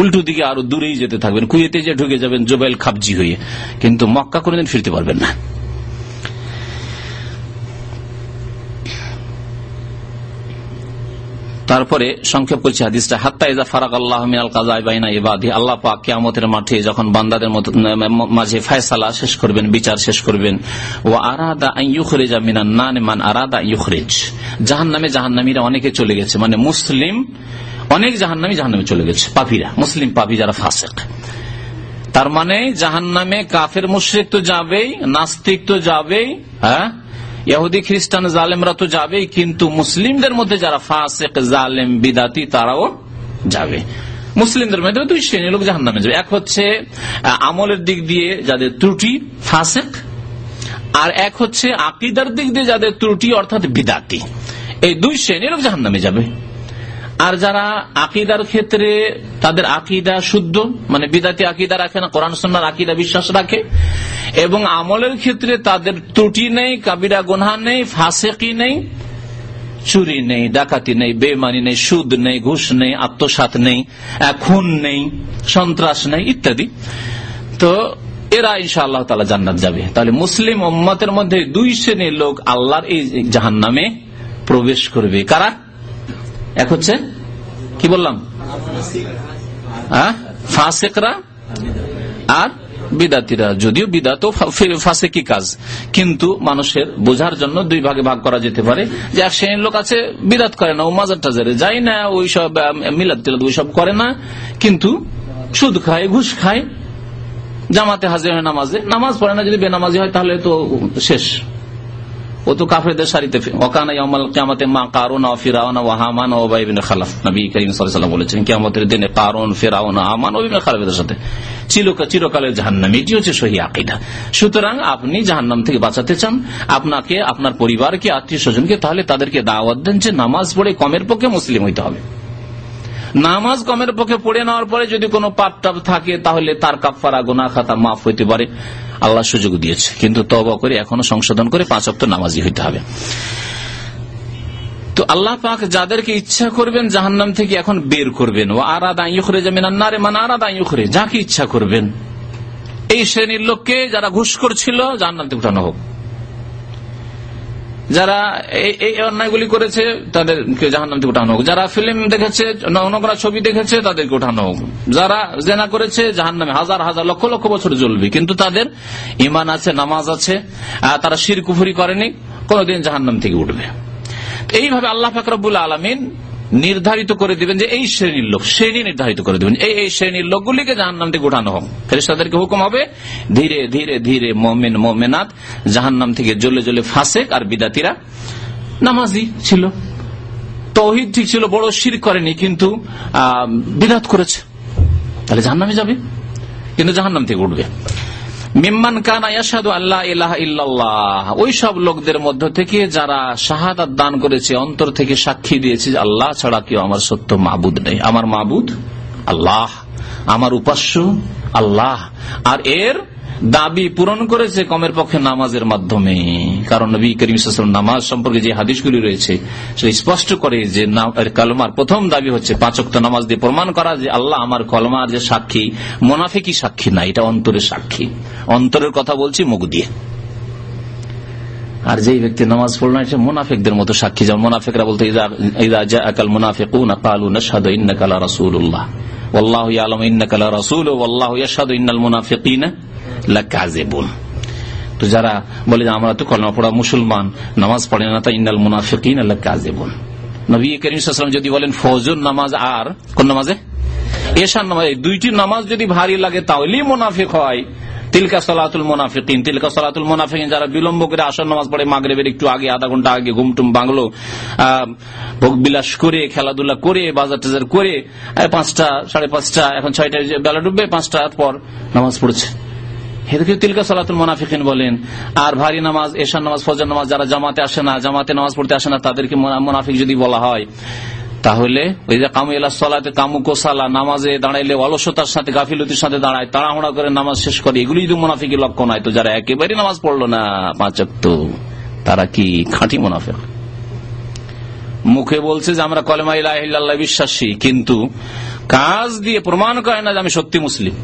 উল্টো দিকে আরও দূরেই যেতে থাকবেন। কুয়েতে যে ঢুকে যাবেন জুবাইল খাবজি হয়ে। কিন্তু মক্কা কোনোদিন ফিরতে পারবেন না। তারপরে সংক্ষেপ করছি হাদিসটা, হাত্তা ইজা ফারাক আল্লাহ মিনাল কাজাই বাইনা ইবাদি আল্লাহ পাক কিয়ামতের মাঠে যখন বান্দাদের মাঝে ফয়সালা শেষ করবেন, বিচার শেষ করবেন ও আরাদা ইউখরেজা মিনান নান মান আরাদা ইউখরেজ জাহান্নামে জাহান্নামীরা অনেকে চলে গেছে মানে মুসলিম, অনেক জাহান্নামী জাহান্নামে চলে গেছে, পাপিরা, মুসলিম পাপি যারা ফাসেক। তার মানে জাহান্নামে কাফের মুশ্রিক তো যাবেই, নাস্তিক তো যাবেই হ্যাঁ? ইহুদি খ্রিস্টান জালেমরা তো যাবেই, কিন্তু মুসলিমদের মধ্যে যারা ফাসেক, জালেম, বিদাতি, তারাও যাবে। মুসলিমদের মধ্যে দুই শ্রেণির লোক জাহান নামে যাবে। এক হচ্ছে আমলের দিক দিয়ে যাদের ত্রুটি ফাসেক, আর এক হচ্ছে আকিদার দিক দিয়ে যাদের ত্রুটি অর্থাৎ বিদাতি। এই দুই শ্রেণির লোক জাহান নামে যাবে। আর যারা আকিদার ক্ষেত্রে তাদের আকিদা শুদ্ধ মানে বিদাতি আকিদা রাখে না, কোরআন সন্ন্যার আকিদা বিশ্বাস রাখে, এবং আমলের ক্ষেত্রে তাদের ত্রুটি নেই, কাবিরা গোনা নেই, ফাঁসেকি নেই, চুরি নেই, ডাকাতি নেই বেমানি নেই, সুদ নেই, ঘুষ নেই, আত্মসাত নেই খুন নেই, সন্ত্রাস নেই, ইত্যাদি। তো এরা ইনশা আল্লাহ তালা জান্নাত যাবে। তাহলে মুসলিম উম্মতের মধ্যে দুই শ্রেণির লোক আল্লাহর এই জাহান নামে প্রবেশ করবে। কারা? এক হচ্ছে? কি বললাম? ফাঁসেকরা আর বিদাতিরা। যদিও বিদাত ফাঁসে কি কাজ, কিন্তু মানুষের বোঝার জন্য দুই ভাগে ভাগ করা যেতে পারে। যে এক শ্রেণির লোক আছে, বিদাত করে না, ও মাজার টাজারে যায় না, ওই সব মিলাদ টিলাদ ওই সব করে না, কিন্তু সুদ খায়, ঘুষ খায়, জামাতে হাজির হয় নামাজে। নামাজ পড়ে না, যদি বেনামাজি হয়, তাহলে তো শেষ। ও তো কাফেরদের সারিতে কিয়ামতে মা কারুন ও বলেছেন, কিয়ামতের দিনে কারুন, ফিরাউন সাথে চিরকালের জাহান্নাম। এটি হচ্ছে সহি আকীদা। সুতরাং আপনি জাহান্নাম থেকে বাঁচাতে চান, আপনাকে, আপনার পরিবারকে আত্মীয় স্বজনকে তাহলে তাদেরকে দাওয়াত দেন যে নামাজ পড়ে কমের পক্ষে মুসলিম হইতে হবে। নামাজ কমের পক্ষে পড়ে নেওয়ার পরে যদি কোনো পাপ থাকে, তাহলে তার কাপড়া গোনা খাতা মাফ হইতে পারে। আল্লাহ সুযোগ দিয়েছে। কিন্তু তবা করে এখনও সংশোধন করে পাঁচ অক্ট নামাজি হইতে হবে। তো আল্লাহ পাক যাদেরকে ইচ্ছা করবেন জাহান্নাম থেকে এখন বের করবেন। ও আরাদা ইউখরে যাবেন আন্নারে মানে আরাদা ইউখরে, যাকে ইচ্ছা করবেন। এই শ্রেণির লোককে যারা ঘুষ করছিল, জাহান্নাম থেকে উঠানো হোক। যারা এই অন্যায়গুলি করেছে, তাদেরকে জাহান্নাম থেকে উঠানো হোক। যারা ফিল্ম দেখেছে নগ্নকরা ছবি দেখেছে, তাদেরকে উঠানো হোক। যারা জেনা করেছে, জাহান্নামে হাজার হাজার, লক্ষ লক্ষ বছর জ্বলবে। কিন্তু তাদের ইমান আছে, নামাজ আছে তারা শির কুফুরি করেনি, কোনদিন জাহান্নাম থেকে উঠবে। এইভাবে আল্লাহ ফাকরাবুল আলমিন নির্ধারিত করে দিবেন যে এই শ্রেণির লোক, শ্রেণি নির্ধারিত করে দিবেন, এই এই শ্রেণির লোকগুলিকে জাহান্নাম থেকে উঠানো হোক। ফেরেস্তাদেরকে হুকুম হবে, ধীরে ধীরে ধীরে মোমেন মোমেনাথ জাহান্নাম থেকে জ্বলে জ্বলে ফাঁসেক আর বিদাতিরা। নামাজি ছিল। তহিদ ঠিক ছিল, বড় শির করেনি, কিন্তু বিদাত করেছে। তাহলে জাহান্নামে যাবে, কিন্তু জাহান্নাম থেকে উঠবে। মিম্মান কানা ইয়াসাদু আল্লাহ ইলাহা ইল্লাল্লাহ। ওই সব লোকদের মধ্য থেকে যারা শাহাদাত দান করেছে, অন্তর থেকে সাক্ষী দিয়েছে আল্লাহ ছাড়া কেউ আমার সত্য মাবুদ নেই। আমার মাবুদ আল্লাহ। আমার উপাস্য আল্লাহ। আর এর দাবি পূরণ করেছে কমের পক্ষে নামাজের মাধ্যমে। কারণ নবী করিম নামাজ সম্পর্কে যে হাদিসগুলি রয়েছে সেটা স্পষ্ট করে যে কলমার প্রথম দাবি হচ্ছে পাঁচক্ত নামাজ দিয়ে প্রমাণ করা যে আল্লাহ আমার কলমার যে সাক্ষী মোনাফিকি সাক্ষী না, এটা অন্তরের সাক্ষী। অন্তরের কথা বলছি মুখ দিয়ে। আর যেই ব্যক্তি নামাজ পড়ল না এটা মুনাফিকদের মতো সাক্ষী। যেমন মুনাফিকরা বলতে আকাল মুনাফিক আল্লাহ আলম ইন্নাকাল রসুল আল্লাহ ইয়াসাদ ইন্নাল মুনাফিকিনা লাকাজেবুন তো যারা বলে আমরা তো কলমা পড়া মুসলমান, নামাজ পড়ে না, তা ইন্নাল মুনাফিকিন আল্লাহ কাজেবুন নবী করিম যদি বলেন ফজর নামাজ আর, কোন নামাজে? এশার নামাজ দুইটি নামাজ যদি ভারী লাগে, তাহলেই মুনাফিক হয়। তিলকা সলাতুল মোনাফিকিন, তিলকা সলাতুল মোনাফিকিন যারা বিলম্ব করে আসর নামাজ পড়ে মাগরেবের একটু আগে, আধা ঘণ্টা আগে ঘুমটুম বাংলো ভোগ বিলাস করে, খেলাধুলা করে, বাজার টাজার করে পাঁচটা, সাড়ে পাঁচটা, এখন ছয়টা বেলা ডুববে, পাঁচটা পর নামাজ পড়ছে। তিলকা বলেন, আর ভারী নামাজ, এশার নামাজ, ফজর নামাজ যারা জামাতে আসে না, জামাতে নামাজ পড়তে আসে না, তাদেরকে মোনাফিক যদি বলা হয় তাহলে ওই যে কামু এলা সলাতে, কামু কোসালা, নামাজে দাঁড়াইলে অলসতার সাথে, গাফিলতির সাথে দাঁড়ায়, তাড়াহুড়া করে নামাজ শেষ করে এগুলি যদি মুনাফিকি লক্ষণ হয়। তো যারা একেবারে নামাজ পড়ল না পাঁচক তো তারা কি খাঁটি মুনাফেক? মুখে বলছে যে, আমরা কলেমা ইলাহ বিশ্বাসী, কিন্তু কাজ দিয়ে প্রমাণ করে না যে আমি সত্যি মুসলিম।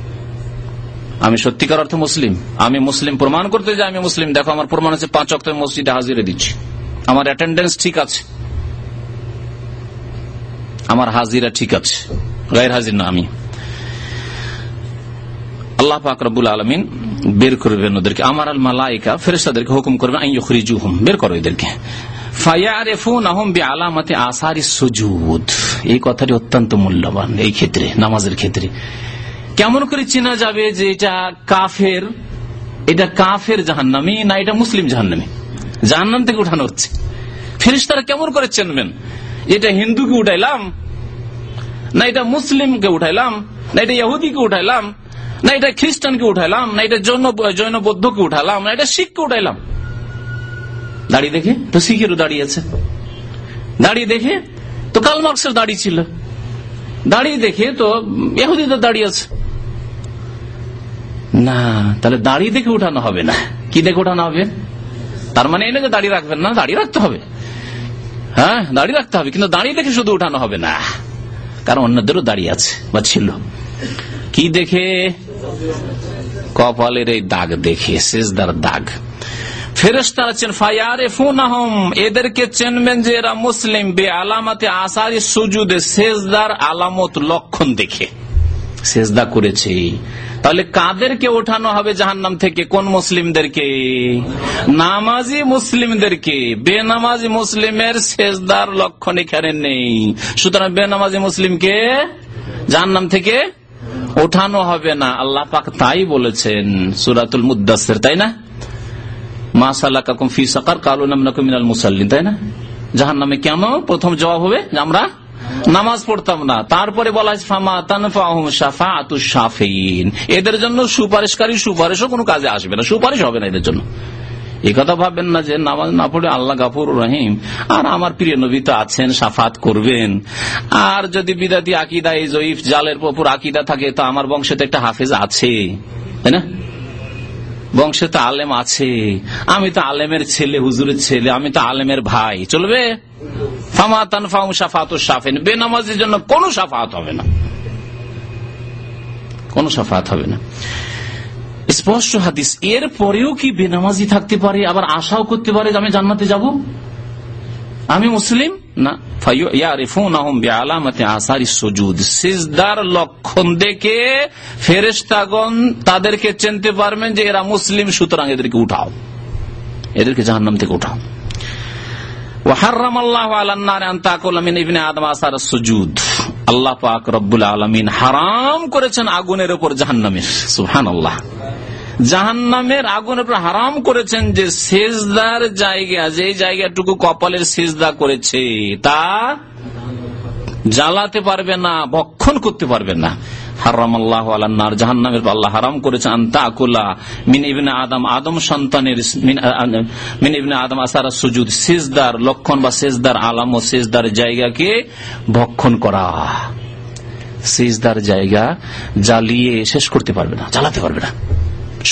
আমি সত্যিকার অর্থে মুসলিম। আমি মুসলিম প্রমাণ করতে যাই, আমি মুসলিম। দেখো, আমার প্রমাণ হচ্ছে পাঁচ অক্ট মসজিদে হাজিরে দিচ্ছি। আমার অ্যাটেন্ডেন্স ঠিক আছে। আমার হাজিরা ঠিক আছে। গায়ের হাজির না আমি। আল্লাহ পাক আলমিন বের করবেন ওদেরকে। আমার আল মালাইকা ফেরেস্তাদেরকে হুকুম করবেন বের এদেরকে। ক্ষেত্রে, নামাজের ক্ষেত্রে। কেমন করে চেনা যাবে যে এটা কাফের এটা কাফের জাহান্নামি না এটা মুসলিম জাহান্নামি? জাহান্নাম থেকে উঠানো হচ্ছে। ফেরিস্তারা কেমন করে চেনবেন? এটা হিন্দুকে উঠাইলাম, না এটা মুসলিমকে উঠাইলাম, না এটা ইহুদিকে উঠাইলাম, না এটা খ্রিস্টানকে উঠাইলাম, না এটা জৈন জৈন বৌদ্ধকে উঠালাম না এটা শিখকে উঠাইলাম। দাড়ি দেখে, তো শিখেরও দাঁড়িয়েছে দাড়ি দেখে, তো কাল মার্কসের দাড়ি ছিল। দাঁড়িয়ে দেখে, তো এহুদিদের দাঁড়িয়ে আছে। না, তাহলে দাড়ি দেখে উঠানো হবে না। কি দেখে উঠানো হবে? তার মানে এনে যে দাড়ি রাখবেন না দাড়ি রাখতে হবে। হ্যাঁ? দাড়ি রাখতে হবে, কিন্তু দাড়ি দেখে শুধু উঠানো হবে না। কারণ অন্যদেরও দাড়ি আছে, বা ছিল। কি দেখে? কপালের এই দাগ দেখে, শেষদার দাগ। ফেরেস্তারা চেন ফায়ারে ফোন এদেরকে চেনবেন যে এরা মুসলিম। বে আলামাতে আসারি সুজুদে শেষদার আলামত লক্ষণ দেখে। শেষদা করেছে। তাহলে কাদেরকে ওঠানো হবে জাহান্নাম থেকে? কোন মুসলিমদেরকে? নামাজি মুসলিমদেরকে। বেনামাজি মুসলিমের শেষদার লক্ষণ এখানে নেই। সুতরাং বেনামাজি মুসলিমকে জাহান্নাম থেকে ওঠানো হবে না। আল্লাহ পাক তাই বলেছেন সুরাতুল মুদাসের তাই না? মাসাল্লাকুম ফি সাকার, কালু মিনাল মুসাল্লিন, তাই না? জাহান নামে কেন প্রথম জবাব হবে? আমরা নামাজ পড়তাম না। তারপরে বলা হয়েছে এদের জন্য সুপারিশকারী সুপারিশও কোনো কাজে আসবে না। সুপারিশ হবে না এদের জন্য। এই কথা ভাববেন না যে নামাজ না পড়ে আল্লাহ গাফুর রহিম। আর আমার প্রিয় নবী তো আছেন, সাফাত করবেন। আর যদি বিদাতি আকিদা এই জয়ীফ, জালের পুর আকিদা থাকে, তো আমার বংশে তো একটা হাফেজ আছে। তাই না? বংশে তো আলেম আছে। আমি তো আলেমের ছেলে, হুজুরের ছেলে, আমি তো আলেমের ভাই। চলবে? ফামাতান জন্য সাফাত হবে না। কোন সাফাত হবে না। স্পষ্ট হাদিস, এর পরেও কি বেনামাজি থাকতে পারে, আবার আশাও করতে পারে আমি জান্নাতে যাব? আমি মুসলিম? না। সিজদার লক্ষণ দেখে ফেরেস্তাগন তাদেরকে চিনতে পারবেন যে এরা মুসলিম, সুতরাং এদেরকে উঠাও। এদেরকে জাহান্নাম থেকে উঠাও। হারাম করেছেন আগুনের ওপর জাহান্নামের। সুহান আল্লাহ জাহান্নামের আগুনের উপর হারাম করেছেন যে সেজদার জায়গা যে জায়গাটুকু কপালের সেজদা করেছে, তা জ্বালাতে পারবে না, ভক্ষণ করতে পারবে না। হারাম আল্লাহ হারাম ইবনে আদম আদম সন্তানের মিন আদম সুজুদ, সেজদার লক্ষণ বা সেজদার আলাম ও সেজদার জায়গাকে ভক্ষণ করা। সেজদার জায়গা জ্বালিয়ে শেষ করতে পারবে না, জ্বালাতে পারবে না।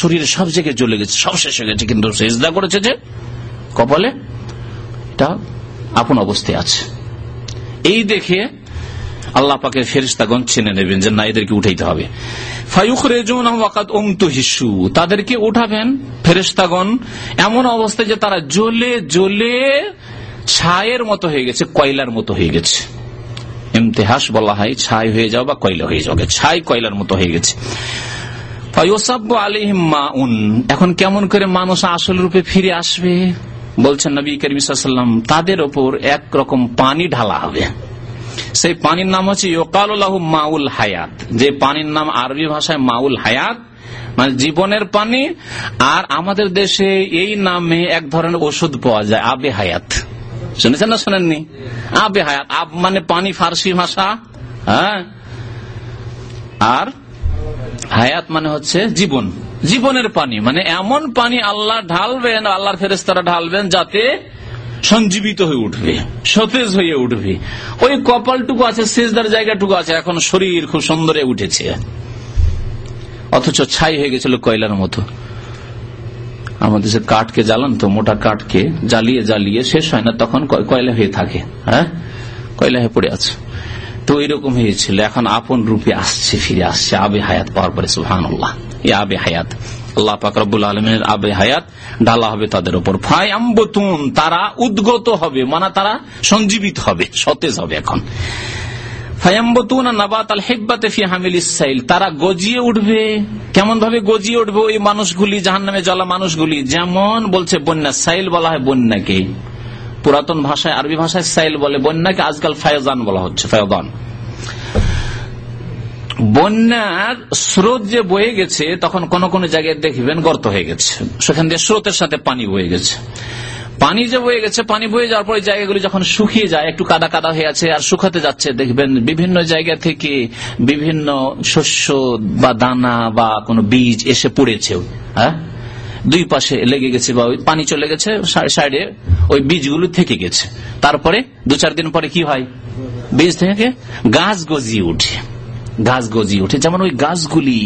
শরীরে সব জায়গায় জ্বলে গেছে, সব শেষ হয়ে গেছে, কিন্তু সেজদা করেছে যে কপালে এটা আপন অবস্থায় আছে। এই দেখে আল্লাহ পাকে ফেরিস্তাগণ ছেনে নেবেন যে না, এদেরকে উঠাইতে হবে। তাদেরকে উঠাবেন ফেরিস্তাগণ এমন অবস্থায় যে তারা জ্বলে জ্বলে ছায়ের মতো হয়ে গেছে, কয়লার মতো হয়ে গেছে। ইমতেহাস বলা হয়, ছাই হয়ে যাও বা কয়লা হয়ে যাও, ছাই কয়লার মতো হয়ে গেছে। এখন কেমন করে মানুষ আসল রূপে ফিরে আসবে? বলছেন নবী করিমসাল্লাম তাদের ওপর একরকম পানি ঢালা হবে। সেই পানির নাম হচ্ছে ইকালু মাউল হায়াত। যে পানির নাম আরবি ভাষায় মাউল হায়াত মানে জীবনের পানি, আর আমাদের দেশে এই নামে এক ধরনের ওষুধ পাওয়া যায়, আবে হায়াত। শুনেছেন না শোনেননি? আবে হায়াত, আব মানে পানি ফার্সি ভাষা হ্যাঁ? আর হায়াত মানে হচ্ছে জীবন, জীবনের পানি মানে এমন পানি আল্লাহ ঢালবেন, আল্লাহর ফেরেস্তারা ঢালবেন যাতে সঞ্জীবিত হয়ে উঠবে সতেজ হয়ে উঠবে। ওই কপালটুকু আছে শেষদার জায়গাটুকু আছে এখন শরীর খুব সুন্দরে উঠেছে। অথচ ছাই হয়ে গেছিল কয়লার মতো। আমাদের সে কাঠকে জ্বালান তো মোটা কাঠকে জ্বালিয়ে জ্বালিয়ে শেষ হয় না তখন কয়লা হয়ে থাকে হ্যাঁ? কয়লা হয়ে পড়ে আছে। তো এরকম হয়েছিল এখন আপন রূপে আসছে ফিরে আসছে আবে হায়াত পাওয়ার পরে সুহান এ আবে হায়াত। আল্লাহ পাকরবুল আলমের আবে হায়াত ঢালা হবে তাদের উপর। ফাই আম্বতুন তারা উদ্গত হবে মানে তারা সঞ্জীবিত হবে, সতেজ হবে এখন। তারা গজিয়ে উঠবে কেমন ভাবে গজিয়ে উঠবে ওই মানুষগুলি জাহান নামে জলা মানুষগুলি? যেমন বলছে বন্যা, সাইল বলা হয় বন্যাকে। পুরাতন ভাষায়, আরবি ভাষায় সাইল বলে, বন্যাকে আজকাল ফায়জান বলা হচ্ছে, ফায়দান। বন্যার স্রোত যে বয়ে গেছে, তখন কোন কোন জায়গায় দেখবেন গর্ত হয়ে গেছে। সেখান দিয়ে স্রোতের সাথে পানি বয়ে গেছে। পানি যে বয়ে গেছে, পানি বয়ে যাওয়ার পরে জায়গাগুলি যখন শুকিয়ে যায়, একটু কাদা কাদা হয়ে আছে আর শুকাতে যাচ্ছে, দেখবেন বিভিন্ন জায়গা থেকে বিভিন্ন শস্য বা দানা বা কোনো বীজ এসে পড়েছে। হ্যাঁ? দুই পাশে লেগে গেছে বা পানি চলে গেছে সাইডে ওই বীজগুলো থেকে গেছে। তারপরে দু চার দিন পরে কি হয়? বীজ থেকে গাছ গজিয়ে উঠে গাছ গজিয়ে উঠে, যেমন ওই গাছগুলি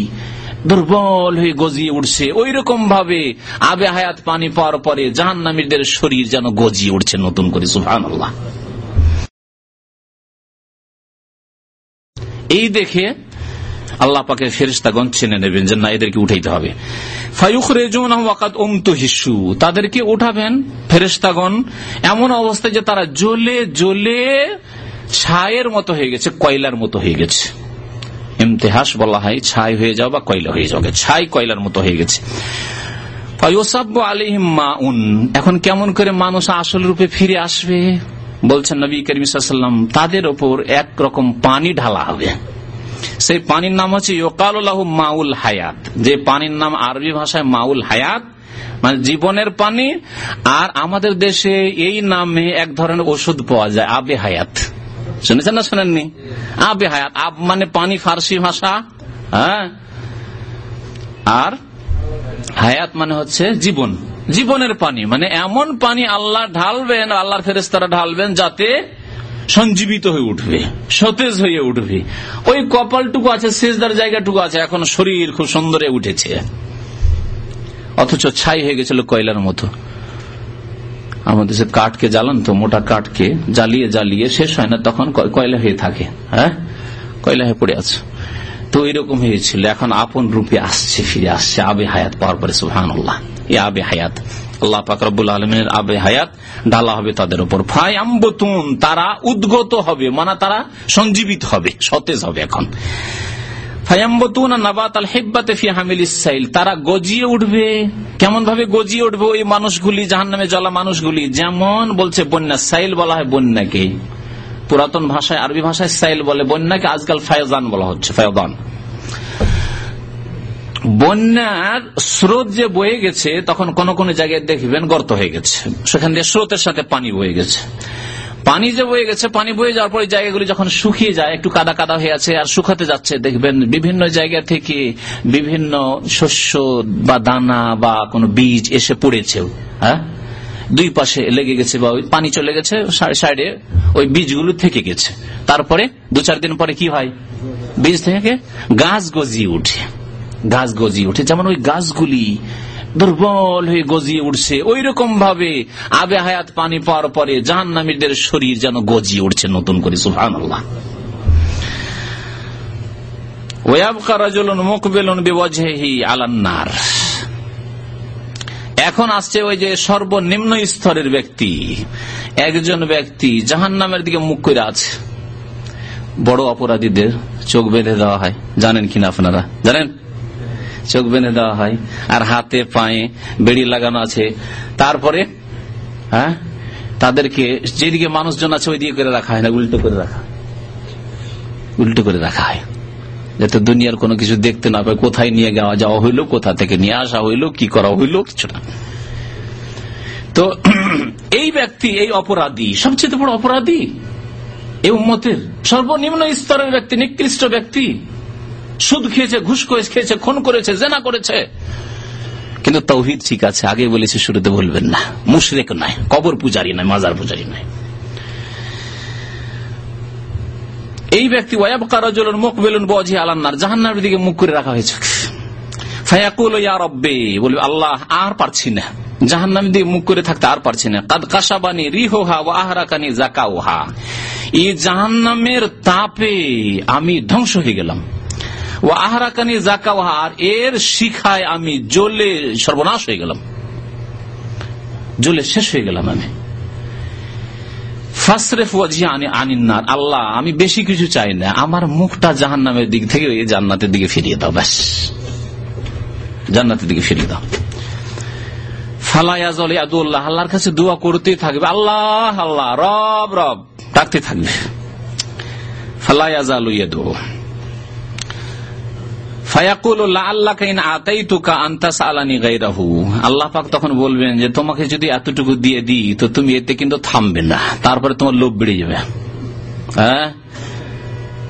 দুর্বল হয়ে গজিয়ে উঠছে ওই রকম ভাবে আবে হায়াত পানি পাওয়ার পরে জাহান নামীদের শরীর যেন গজিয়ে উঠছে নতুন করে আল্লাহ এই দেখে আল্লাহ পাকে ফেরিস্তাগণ ছেনে নেবেন যে না, এদেরকে উঠাইতে হবে। হিসু, তাদেরকে উঠাবেন ফেরিস্তাগণ এমন অবস্থায় যে তারা জ্বলে জ্বলে ছায়ের মতো হয়ে গেছে, কয়লার মতো হয়ে গেছে। ইমতেহাস বলা হয়, ছাই হয়ে যাও বা কয়লা হয়ে যাবে ছাই কয়লার মতো হয়ে গেছে। এখন কেমন করে মানুষ আসল রূপে ফিরে আসবে? বলছেন নবী করিমসাল্লাম তাদের ওপর একরকম পানি ঢালা হবে। সেই পানির নাম হচ্ছে ইকালু মাউল হায়াত। যে পানির নাম আরবি ভাষায় মাউল হায়াত মানে জীবনের পানি, আর আমাদের দেশে এই নামে এক ধরনের ওষুধ পাওয়া যায়, আবে হায়াত। শুনেছেন না শোনেননি? আবে হায়াত আব মানে পানি ফার্সি ভাষা হ্যাঁ? আর হায়াত মানে হচ্ছে জীবন। জীবনের পানি মানে এমন পানি আল্লাহ ঢালবেন, আল্লাহর ফেরেস্তারা ঢালবেন যাতে সঞ্জীবিত হয়ে উঠবে, সতেজ হয়ে উঠবে। ওই কপালটুকু আছে শেষদার জায়গাটুকু আছে, এখন শরীর খুব সুন্দরে উঠেছে। অথচ ছাই হয়ে গেছিল কয়লার মতো। আমাদের সে কাঠকে জ্বালান তো, মোটা কাঠকে জ্বালিয়ে জ্বালিয়ে শেষ হয় না, তখন কয়লা হয়ে থাকে হ্যাঁ? কয়লা হয়ে পড়ে আছে। তো এরকম হয়েছিল। এখন আপন রূপে আসছে, ফিরে আসছে, আবে হায়াত পাওয়ার পরে সুহান এ আবে হায়াত। আল্লাহ পাকরবুল আলমের আবে হায়াত ঢালা হবে তাদের উপর। ফাই তারা উদ্গত হবে মানে তারা সঞ্জীবিত হবে, সতেজ হবে এখন। তারা গজিয়ে উঠবে। কেমন ভাবে গজিয়ে উঠবে ওই মানুষগুলি জাহান নামে জলা মানুষগুলি? যেমন বলছে বন্যা, সাইল বলা হয় বন্যাকে। পুরাতন ভাষায়, আরবি ভাষায় সাইল বলে বন্যাকে আজকাল ফায়জান বলা হচ্ছে, ফায়দান। বন্যার স্রোত যে বয়ে গেছে, তখন কোন কোন জায়গায় দেখবেন গর্ত হয়ে গেছে। সেখান দিয়ে স্রোতের সাথে পানি বয়ে গেছে। পানি যে বয়ে গেছে, পানি বয়ে যাওয়ার পরে জায়গাগুলি যখন শুকিয়ে যায়, একটু কাদা কাদা হয়ে আছে আর শুকাতে যাচ্ছে, দেখবেন বিভিন্ন জায়গা থেকে বিভিন্ন শস্য বা দানা বা কোনো বীজ এসে পড়েছে হ্যাঁ? দুই পাশে লেগে গেছে বা পানি চলে গেছে সাইডে ওই বীজগুলো থেকে গেছে। তারপরে দু চার দিন পরে কি হয়? বীজ থেকে গাছ গজিয়ে উঠে গাছ গজিয়ে উঠে যেমন ওই গাছগুলি দুর্বল হয়ে গজিয়ে উঠছে। ওই রকম ভাবে আবে হায়াত পানি পাওয়ার পরে জাহান নামীদের শরীর যেন গজিয়ে উঠছে নতুন করে আল্লাহ এখন আসছে ওই যে সর্বনিম্ন স্তরের ব্যক্তি। একজন ব্যক্তি জাহান নামের দিকে মুখ করে আছে। বড় অপরাধীদের চোখ বেঁধে দেওয়া হয়। জানেন কিনা আপনারা? জানেন? চোখ বেঁধে দেওয়া হয়, আর হাতে, পায়ে বেড়ি লাগানো আছে। তারপরে হ্যাঁ তাদেরকে যেদিকে মানুষজন আছে ওই দিকে করে রাখা হয় না, উল্টো করে রাখা উল্টো করে রাখা হয়। যাতে দুনিয়ার কোনো কিছু দেখতে না পায়, কোথায় নিয়ে যাওয়া যাওয়া হইল, কোথা থেকে নিয়ে আসা হইল, কি করা হইল, কিছু না। তো [CLEARS THROAT] এই ব্যক্তি, এই অপরাধী, সবচেয়ে বড় অপরাধী, এই উম্মতের সর্বনিম্ন স্তরের ব্যক্তি, নিকৃষ্ট ব্যক্তি সুদ খেয়েছে, ঘুষ খেয়েছে, খুন করেছে, জেনা করেছে। কিন্তু তৌহিদ ঠিক আছে, আগে বলেছি শুরুতে বলবেন না। মুশরেক নাই কবর পূজারি নাই মাজার পূজারি নাই এই ব্যক্তি মুখ বেলুন বজি আলান্নার জাহান্নার দিকে মুখ করে রাখা হয়েছে। বলবে, আল্লাহ, আর পারছি না। জাহান্নাম দিয়ে মুখ করে থাকতে আর পারছি না। কাদ কাসাবানি রিহোহা ও আহরাকানি এই জাহান্নামের তাপে আমি ধ্বংস হয়ে গেলাম। ও আহরাকানি জাকাউহা আর এর শিখায় আমি জ্বলে সর্বনাশ হয়ে গেলাম। জ্বলে শেষ হয়ে গেলাম আমি। আল্লাহ, আমি বেশি কিছু চাই না। আমার মুখটা জাহান্নামের দিক থেকে জান্নাতের দিকে ফিরিয়ে দাও, ব্যাস। জান্নাতের দিকে ফিরিয়ে দাও। ফালায়াজল ইয়াদুল্লাহ, আল্লাহর কাছে দোয়া করতেই থাকবে। আল্লাহ আল্লাহ, রব রব, ডাকতে থাকবে। ফালায়াজালু ইয়াদু। বলবেন যে, তোমাকে যদি এতটুকু দিয়ে দিই, তো তুমি এতে কিন্তু থামবে না। তারপরে তোমার লোভ বেড়ে যাবে। হ্যাঁ?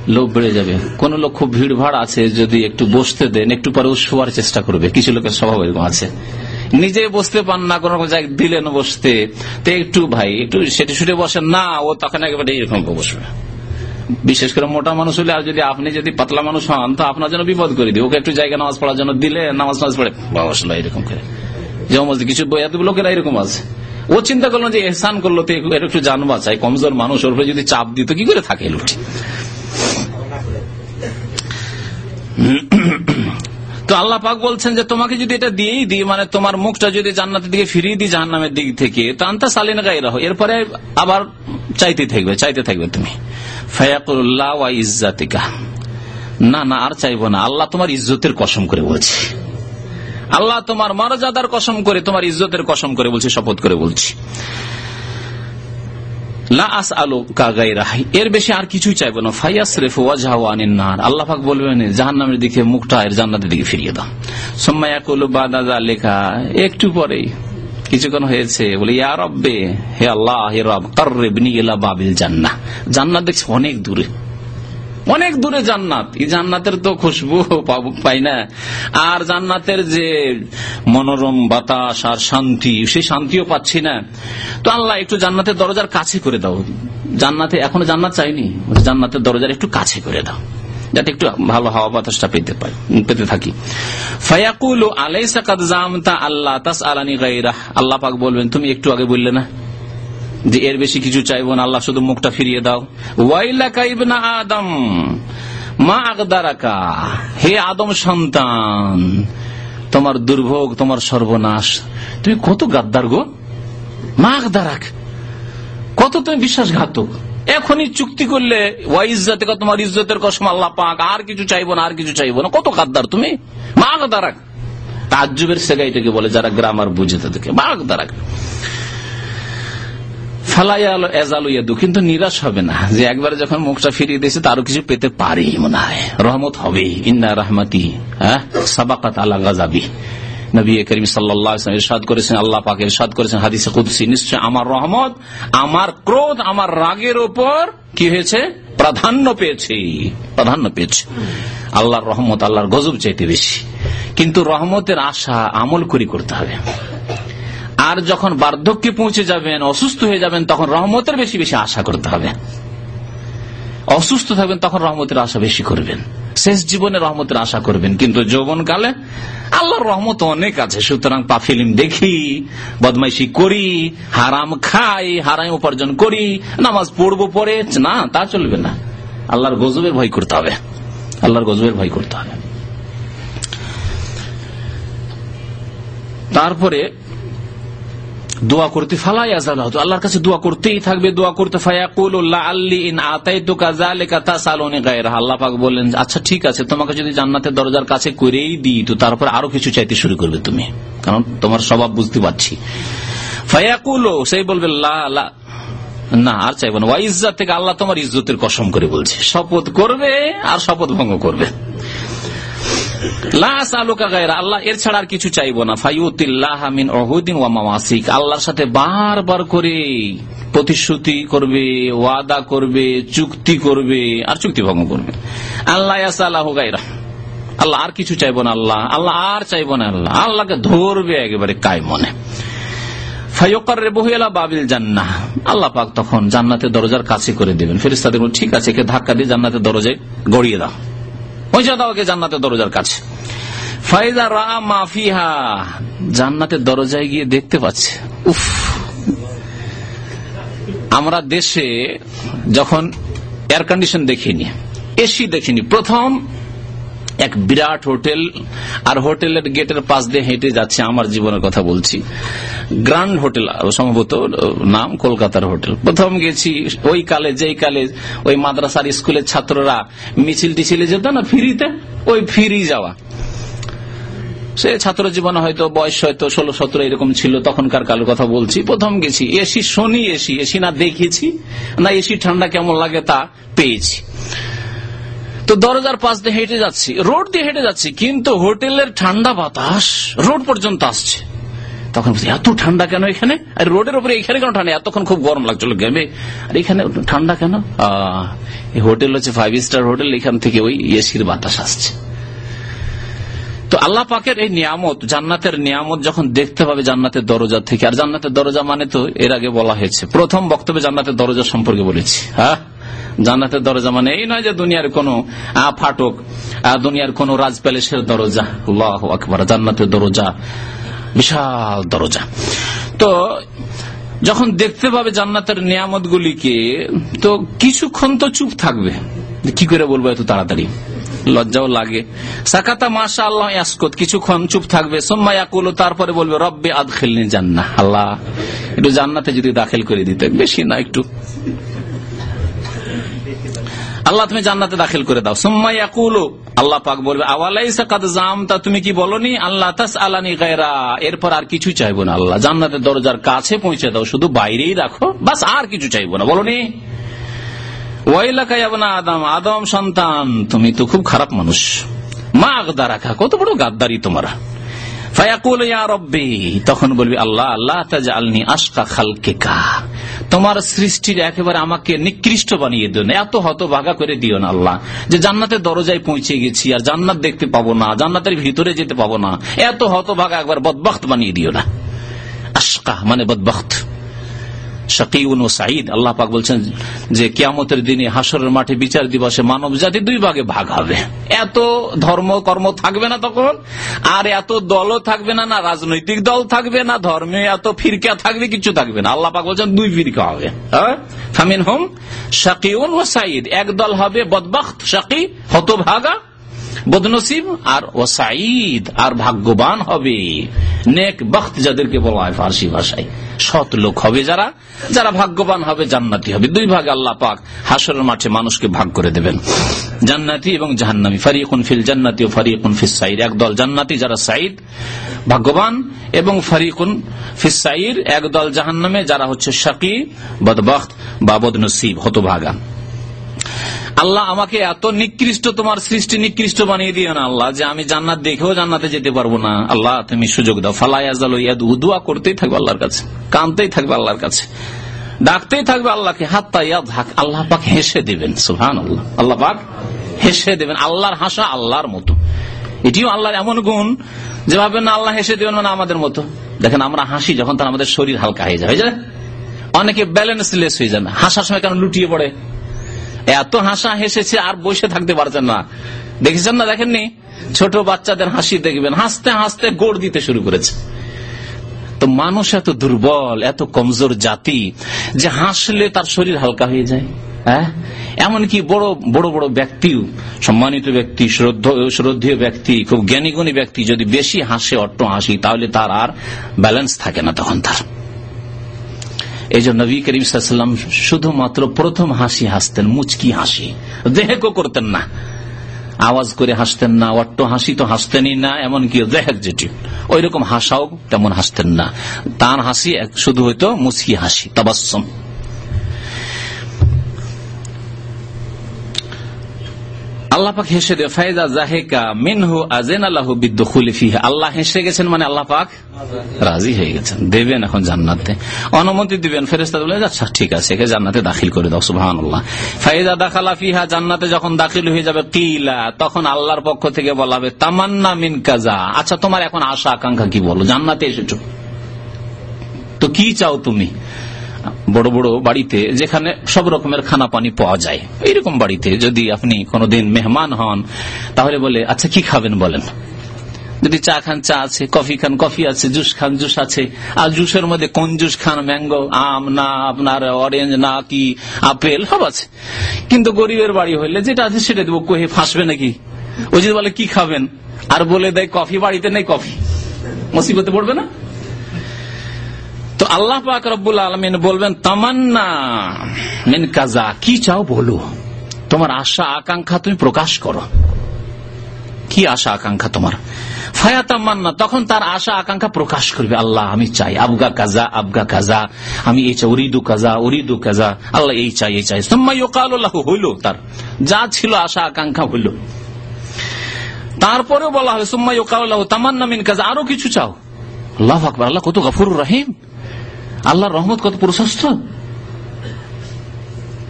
লোভ বেড়ে যাবে। কোন লোক খুব ভিড় ভাড় আছে, যদি একটু বসতে দেন, একটু পরে শোয়ার চেষ্টা করবে। কিছু লোকের স্বভাব এরকম আছে। নিজে বসতে পান না, কোন জায়গায় দিলেন বসতে। তো একটু ভাই, একটু সেটি শুটে বসেন না, ও তখন একেবারে এরকম বসবে। বিশেষ করে মোটা মানুষ হলে আর যদি আপনি যদি পাতলা মানুষ হন, তো আপনার জন্য বিপদ করে দিই। ওকে একটু জায়গা নামাজ পড়ার জন্য দিলে নামাজ নামাজ পড়ে। বাবা বসল এরকম করে। যেমন কিছু লোকেরা এরকম আছে। ও চিন্তা করল যে এহসান করল তো একটু জান বাঁচাই। কমজোর মানুষ, ওর যদি চাপ দিত, কি করে থাকে লুটি তো আল্লাহ পাক বলছেন যে, তোমাকে যদি এটা দিয়েই দিই মানে তোমার মুখটা যদি জান্নাতের দিকে ফিরিয়ে দিই, জাহান্নামের দিক থেকে, তো আন্তা সালিনা গাই রাখো এরপরে আবার চাইতে থাকবে চাইতে থাকবে তুমি। ফায়াকুল্লাহ না না, আর চাইব না। আল্লাহ তোমার ইজ্জতের কসম করে বলছি। আল্লাহ তোমার মর্যাদার কসম করে, তোমার ইজ্জতের কসম করে বলছি, শপথ করে বলছি। এর বেশি আর কিছুই চাইব না। ফাইয়াস রেফু ওয়াজাহার আল্লাহ পাক বলবেন, জাহান্নামের দিকে মুখটা এর জান্নাতের দিকে ফিরিয়ে দাও। সোম্মায়া কলু বাদা লেখা একটু পরেই কিছুক্ষণ হয়েছে। বলে, ইয়া রব্বে, হে আল্লাহ, হে রব, কর্রেবনি ইলা বাবিল জান্না জান্নাত দেখছি অনেক দূরে। অনেক দূরে জান্নাত। এই জান্নাতের তো খুশবু পাই না। আর জান্নাতের যে মনোরম বাতাস আর শান্তি, সেই শান্তিও পাচ্ছি না। তো আল্লাহ, একটু জান্নাতের দরজার কাছে করে দাও। জান্নাতে, এখনও জান্নাত চাইনি। জান্নাতের দরজার একটু কাছে করে দাও। যাতে একটু ভালো হাওয়া বাতাসটা পেতে পাই, পেতে থাকি। ফায়াকুল, আলাইসা কাদ জামতা আল্লাহ তাস আলানি গাইরা আল্লাহ পাক বলবেন, তুমি একটু আগে বললে না যে এর বেশি কিছু চাইব না, আল্লাহ শুধু মুখটা ফিরিয়ে দাও। ওয়াইলাকা ইবনা আদম, মা আগদারাকা, হে আদম সন্তান, তোমার দুর্ভোগ, তোমার সর্বনাশ। তুমি কত গাদ্দার গো, মা আগদারাক, কত তুমি বিশ্বাসঘাতক। এখনই চুক্তি করলে ওয়াইজাতে তোমার ইজ্জতের কসম আল্লাহ পাক, আর কিছু চাইব না, আর কিছু চাইব না। কত গাদ্দার তুমি? মা আগদারাক তাজ্জুবের সেগাইটাকে বলে? যারা গ্রামার বুঝে তাদেরকে মা আগদারাক কিন্তু নিরাশ হবে না যে একবারে যখন মুখটা ফিরিয়ে দিয়েছে, তারও কিছু পেতে পারি মনে হয়। রহমত হবে ইন্না রহমতি হ্যাঁ? সাবাকাত গাজাবি নবী করিম সাল্লাহ করেছেন, আল্লাহ পাক ইরশাদ করেছেন, হাদিসে কুদ্সি, নিশ্চয় আমার রহমত, আমার ক্রোধ, আমার রাগের ওপর কি হয়েছে? প্রাধান্য পেয়েছে প্রাধান্য পেয়েছে। আল্লাহর রহমত, আল্লাহর গজব চাইতে বেশি। কিন্তু রহমতের আশা আমল করি করতে হবে। আর যখন বার্ধক্যে পৌঁছে যাবেন, অসুস্থ হয়ে যাবেন, তখন রহমতের বেশি বেশি আশা করতে হবে। অসুস্থ থাকবেন, তখন রহমতের আশা বেশি করবেন। শেষ জীবনে রহমতের আশা করবেন, কিন্তু যৌবন কালে আল্লাহর রহমত অনেক আছে। সুতরাং পা ফিল্ম দেখি, বদমাইশি করি, হারাম খাই, হারাম উপার্জন করি, নামাজ পড়ব পরে, না, তা চলবে না। আল্লাহর গজবের ভয় করতে হবে। আল্লাহর গজবের ভয় করতে হবে। তারপরে দোয়া করতে ফালাই আজাল হতো আল্লাহর কাছে দোয়া করতেই থাকবে, দোয়া করতে আল্লাহ পাক বললেন আচ্ছা ঠিক আছে, তোমাকে যদি জান্নাতের দরজার কাছে করেই দিই, তো তারপর আরও কিছু চাইতে শুরু করবে তুমি। কারণ তোমার স্বভাব বুঝতে পারছি। ফায়াকুলো, সেই বলবে না, আর চাইব না। ইজ্জাত থেকে আল্লাহ তোমার ইজ্জতের কসম করে বলছে। শপথ করবে আর শপথ ভঙ্গ করবে। আল্লাহ এর ছাড়া আর কিছু চাইব না। আল্লাহর সাথে করে প্রতিশ্রুতি করবে, ওয়াদা করবে, চুক্তি করবে, আর চুক্তি ভঙ্গ করবে। আল্লাহ গাইরা আল্লাহ আর কিছু না আল্লাহ আল্লাহ আর চাইব না আল্লাহ, আল্লাহকে ধরবে একেবারে কায় মনে। বাবিল জান্না আল্লাহ পাক তখন জান্নাতের দরজার কাছে করে দেবেন। ফেরিস্তাদের ঠিক আছে ধাক্কা দিয়ে জান্নাতের দরজায় গড়িয়ে দাও। পৌঁছে দাও জান্নাতের দরজার কাছে। ফাইদা রা মাফিহা জান্নাতের দরজায় গিয়ে দেখতে পাচ্ছে। উফ। আমরা দেশে যখন এয়ার কন্ডিশন দেখিনি এসি দেখিনি, প্রথম এক বিরাট হোটেল, আর হোটেলের গেটের পাশ দিয়ে হেঁটে যাচ্ছে আমার জীবনের কথা বলছি। গ্র্যান্ড হোটেল সম্ভবত, নাম কলকাতার হোটেল। প্রথম গেছি ওই কালে, যেই কালে ওই মাদ্রাসার স্কুলের ছাত্ররা মিছিল টিছিলে যেত না ফিরিতে, ওই ফিরি যাওয়া। সে ছাত্র জীবনে হয়তো বয়স হয়তো ষোলো, সতেরো এরকম ছিল, তখনকার কালের কথা বলছি। প্রথম গেছি, এসি, শনি এসি এসি না দেখেছি না এসি ঠান্ডা কেমন লাগে তা পেয়েছি। তো দরজার পাশ দিয়ে হেঁটে যাচ্ছি, রোড দিয়ে হেঁটে যাচ্ছি, কিন্তু হোটেলের ঠান্ডা বাতাস রোড পর্যন্ত আসছে। তখন এত ঠান্ডা কেন এখানে? আর রোডের উপরে এখানে কেন ঠান্ডা? এতক্ষণ খুব গরম লাগছিল, গেমে। আর এখানে ঠান্ডা কেন? হোটেল হচ্ছে ফাইভ স্টার হোটেল, এখান থেকে ওই এসির বাতাস আসছে। তো আল্লাহ পাকের এই নিয়ামত, জান্নাতের নিয়ামত যখন দেখতে পাবে জান্নাতের দরজা থেকে, আর জান্নাতের দরজা মানে তো এর আগে বলা হয়েছে, প্রথম বক্তব্যে জান্নাতের দরজা সম্পর্কে বলেছি। হ্যাঁ? জান্নাতের দরজা মানে এই নয় যে দুনিয়ার কোন ফাটক দুনিয়ার কোন রাজ প্যালেসের দরজা। আল্লাহ আকবর, জান্নাতের দরজা, বিশাল দরজা। তো যখন দেখতে পাবে জান্নাতের নিয়ামত গুলিকে তো কিছুক্ষণ তো চুপ থাকবে। কি করে বলব এত তাড়াতাড়ি? লজ্জাও লাগে। সাকাতা মাসা আল্লাহ ইয়াসকত, কিছুক্ষণ চুপ থাকবে। সোম্মায়াকুলো তারপরে বলবে, রব্বে আদ খেলনি জান্না আল্লাহ, একটু জান্নাতে যদি দাখিল করে দিতে বেশি না একটু। আল্লাহ তুমি জান্নাতে দাখিল করে দাও। সোম্মাইয়াকুলো আল্লাহ পাক বলবে, আওয়ালাইসা কাদ জামতা, তুমি কি বলনি? আল্লাহ তাস আলানি গায়রা। এরপর আর কিছু চাইব না আল্লাহ। জান্নাতের দরজার কাছে পৌঁছে দাও, শুধু বাইরেই রাখো। বাস আর কিছু চাইব না। বলনি আদম আদম সন্তান, তুমি তো খুব খারাপ মানুষ। মা আগদা রাখা কত বড় গাদ্দারি তোমার। তখন বলবি, আল্লাহ আল্লাহ আলনি আশকা খালকে কা তোমার সৃষ্টির একেবারে আমাকে নিকৃষ্ট বানিয়ে দিও না, এত হতভাগা করে দিও না আল্লাহ, যে জান্নাতের দরজায় পৌঁছে গেছি আর জান্নাত দেখতে পাবো না, জান্নাতের ভিতরে যেতে পাবো না। এত হতভাগা একবার বদবাক্ত বানিয়ে দিও না। আশকা মানে বদবাক্ত শাকিউন ও সাঈদ, আল্লাহ পাক বলছেন যে কিয়ামতের দিনে হাসরের মাঠে বিচার দিবসে মানব জাতি দুই ভাগে ভাগ হবে। এত ধর্ম, কর্ম থাকবে না তখন, আর এত দলও থাকবে না না রাজনৈতিক দল থাকবে না, ধর্মে এত ফিরকা থাকবে, কিছু থাকবে না। আল্লাহ পাক বলছেন দুই ফিরকা হবে। ফামিন হোম শাকিউন ও সাইদ এক দল হবে বদবাখত, শাকি হতভাগা বদনসিব আর ও সাইদ আর ভাগ্যবান হবে। নেক বখত যাদেরকে বলা হয় ফার্সি ভাষায়। সৎ লোক হবে যারা যারা ভাগ্যবান হবে, জান্নাতি হবে। দুই ভাগ আল্লাহ পাক হাসরের মাঠে মানুষকে ভাগ করে দেবেন। জান্নাতি এবং জাহান্নামি। ফারিকুন ফিল জান্নাতি ও ফারিকুন ফিস সাইর একদল জান্নাতি, যারা সাইদ ভাগ্যবান এবং ফারিকুন ফিস সাইর একদল জাহান্নামে, যারা হচ্ছে শাকি, বদবখত বা বদনসিব, হতভাগা। আল্লাহ আমাকে এত নিকৃষ্ট, তোমার সৃষ্টি নিকৃষ্ট বানিয়ে দিও না আল্লাহ, যে আমি জান্নাত দেখেও জান্নাতে যেতে পারব না। আল্লাহ, তুমি সুযোগ দাও। ফালাইয়াজাল উদুয়া করতেই থাকবে আল্লাহর কাছে, কানতেই থাকবে আল্লাহর কাছে, ডাকতেই থাকবে আল্লাহকে ইয়াদ আল্লাহ পাক হেসে দেবেন সুহান আল্লাহ পাক হেসে দেবেন, আল্লাহর হাসা আল্লাহর মতো। এটিও আল্লাহর এমন গুণ যে ভাবেন না, আল্লাহ হেসে দেবেন মানে আমাদের মতো। দেখেন আমরা হাসি যখন তার আমাদের শরীর হালকা হয়ে যায় অনেকে ব্যালেন্সলেস হয়ে যাবে হাসার সময় কেন লুটিয়ে পড়ে? এত হাসা হেসেছে আর বসে থাকতে পারছেন না। দেখেছেন না, দেখেননি? ছোট বাচ্চাদের হাসি দেখবেন। হাসতে হাসতে গোড় দিতে শুরু করেছে। তো মানুষ এত দুর্বল, এত কমজোর জাতি যে হাসলে তার শরীর হালকা হয়ে যায়। হ্যাঁ? এমনকি বড় বড় বড় ব্যক্তি সম্মানিত ব্যক্তি শ্রদ্ধীয় ব্যক্তি, খুব জ্ঞানীগুণী ব্যক্তি যদি বেশি হাসে অট্ট হাসি তাহলে তার আর ব্যালেন্স থাকে না তখন তার। এই জন্য নবী করিম সাল্লাম শুধুমাত্র প্রথম হাসি হাসতেন, মুচকি হাসি। দেহেকও করতেন না। আওয়াজ করে হাসতেন না অট্ট হাসি তো হাসতেনই না, এমনকি দেহেক যেটি। ওই রকম হাসাও তেমন হাসতেন না। তার হাসি শুধু হইতো মুচকি হাসি তাবাসম আল্লাপাক হেসে দে ফায়দা জাহেকা মিনহু আজেন আল্লাহ বিদ্যুল আল্লাহ হেসে গেছেন মানে আল্লাহ পাক রাজি হয়ে গেছেন। দেবেন এখন জান্নাতে। অনুমতি দিবেন ফেরেস্তা বলে আচ্ছা ঠিক আছে, একে জান্নাতে দাখিল করে দাও সুহান আল্লাহ ফাইদা দাখালা ফিহা, জান্নাতে যখন দাখিল হয়ে যাবে, কিলা, তখন আল্লাহর পক্ষ থেকে বলা হবে, তামান্না মিন কাজা আচ্ছা তোমার এখন আশা, আকাঙ্ক্ষা কি বলো? জান্নাতে এসেছ। তো কি চাও তুমি? বড় বড় বাড়িতে যেখানে সব রকমের খানা পানি পাওয়া যায়। এইরকম বাড়িতে যদি আপনি কোনোদিন মেহমান হন, তাহলে বলে আচ্ছা কি খাবেন বলেন? যদি চা খান, চা আছে, কফি খান, কফি আছে, জুস খান, জুস আছে, আর জুসের মধ্যে কোন জুস খান? ম্যাঙ্গো, আম, না, আপনার অরেঞ্জ, না কি, আপেল, সব আছে। কিন্তু গরিবের বাড়ি হইলে যেটা আছে সেটা দেবো। কহে ফাঁসবে নাকি? ও যদি বলে, কি খাবেন? আর বলে দেয়, কফি, বাড়িতে নেই কফি। মুসিবতে পড়বে না? তো আল্লাহ পাক রব্বুল আলমিন বলবেন, তামান্না মিন কাজা কি চাও বলো? তোমার আশা, আকাঙ্ক্ষা তুমি প্রকাশ করো। কি আশা, আকাঙ্ক্ষা তোমার? ফায়াতামান্না তখন তার আশা, আকাঙ্ক্ষা প্রকাশ করবে। আল্লাহ, আমি চাই। আবগা কাজা আবগা কাজা আমি এই চাই, উরিদু কাজা উরিদু কাজা আল্লাহ এই চাই এই চাই। সম্মাইকাল্লাহ হইল তার। যা ছিল আশা, আকাঙ্ক্ষা হইল। তারপরেও বলা হবে সুম্মাইকাল্লাহ তামান্না মিন কাজা আরও কিছু চাও? আল্লাহ আকবর, আল্লাহ কত গফুর রহিম। আল্লাহর রহমত কত প্রশস্ত?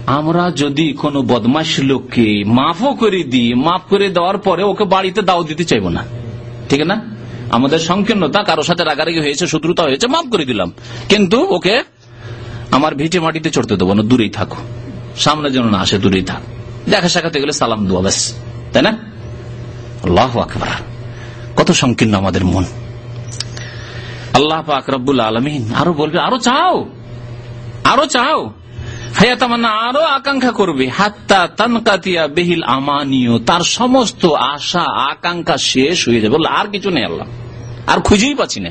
আমরা যদি কোনো বদমাস লোককে মাফও করে দিই, মাফ করে দেওয়ার পরে ওকে বাড়িতে দাও দিতে চাইব না। ঠিক না? আমাদের সংকীর্ণতা কারোর সাথে রাগারাগি হয়েছে, শত্রুতা হয়েছে, মাফ করে দিলাম। কিন্তু ওকে আমার ভিটে মাটিতে চড়তে দেবো না, দূরেই থাকো। সামনে যেন না আসে, দূরেই থাক। দেখা সাক্ষাতে গেলে সালাম দেওয়া ব্যাস। তাই না? আল্লাহ আকবর। কত সংকীর্ণ আমাদের মন। আল্লাহ পাক রব্বুল আলমিন আরও বলবে, আরও চাও আরও চাও। হায়াতামান্না আরও আকাঙ্ক্ষা করবে। হাত্তা তানকাতিয়া বেহিল আমানীয় তার সমস্ত আশা, আকাঙ্ক্ষা শেষ হয়ে যাবে। আর কিছু নেই আল্লাহ। আর খুঁজেই পাচ্ছি না।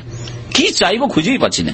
কি চাইব খুঁজেই পাচ্ছি না।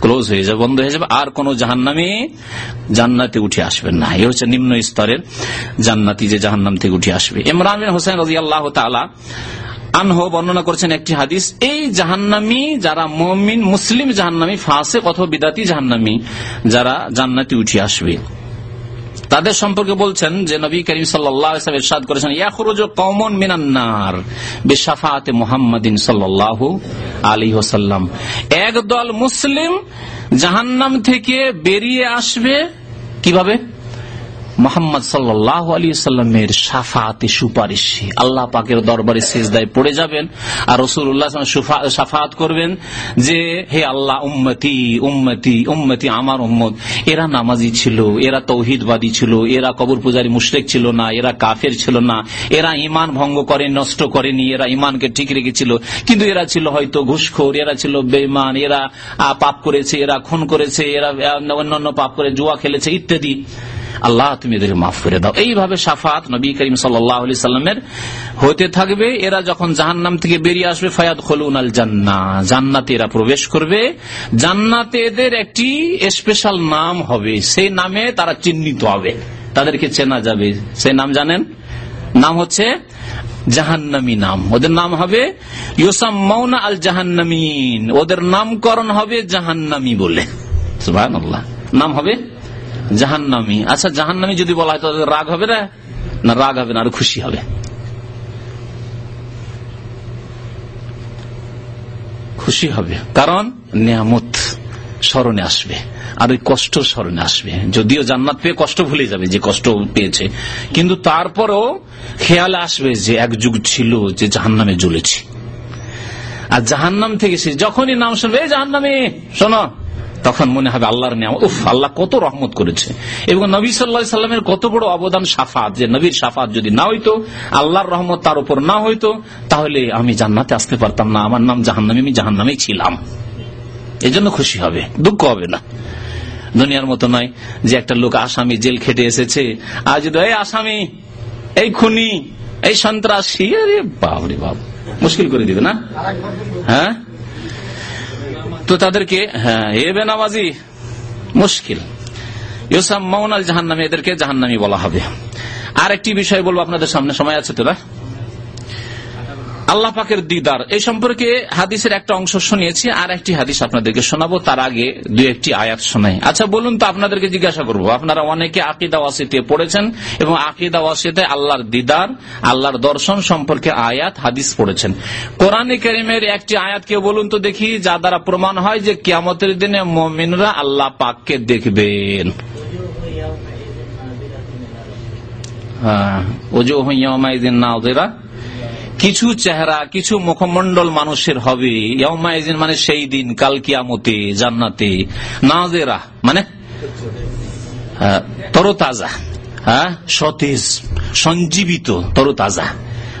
ক্লোজ হয়ে যাবে, বন্ধ হয়ে যাবে, আর কোন জাহান্নামি জান্নাতে উঠে আসবেন না। এ হচ্ছে নিম্ন স্তরের জান্নাতি যে জাহান্নাম থেকে উঠে আসবে। ইমরান হোসেন রাজি আল্লাহ তালা আনহ বর্ণনা করছেন একটি হাদিস, এই জাহান্নামি যারা মমিন, মুসলিম জাহান্নামি ফাঁসে অথবা বিদাতি জাহান্নামি, যারা জান্নাতি উঠে আসবে। তাদের সম্পর্কে বলছেন যে নবী করিম সাল্লাম করেছেন, ইয়াখরুজ কমন মিনান্নার বেশাফাতে মোহাম্মদিন সাল্লাহ আলী হোসাল্লাম একদল মুসলিম জাহান্নাম থেকে বেরিয়ে আসবে কীভাবে? মোহাম্মদ সাল্লাহ আলী সাল্লামের সাফাতে সুপারিশে আল্লাহ পাকের দরবারে শেষদায় পড়ে যাবেন আর রসুল্লাহ সাফাত করবেন যে, হে আল্লাহ, উম্মতি উম্মতি উম্মতি আমার উম্মত। এরা নামাজি ছিল, এরা তৌহিদবাদী ছিল, এরা কবর পূজারী মুশরেক ছিল না, এরা কাফের ছিল না। এরা ইমান ভঙ্গ করে, নষ্ট করেনি, এরা ইমানকে ঠিক রেখেছিল। কিন্তু এরা ছিল হয়তো ঘুষখোর, এরা ছিল বেমান এরা পাপ করেছে, এরা খুন করেছে, এরা অন্যান্য পাপ করে জুয়া খেলেছে, ইত্যাদি। আল্লাহ, তুমি এদের মাফ করে দাও। এইভাবে সাফাত নবী করিম সাল্লামের হতে থাকবে। এরা যখন জাহান নাম থেকে বেরিয়ে আসবে ফয়াদ খলুন আল জান্না, জান্নাতে এরা প্রবেশ করবে। জান্নাতে এদের একটি স্পেশাল নাম হবে। সেই নামে তারা চিহ্নিত হবে। তাদেরকে চেনা যাবে। সেই নাম জানেন? নাম হচ্ছে জাহান্নামী নাম। ওদের নাম হবে ইউসাম মৌনা আল জাহান্নামিন। ওদের নামকরণ হবে জাহান্নামী বলে। নাম হবে জাহান্নামি। আচ্ছা জাহান্নামি যদি বলা হয় তাদের রাগ হবে না? না, রাগ হবে না, আরও খুশি হবে। খুশি হবে, কারণ নিয়ামত স্মরণে আসবে, আর ওই কষ্ট স্মরণে আসবে। যদিও জান্নাত পেয়ে কষ্ট ভুলে যাবে, যে কষ্ট পেয়েছে, কিন্তু তারপরও খেয়াল আসবে যে এক যুগ ছিল যে জাহান্নামে জ্বলেছি। আর জাহান্নাম থেকে সে যখনই নাম শুনবে জাহান্নামে, শোনো। তখন মনে হবে আল্লাহর নিয়াম উফ, আল্লাহ কত রহমত করেছে। এবং নবী সাল্লা সাল্লামের কত বড় অবদান সাফাত, যে নবীর সাফাত যদি না হইতো, আল্লাহর রহমত তার উপর না হইতো, তাহলে আমি জান্নাতে আসতে পারতাম না, আমার নাম জাহান্নামে, আমি জাহান্নামেই ছিলাম। এজন্য খুশি হবে, দুঃখ হবে না। দুনিয়ার মতো নয় যে একটা লোক আসামি জেল খেটে এসেছে যদি এই আসামি, এই খুনি, এই সন্ত্রাসী, আরে বাবরে বাব মুশকিল করে দিবে না? হ্যাঁ? তো তাদেরকে হ্যাঁ এ বেনামাজি, মুশকিল। ইউসাম মৌনাল জাহান্নামী, এদেরকে জাহান্নামি বলা হবে। আর একটি বিষয় বলব আপনাদের সামনে, সময় আছে তোরা আল্লাহ পাকের দিদার। এই সম্পর্কে হাদিসের একটা অংশ শুনিয়েছি, আর একটি হাদিস আপনাদেরকে শোনাবো, তার আগে দু একটি আয়াত শোনাই। আচ্ছা বলুন তো আপনাদেরকে জিজ্ঞাসা করব, আপনারা অনেকে আকিদা ওয়াসিতে পড়েছেন, এবং আকিদা ওয়াসিতে আল্লাহর দিদার, আল্লাহর দর্শন সম্পর্কে আয়াত, হাদিস পড়েছেন। কোরআন করিমের একটি আয়াত কে বলুন তো দেখি, যা দ্বারা প্রমাণ হয় যে কিয়ামতের দিনে মমিনরা আল্লাহ পাককে দেখবেন। হ্যাঁ ওজো হইয়া কিছু চেহারা, কিছু মুখমন্ডল মানুষের হবে। মানে সেই দিন, কাল কিয়ামতে, জান্নাতে। নাজেরা মানে তরতাজা হ্যাঁ সতেজ, সঞ্জীবিত তরতাজা।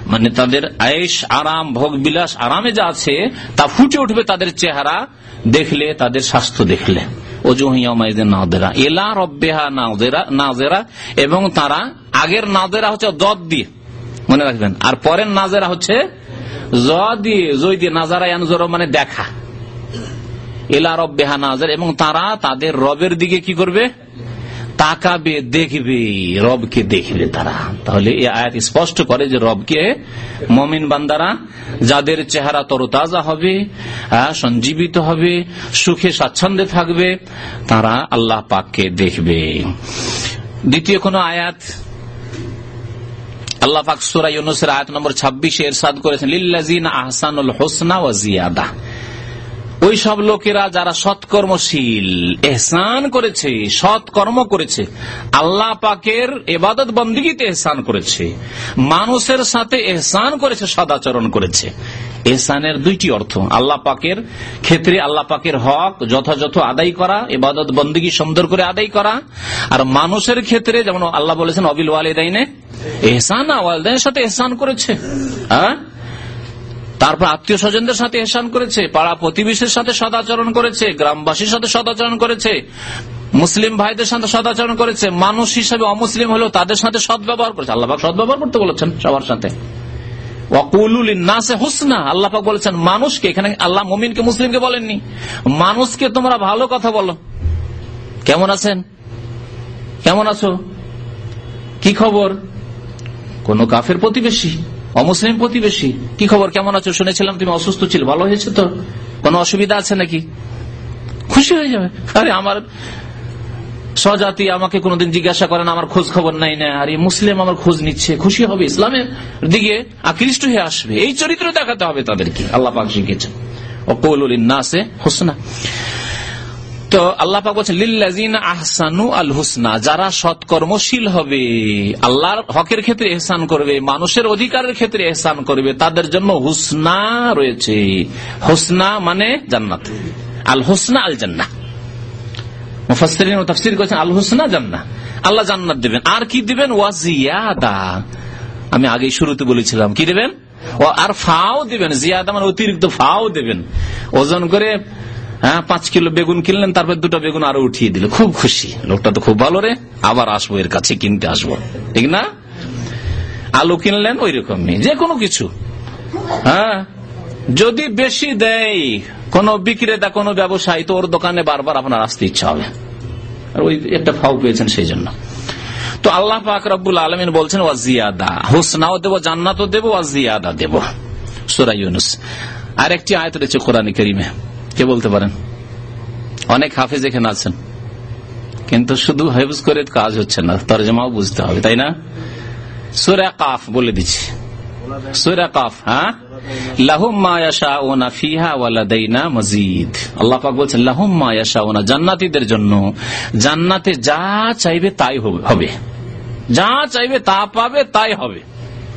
মানে তাদের আয়েস আরাম ভোগ বিলাস আরামে যা আছে, তা ফুটে উঠবে তাদের চেহারা, দেখলে, তাদের স্বাস্থ্য দেখলে। এবং তারা আগের নাজেরা হচ্ছে দদ দিয়ে। মনে রাখবেন। আর পরের নাজেরা হচ্ছে নাজারা মানে দেখা। এলা রব বেহা নাজার, এবং তারা তাদের রবের দিকে কি করবে? তাকাবে, দেখবে, রবকে দেখবে তারা। তাহলে এই আয়াত স্পষ্ট করে যে রবকে মমিন বান্দারা, যাদের চেহারা তরতাজা হবে সঞ্জীবিত হবে, সুখে, স্বাচ্ছন্দ্যে থাকবে, তারা আল্লাহ পাককে দেখবে। দ্বিতীয় কোন আয়াত আল্লাহ পাক সুরা ইউনুসের আয়াত নম্বর ছাব্বিশে এরশাদ করেছেন লিল্লাজিন আহসানুল হোসনা ও জিয়াদা ওই সব লোকেরা যারা সৎকর্মশীল, এহসান করেছে, সৎকর্ম করেছে, আল্লাহ পাকের এবাদত বন্দীতে এহসান করেছে, মানুষের সাথে এহসান করেছে, সদাচরণ করেছে। এহসানের দুইটি অর্থ, আল্লাহ পাকের ক্ষেত্রে আল্লাহ পাকের হক, যথাযথ আদায় করা, এবাদত বন্দীগী সুন্দর করে আদায় করা, আর মানুষের ক্ষেত্রে যেমন আল্লাহ বলেছেন, অবিল ওয়ালিদাইনে এহসান ওয়ালদাইনের সাথে এহসান করেছে। হ্যাঁ? তারপর আত্মীয় স্বজনদের সাথে এহসান করেছে, পাড়া প্রতিবেশীর সাথে সদাচরণ করেছে, গ্রামবাসীর সাথে সদাচরণ করেছে, মুসলিম ভাইদের সাথে সদাচরণ করেছে, মানুষ হিসাবে অমুসলিম হলেও তাদের সাথে সদ ব্যবহার করেছে। আল্লাহ সদ ব্যবহার করতে বলেছেন সবার সাথে। আল্লাহ বলেছেন, মানুষকে এখানে আল্লাহ মমিনকে মুসলিমকে বলেননি, মানুষকে তোমরা ভালো কথা বলো। কেমন আছেন? কেমন আছো? কি খবর? কোন কাফের প্রতিবেশী? অমুসলিম প্রতিবেশী, কি খবর? কেমন আছো? শুনেছিলাম তুমি অসুস্থ ছিল, ভালো হয়েছে তো? কোন অসুবিধা আছে নাকি? খুশি হয়ে যাবে। আরে আমার স্বজাতি আমাকে কোনদিন জিজ্ঞাসা করেন আমার খোঁজ খবর নাই না। আর মুসলিম আমার খোঁজ নিচ্ছে, খুশি হবে। ইসলামের দিকে আকৃষ্ট হয়ে আসবে। এই চরিত্র দেখাতে হবে তাদেরকে। আল্লাহ পাক শিখেছেন অকৌল নাসে হোসনা। তো আল্লাহ পাক বলছেন লিল্লাজিন আহসানু আল হুসনা যারা সৎকর্মশীল হবে, আল্লাহর হকের ক্ষেত্রে এহসান করবে, মানুষের অধিকারের ক্ষেত্রে এহসান করবে, তাদের জন্য হুসনা রয়েছে। হুসনা মানে জান্নাত আল হুসনা আল জান্না আল হুসনা জান্না আল্লাহ জান্নাত দেবেন। আর কি দিবেন? ওয়াজিয়াদা আমি আগেই শুরুতে বলেছিলাম, কি দেবেন? আর ফাও দিবেন জিয়াদা মানে অতিরিক্ত ফাও দেবেন। ওজন করে হ্যাঁ পাঁচ কিলো বেগুন কিনলেন, তারপর দুটো বেগুন আরও উঠিয়ে দিল। খুব খুশি। লোকটা তো খুব ভালো রে। আবার আসব এর কাছে, কিনতে আসব। ঠিক না? আলু কিনলেন ওই রকমই যে কোনো কিছু। হ্যাঁ যদি বেশি দেয়, কোন বিক্রেতা, কোন ব্যবসায়ী, তো ওর দোকানে বারবার আপনার আসতে ইচ্ছা হবে। আর ওই একটা ফাউ পেয়েছেন সেই জন্য। তো আল্লাহ পাক রব্বুল আলমিন বলছেন ওয়াজিয়াদা হোসনাও দেবো, জান্নাতও দেবো ওয়াজিয়াদা দেবো। সুরাই ইউনুস। আর একটি আয়ত রয়েছে কোরআন করিমে। কে বলতে পারেন? অনেক হাফেজ এখানে আছেন। কিন্তু শুধু হেফজ করে কাজ হচ্ছে না, তরজমাও বুঝতে হবে, তাই না? সুরা কাফ বলে দিচ্ছি। সুরা কাফ হ্যাঁ? জান্নাতীদের জন্য। জান্নাতে যা চাইবে তাই হবে। যা চাইবে তা পাবে, তাই হবে।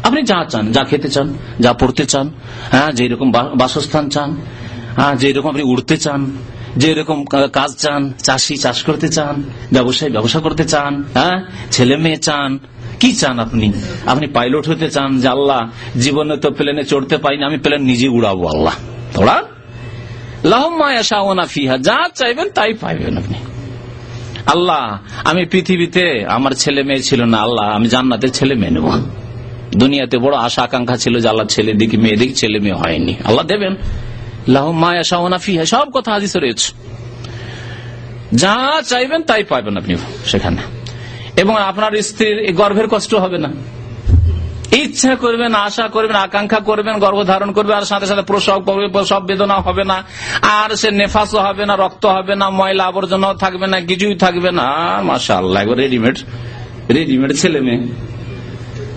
আপনি যা চান, যা খেতে চান, যা পড়তে চান হ্যাঁ যেরকম বাসস্থান চান হ্যাঁ যেরকম আপনি উড়তে চান, যে এরকম কাজ চান, চাষি চাষ করতে চান, ব্যবসায়ী ব্যবসা করতে চান হ্যাঁ? ছেলে মেয়ে চান, কি চান আপনি? আপনি পাইলট হতে চান, যে আল্লাহ, জীবনে তো প্লেনে চড়তে পাইনি আমি প্লেন নিজে উড়াবো, আল্লাহ। তোরা? যা চাইবেন তাই পাইবেন আপনি। আল্লাহ, আমি পৃথিবীতে আমার ছেলে মেয়ে ছিল না, আল্লাহ, আমি জান্নাতে ছেলে মেয়ে নেব। দুনিয়াতে বড় আশা আকাঙ্ক্ষা ছিল যে আল্লাহ ছেলে দিকে, মেয়ে ছেলে মেয়ে হয়নি। আল্লাহ দেবেন। সব কথা হাদিসে রয়েছে। যা চাইবেন তাই পাইবেন আপনি সেখানে। এবং আপনার স্ত্রীর গর্ভের কষ্ট হবে না। ইচ্ছা করবেন, আশা করবেন, আকাঙ্ক্ষা করবেন, গর্ভধারণ করবে, আর সাথে সাথে প্রসব করবে প্রসব বেদনা হবে না। আর সে নেফাসও হবে না, রক্ত হবে না, ময়লা আবর্জনাও থাকবে না, কিছুই থাকবে না। মাসা আল্লাহ একবার রেডিমেড রেডিমেড ছেলে মেয়ে।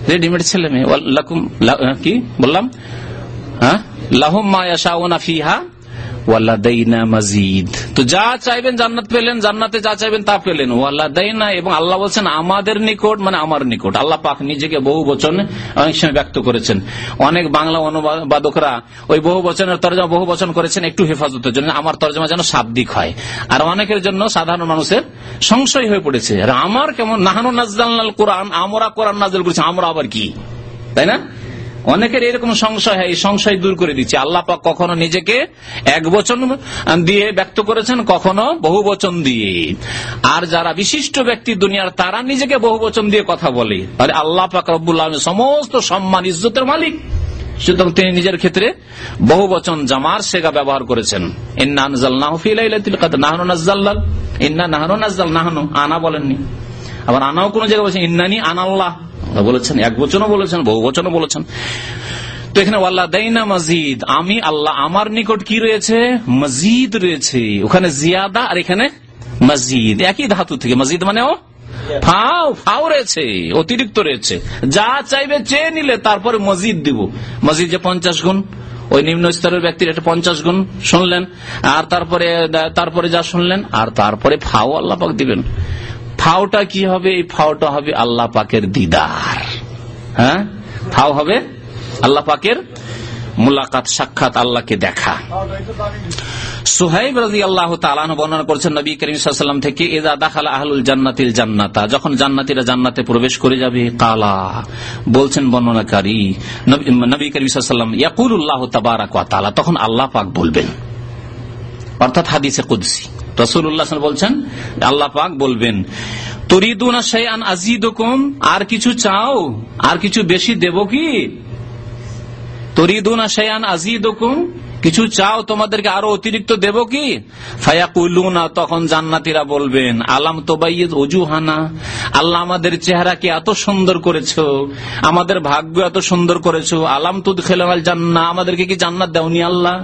রেডিমেড ছেলে মেয়ে। কি বললাম? হ্যাঁ? আল্লাহ বলছেন, আমাদের নিকট মানে আমার নিকট। আল্লাহ পাক নিজেকে বহু বচন অনেক সময় ব্যক্ত করেছেন। অনেক বাংলা অনুবাদকরা ওই বহু বচনের তর্জমা বহু বচন করেছেন একটু হেফাজতের জন্য, আমার তর্জমা যেন শাব্দিক হয়। আর অনেকের জন্য সাধারণ মানুষের সংশয় হয়ে পড়েছে। আর আমার কেমন, নাহানু নাজদাল কোরআন, আমরা কোরআন নাজল করেছি, আমরা আবার কি? তাই না? অনেকের এরকম সংশয় হয়, এই সংশয় দূর করে দিচ্ছে। আল্লাহ পাক কখনো নিজেকে এক বচন দিয়ে ব্যক্ত করেছেন, কখনো বহু বচন দিয়ে। আর যারা বিশিষ্ট ব্যক্তি দুনিয়ার, তারা নিজেকে বহু বচন দিয়ে কথা বলে। আর আল্লাহ পাক রব্বুল্লাহ সমস্ত সম্মান, ইজ্জতের মালিক। সুতরাং তিনি নিজের ক্ষেত্রে বহু বচন জামার সেগা ব্যবহার করেছেন। ইন্না নাহানু আনা বলেননি। আবার আনাও কোন জায়গায় বলছেন, ইন্নানি আনাল্লাহ বলেছেন এক বচনও বলেছেন বহু বচনও বলেছেন। তো এখানে আল্লাহ দেইনা মসজিদ আমি আল্লাহ আমার নিকট কি রয়েছে? মসজিদ রয়েছে। ওখানে জিয়াদা আর এখানে মসজিদ একই ধাতু থেকে মসজিদ মানে ও? ফাও ফাও রয়েছে অতিরিক্ত রয়েছে। যা চাইবে চেয়ে নিলে তারপরে মসজিদ দিব। মসজিদ যে পঞ্চাশ গুণ ওই নিম্ন স্তরের ব্যক্তির একটা পঞ্চাশ গুণ শুনলেন। আর তারপরে তারপরে যা শুনলেন আর তারপরে ফাও আল্লাপাক দিবেন। ফাওটা কি হবে? এই ফাওটা হবে আল্লাহ পাকের দিদার। হ্যাঁ? ফাও হবে আল্লাহ পাকের মুলাকাত, সাক্ষাৎ আল্লাহকে দেখা। সুহাইব রাজি আল্লাহ তালান বর্ণনা করছেন, নবী করিম সাল্লাম থেকে এদা দাখালা আহলুল জান্নাতিল জান্নাতা যখন জান্নাতিরা জান্নাতে প্রবেশ করে যাবে, কালা, বলছেন বর্ণনাকারী, নবী করিম সাল্লাম ইয়াকুল্লাহ তাবারাক তালা তখন আল্লাহ পাক বলবেন। অর্থাৎ হাদিসে কুদ্সি। বলছেন, আল্লাহ পাক বলবেন আজিদুকুম আর কিছু চাও? আর কিছু বেশি দেব কি? তরিদুনা আজিদুকুম কিছু চাও তোমাদেরকে আরও অতিরিক্ত দেব কি? ফায়াকুলুনা তখন জান্নাতিরা বলবেন, আলাম তোবাইদ অজুহানা আল্লাহ আমাদের চেহারা চেহারাকে এত সুন্দর করেছ, আমাদের ভাগ্য এত সুন্দর করেছ, আলাম তুদ খেলাল জান্না আমাদেরকে কি জান্নাত দেওনি আল্লাহ?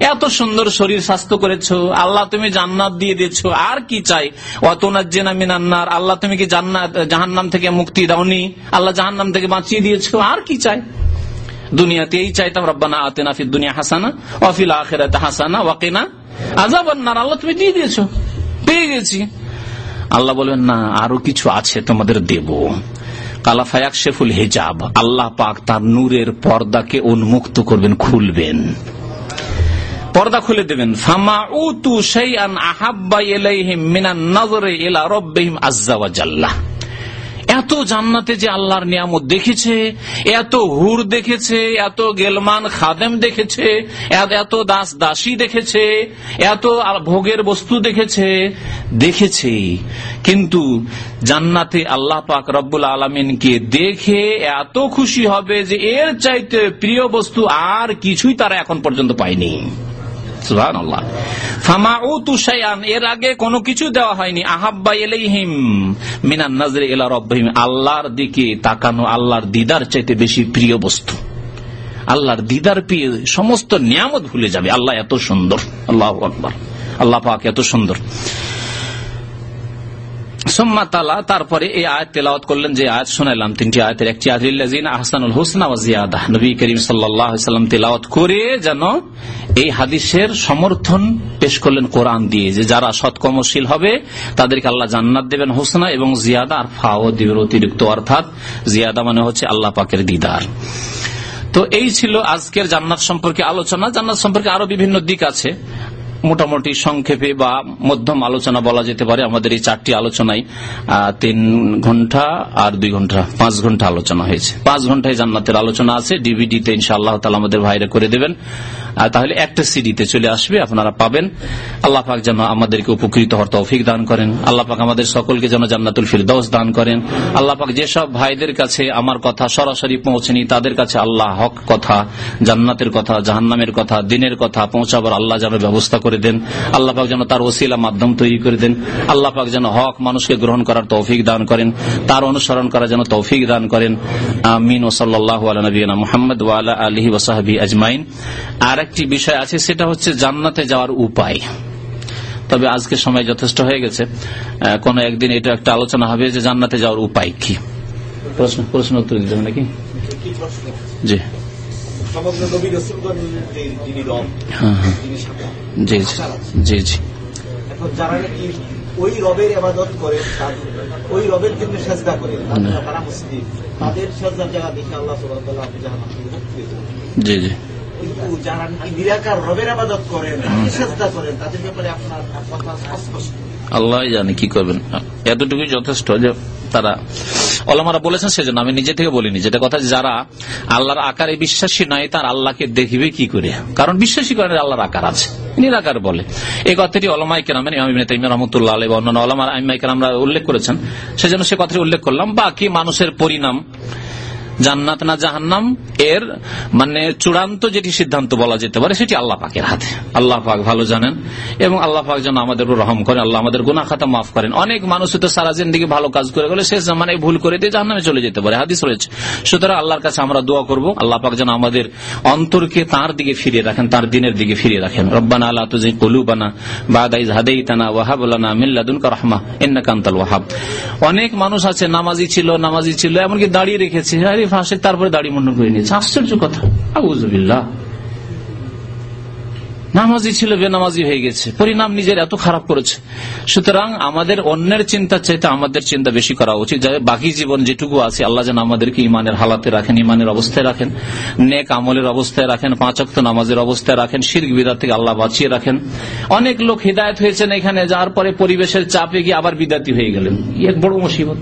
এত সুন্দর শরীর স্বাস্থ্য করেছ, আল্লাহ তুমি জান্নাত দিয়ে দিচ্ছ আর কি চাই? অতনাজ্জেনা মিনান্নার, আল্লাহ তুমি কি জান্নাত, জাহান্নাম থেকে মুক্তি দাওনি? আল্লাহ জাহান্নাম থেকে বাঁচিয়ে দিয়েছ, আর কি চাই? দুনিয়াতে এই চাইতাম, রব্বানা আতেনা ফির দুনিয়া হাসানা অফিল আখেরাতে হাসানা ওয়াকিনা আজাবান্নার আল্লাহ তুমি দিয়ে দিয়েছ, পেয়ে গেছি। আল্লাহ বলবেন, না, আরও কিছু আছে তোমাদের দেব। কালাফায়াক শেফুল হেজাব, আল্লাহ পাক তার নূরের পর্দাকে উন্মুক্ত করবেন, খুলবেন। পর্দা খুলে দেবেন। ফামা উতু আহাব্বা ইলাইহিম মিনান জাল্লাহ এত জান্নাতে যে আল্লাহর নিয়ামত দেখেছে, এত হুর দেখেছে, এত গেলমান খাদেম দেখেছে, এত দাস দাসী দেখেছে, এত ভোগের বস্তু দেখেছে দেখেছে। কিন্তু জান্নাতে আল্লাহ পাক রব্বুল আলমিনকে দেখে এত খুশি হবে যে এর চাইতে প্রিয় বস্তু আর কিছুই তারা এখন পর্যন্ত পায়নি। এর আগে কোনো কিছু দেওয়া হয়নি। আহাব্বা এলাইহিম মিনান নাজরে এলা রব্বাহিম। আল্লাহর দিকে তাকানো আল্লাহর দিদার চাইতে বেশি প্রিয় বস্তু। আল্লাহর দিদার পেয়ে সমস্ত নিয়ামত ভুলে যাবে। আল্লাহ এত সুন্দর। আল্লাহ আকবর। আল্লাহ পাক এত সুন্দর। সোম্মা তালা, তারপরে এই আয়াত তেলাওয়াত করলেন যে আয়াত শোনাইলাম, তিনটি আয়াতের একটি আদিল্লাজিন আহসানুল হোসনা ওয়াজিয়াদা নবী করিম সাল্লাম তেলাওয়াত করে যেন এই হাদিসের সমর্থন পেশ করলেন কোরআন দিয়ে, যে যারা সৎকর্মশীল হবে, তাদেরকে আল্লাহ জান্নাত দেবেন হোসনা এবং জিয়াদা, আর ফাও দিবেন অতিরিক্ত, অর্থাৎ জিয়াদা মানে হচ্ছে আল্লাহ পাকের দিদার। তো এই ছিল আজকের জান্নাত সম্পর্কে আলোচনা। জান্নাত সম্পর্কে আরও বিভিন্ন দিক আছে। মোটামুটি সংক্ষেপে বা মধ্যম আলোচনা বলা যেতে পারে। আমাদের এই চারটি আলোচনায় তিন ঘণ্টা আর দুই ঘণ্টা, পাঁচ ঘণ্টা আলোচনা হয়েছে। পাঁচ ঘন্টায় জান্নাতের আলোচনা আছে। ডিভিডিতে ইনশাআল্লাহ তালা আমাদের ভাইরা করে দেবেন। তাহলে একটা সিডিতে চলে আসবে, আপনারা পাবেন। আল্লাহ পাক যেন আমাদেরকে উপকৃত হওয়ার তৌফিক দান করেন। আল্লাহ পাক আমাদের সকলকে যেন জান্নাতুল ফিরদৌস দান করেন। আল্লাহ পাক যেসব ভাইদের কাছে আমার কথা সরাসরি পৌঁছেনি, তাদের কাছে আল্লাহ হক কথা, জান্নাতের কথা, জাহান্নামের কথা, দিনের কথা পৌঁছাবার আল্লাহ যেন ব্যবস্থা করে করে দেন। আল্লাহ পাক যেন তার ওসিলা মাধ্যম তৈরি করে দেন। আল্লাহ পাক যেন হক মানুষকে গ্রহণ করার তৌফিক দান করেন। তার অনুসরণ করার যেন তৌফিক দান করেন। আমিন। ও সাল্লাহ নবীনা মোহাম্মদ ওয়ালা আলহি ওসাহাবি আজমাইন। আর একটি বিষয় আছে, সেটা হচ্ছে জান্নাতে যাওয়ার উপায়। তবে আজকে সময় যথেষ্ট হয়ে গেছে। কোন একদিন এটা একটা আলোচনা হবে যে জান্নাতে যাওয়ার উপায় কি? প্রশ্ন প্রশ্ন উত্তর দিতে হবে নাকি? জি। সমগ্র নবী যিনি হ্যাঁ হ্যাঁ। জি জি জি এখন যারা নাকি ওই রবের আবাদত করে ওই রবের জন্য সাজদা করে তারা মুসলিম। তাদের সাজদার জায়গা দেখে আল্লাহ সুবাহ আপনি যারা জি জি। কিন্তু যারা নাকি নিরাকার রবের আবাদত করেন সাজদা করেন তাদের ব্যাপারে আপনার কথা অস্পষ্ট আল্লাহ জানে কি করবেন। এতটুকুই যথেষ্ট যে তারা ওলামারা বলেছেন সেজন্য আমি নিজে থেকে বলিনি। যেটা কথা যারা আল্লাহর আকারে বিশ্বাসী নয়, তার আল্লাহকে দেখবে কি করে? কারণ বিশ্বাসী করেন আল্লাহর আকার আছে। নিরাকার বলে। এই কথাটি অলমাই কেরামেন রহমতুল্লাহ বা অন্যান্য অলমার আইমাইকে আমরা উল্লেখ করেছেন। সেজন্য সে কথাটি উল্লেখ করলাম। বাকি মানুষের পরিণাম জান্নাত না জাহান্নাম এর মানে চূড়ান্ত যেটি সিদ্ধান্ত বলা যেতে পারে, সেটি আল্লাহ পাকের হাতে। আল্লাহ পাক ভালো জানেন এবং আল্লাহ পাক যেন আমাদের রহম করেন, আল্লাহ আমাদের গুনা খাতা মাফ করেন। অনেক মানুষ তো সারা জিন্দিগি ভালো কাজ করে গেলে শেষ জামানায় ভুল করে দিয়ে জাহান্নামে চলে যেতে পারে। হাদিস রয়েছে। সুতরাং আল্লাহর কাছে আমরা দোয়া করব, আল্লাহ পাক যেন আমাদের অন্তরকে তার দিকে ফিরিয়ে রাখেন, তার দিনের দিকে ফিরিয়ে রাখেন। রব্বানা আল্লাহ তুজি কলুবানা বাদাইজ হাদাইতানা ওয়াহাবুল্লানা মিল্লাদুনকা রহমা ইন্নাকা আনতাল ওয়াহাব। অনেক মানুষ আছে, নামাজি ছিল নামাজি ছিল, এমনকি দাঁড়িয়ে রেখেছে। আরে ফাঁসে তারপরে দাড়ি মুন্ডন করে নিয়েছে। আশ্চর্য কথা। আবুজবিল্লাহ নামাজি ছিল, বেনামাজি হয়ে গেছে। পরিণাম নিজের এত খারাপ করেছে। সুতরাং আমাদের অন্যের চিন্তা চাইতে আমাদের চিন্তা বেশি করা উচিত। যাতে বাকি জীবন যেটুকু আছে, আল্লাহ যেন আমাদেরকে ইমানের হালাতে রাখেন ইমানের অবস্থায় রাখেন, নেক আমলের অবস্থায় রাখেন পাঁচক্ত নামাজের অবস্থায় রাখেন, শির্ক বিদাত থেকে আল্লাহ বাঁচিয়ে রাখেন। অনেক লোক হৃদায়ত হয়েছেন এখানে যাওয়ার পরে পরিবেশের চাপে গিয়ে আবার বিদাতি হয়ে গেলেন। এক বড় মুসিবত।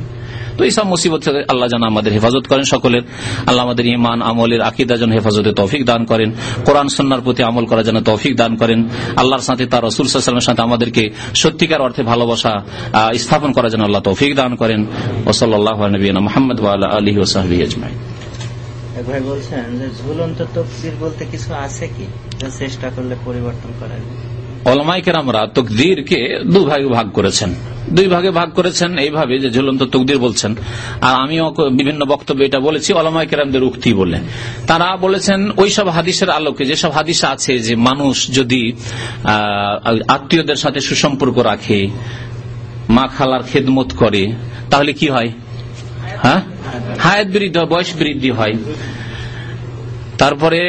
এইসব মুসিবত থেকে আল্লাহ যেন আমাদের হেফাজত করেন সকলের। আল্লাহ আমাদের ইমান আমলের আকিদা যেন হেফাজতে তৌফিক দান করেন। কোরআন সন্ন্যার প্রতি আমল করার জন্য তৌফিক দান করেন। আল্লাহর সাথে তার রসুল সাল্লামের সাথে আমাদেরকে সত্যিকার অর্থে ভালোবাসা স্থাপন করার জন্য আল্লাহ তৌফিক দান করেন। ওসল্লাহ আলী ওসাহবি আজমাই ভাই বলছেন ঝুলন্ত তকদির বলতে কিছু আছে কি? চেষ্টা করলে পরিবর্তন করা যায়? অলমাইকেরামরা তকদিরকে দু ভাগে ভাগ করেছেন। দুই ভাগে ভাগ করেছেন, এইভাবে যে ঝুলন্ত তকদির বলছেন। আর আমিও বিভিন্ন বক্তব্য এটা বলেছি অলমাইকেরামদের উক্তি বলে। তারা বলেছেন, ওইসব হাদিসের আলোকে, যেসব হাদিস আছে যে মানুষ যদি আত্মীয়দের সাথে সুসম্পর্ক রাখে, মা খালার খেদমত করে, তাহলে কি হয়? হ্যাঁ? হায়াত বৃদ্ধি হয়, বয়স বৃদ্ধি হয়। তারপরে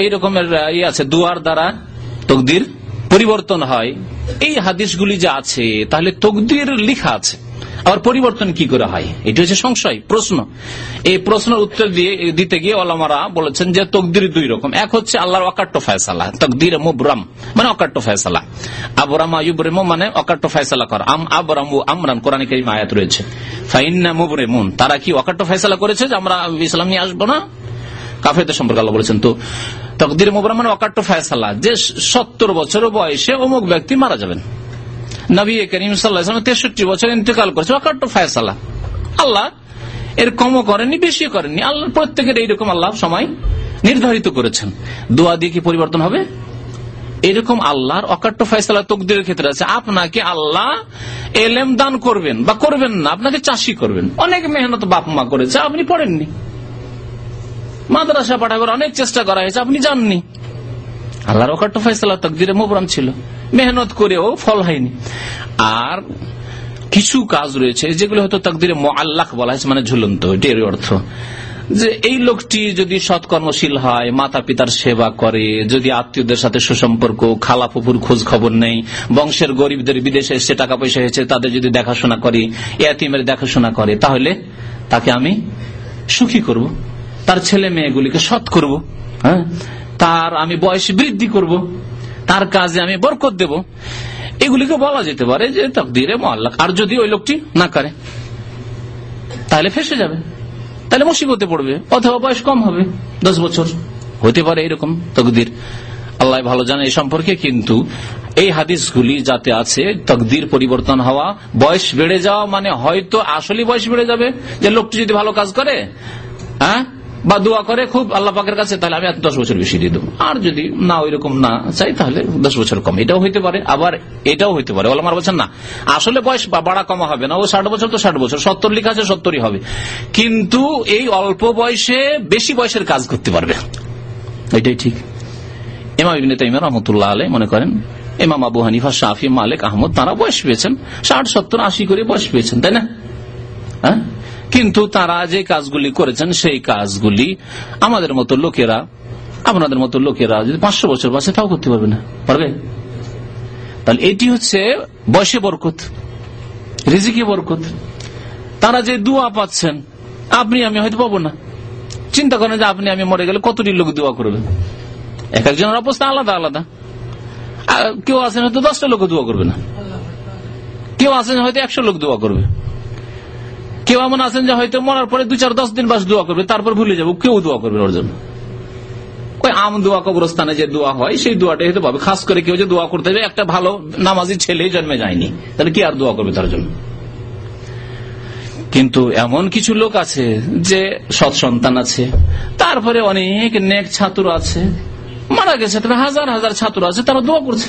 এই রকমের ইয়ে আছে, দুয়ার দ্বারা তকদির পরিবর্তন হয়, এই হাদিসগুলি যে আছে, তাহলে তকদির লিখা আছে। আবার পরিবর্তন কি করে হয়? এটি হচ্ছে সংশয়, প্রশ্ন। এই প্রশ্নের উত্তর দিয়ে, দিতে গিয়ে ওলামারা বলেছেন যে তকদির দুই রকম। এক হচ্ছে আল্লাহর অকাট্য ফয়সালা, তকদির মুবরাম মানে অকাট্য ফয়সালা। আবরাম আয়ুবরেম মানে অকাট্য ফয়সালা কর। আম আবরাম ও আমরান, কোরআন কারিম আয়াত রয়েছে। ফাইন্না মুবরেমুন, তারা কি অকাট্য ফয়সালা করেছে যে আমরা ইসলাম নিয়ে আসব না? কাফেরদের সম্পর্কে আল্লাহ বলেছেন তো তকদির মোবরাম মানে অকাট্য ফায়সালা। যে সত্তর বছর বয়সে অমুক ব্যক্তি মারা যাবেন। নবী করিম সাল্লাহ তেষট্টি বছর ইন্তেকাল করেছে অকাট্য ফায়সালা। আল্লাহ এর কমও করেননি বেশি করেননি। আল্লাহ প্রত্যেকের এইরকম আল্লাহ সময় নির্ধারিত করেছেন। দোয়া দিয়ে কি পরিবর্তন হবে? এরকম আল্লাহর অকাট্য ফয়সালা তকদিরের ক্ষেত্রে আছে। আপনাকে আল্লাহ এলেম দান করবেন বা করবেন না, আপনাকে চাষি করবেন। অনেক মেহনত বাপ মা করেছে, আপনি পড়েননি। মাদ্রাসা পাঠাবার অনেক চেষ্টা করা হয়েছে, আপনি জাননি আল্লাহর অকাট্য ফয়সালা তকদিরে মোবরাম ছিল। মেহনত করেও ফল হয়নি। আর কিছু কাজ রয়েছে, যেগুলো হয়তো তকদিরে মোয়াল্লাক বলা হয়েছে মানে ঝুলন্ত এটির অর্থ। যে এই লোকটি যদি সৎকর্মশীল হয় মাতা পিতার সেবা করে, যদি আত্মীয়দের সাথে সুসম্পর্ক, খালা ফুপুর খোঁজ খবর নেই, বংশের গরিবদের বিদেশে এসে টাকা পয়সা হয়েছে তাদের যদি দেখাশোনা করে, এতিমের দেখাশোনা করে, তাহলে তাকে আমি সুখী করব। তার ছেলে মেয়েগুলিকে সৎ করব হ্যাঁ? তার আমি বয়স বৃদ্ধি করব, তার কাজে আমি বরকত দেব। এগুলিকে বলা যেতে পারে যে তকদিরে মোয়াল্লাক আর যদি ওই লোকটি না করে, তাহলে ফেসে যাবে। তাহলে মুসিবতে পড়বে, অথবা বয়স কম হবে, দশ বছর। হতে পারে এরকম তকদির। আল্লাহ ভালো জানে এই সম্পর্কে, কিন্তু এই হাদিসগুলি যাতে আছে, তকদির পরিবর্তন হওয়া, বয়স বেড়ে যাওয়া মানে হয়তো আসলে বয়স বেড়ে যাবে, যে লোকটি যদি ভালো কাজ করে হ্যাঁ? বা দোয়া করে, খুব আল্লাহ পাকের কাছে তাহলে আমি দশ বছর বেশি দিয়ে দেবো। আর যদি না ওই রকম না চাই, তাহলে দশ বছর কম। এটাও হইতে পারে, আবার এটাও হইতে পারে। ওলামার বলছেন, না, আসলে বয়স বাড়া কমা হবে না। ও ষাট বছর তো ষাট বছর, সত্তর লিখা আছে, সত্তরই হবে। কিন্তু এই অল্প বয়সে বেশি বয়সের কাজ করতে পারবে। এটাই ঠিক। ইমাম ইবিন তাইমা রহমতুল্লাহ আলাই মনে করেন, ইমাম আবু হানিফা শাহি মালিক, আহমদ, তারা বয়স পেয়েছেন ষাট, সত্তর, আশি করে বয়স পেয়েছেন, তাই না? হ্যাঁ? কিন্তু তারা যে কাজগুলি করেছেন, সেই কাজগুলি আমাদের মতো লোকেরা, আপনাদের মতো লোকেরা যদি পাঁচশো বছর বাঁচে, তাও করতে পারবে না। পারবে? তাহলে এটি হচ্ছে বয়সে বরকত, রিজিকে বরকত। তারা যে দুয়া পাচ্ছেন, আপনি, আমি হয়তো পাবো না। চিন্তা করেন যে আপনি, আমি মরে গেলে কতটি লোক দোয়া করবেন এক একজনের অবস্থা আলাদা আলাদা। কেউ আছেন হয়তো দশটা লোক দোয়া করবে না। কেউ আছেন হয়তো একশো লোক দোয়া করবে। কেউ এমন আছেন যে হয়তো মরার পরে দু চার, দশ দিন বাস দোয়া করবে, তারপর ভুলে যাব, কেউ দোয়া করবে ওর জন্য। ওই আম দোয়া কবরস্থানে যে দোয়া হয়, সেই দোয়াটাই হতে পাবে। খাস করে কেউ যে দোয়া করতে যাবে একটা ভালো নামাজি ছেলে জন্মে যায়নি, তাহলে কি আর দোয়া করবে তার জন্য? কিন্তু এমন কিছু লোক আছে যে সৎ সন্তান আছে, তারপরে অনেক নেক ছাত্র আছে, মারা গেছে হাজার হাজার ছাত্র আছে, তারা দোয়া করছে।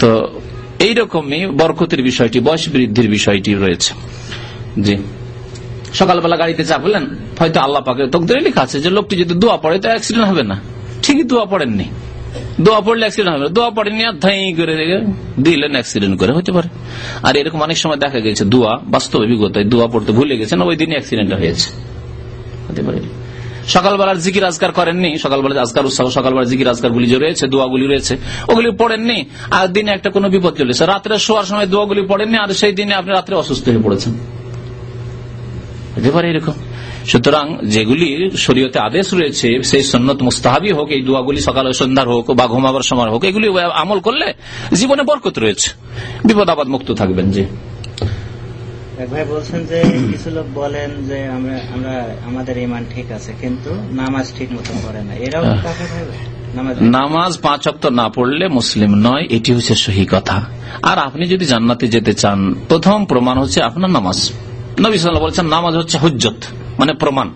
তো এইরকমই বরকতের বিষয়টি বয়স বৃদ্ধির বিষয়টি রয়েছে। জি। সকালবেলা গাড়িতে চাপলেন হয়তো আল্লাহ পাকে তকদিরে লেখা আছে যে লোকটি যদি দোয়া পড়ে, তো অ্যাক্সিডেন্ট হবে না। ঠিকই দোয়া পড়েননি। দোয়া পড়লে অ্যাক্সিডেন্ট হবে দোয়া পড়েনি আর ধাই করে দিলেন অ্যাক্সিডেন্ট করে, হতে পারে। আর এরকম অনেক সময় দেখা গেছে, দোয়া, বাস্তব অভিজ্ঞতায় দোয়া পড়তে ভুলে গেছেন, ওই দিনই অ্যাক্সিডেন্ট হয়েছে। হতে পারে। সকালবেলার জিকির আজকার করেননি সকালবেলা আজকার উৎসাহ সকালবেলা জিকির আজকার গুলি রয়েছে, দোয়াগুলি রয়েছে, ওগুলি পড়েননি। আর দিনে একটা কোনো বিপদ চলেছে রাত্রে শোয়ার সময় দোয়াগুলি পড়েননি, আর সেই দিনে আপনি রাত্রে অসুস্থ হয়ে পড়েছেন। এরকম। সুতরাং যেগুলি শরীয়তে আদেশ রয়েছে, সেই সন্ন্যত মুস্তাহাবি হোক, এই দোয়াগুলি সকাল সন্ধ্যার হোক, বা ঘুমাবার সময় হোক, এগুলি আমল করলে জীবনে বরকত রয়েছে। বিপদ আবাদ মুক্ত থাকবেন যে। এক ভাই বলছেন যে কিছু লোক বলেন যে আমরা আমরা আমাদের ইমান ঠিক আছে কিন্তু নামাজ ঠিক মতো পড়ে না। এরাও কাফের হবে নামাজ পাঁচ অক্ত না পড়লে মুসলিম নয় এটি হচ্ছে সহি কথা। আর আপনি যদি জান্নাতে যেতে চান প্রথম প্রমাণ হচ্ছে আপনার নামাজ। নবী সাল্লাহ বলেছেন নামাজ হচ্ছে হুজ্জত মানে প্রমাণ।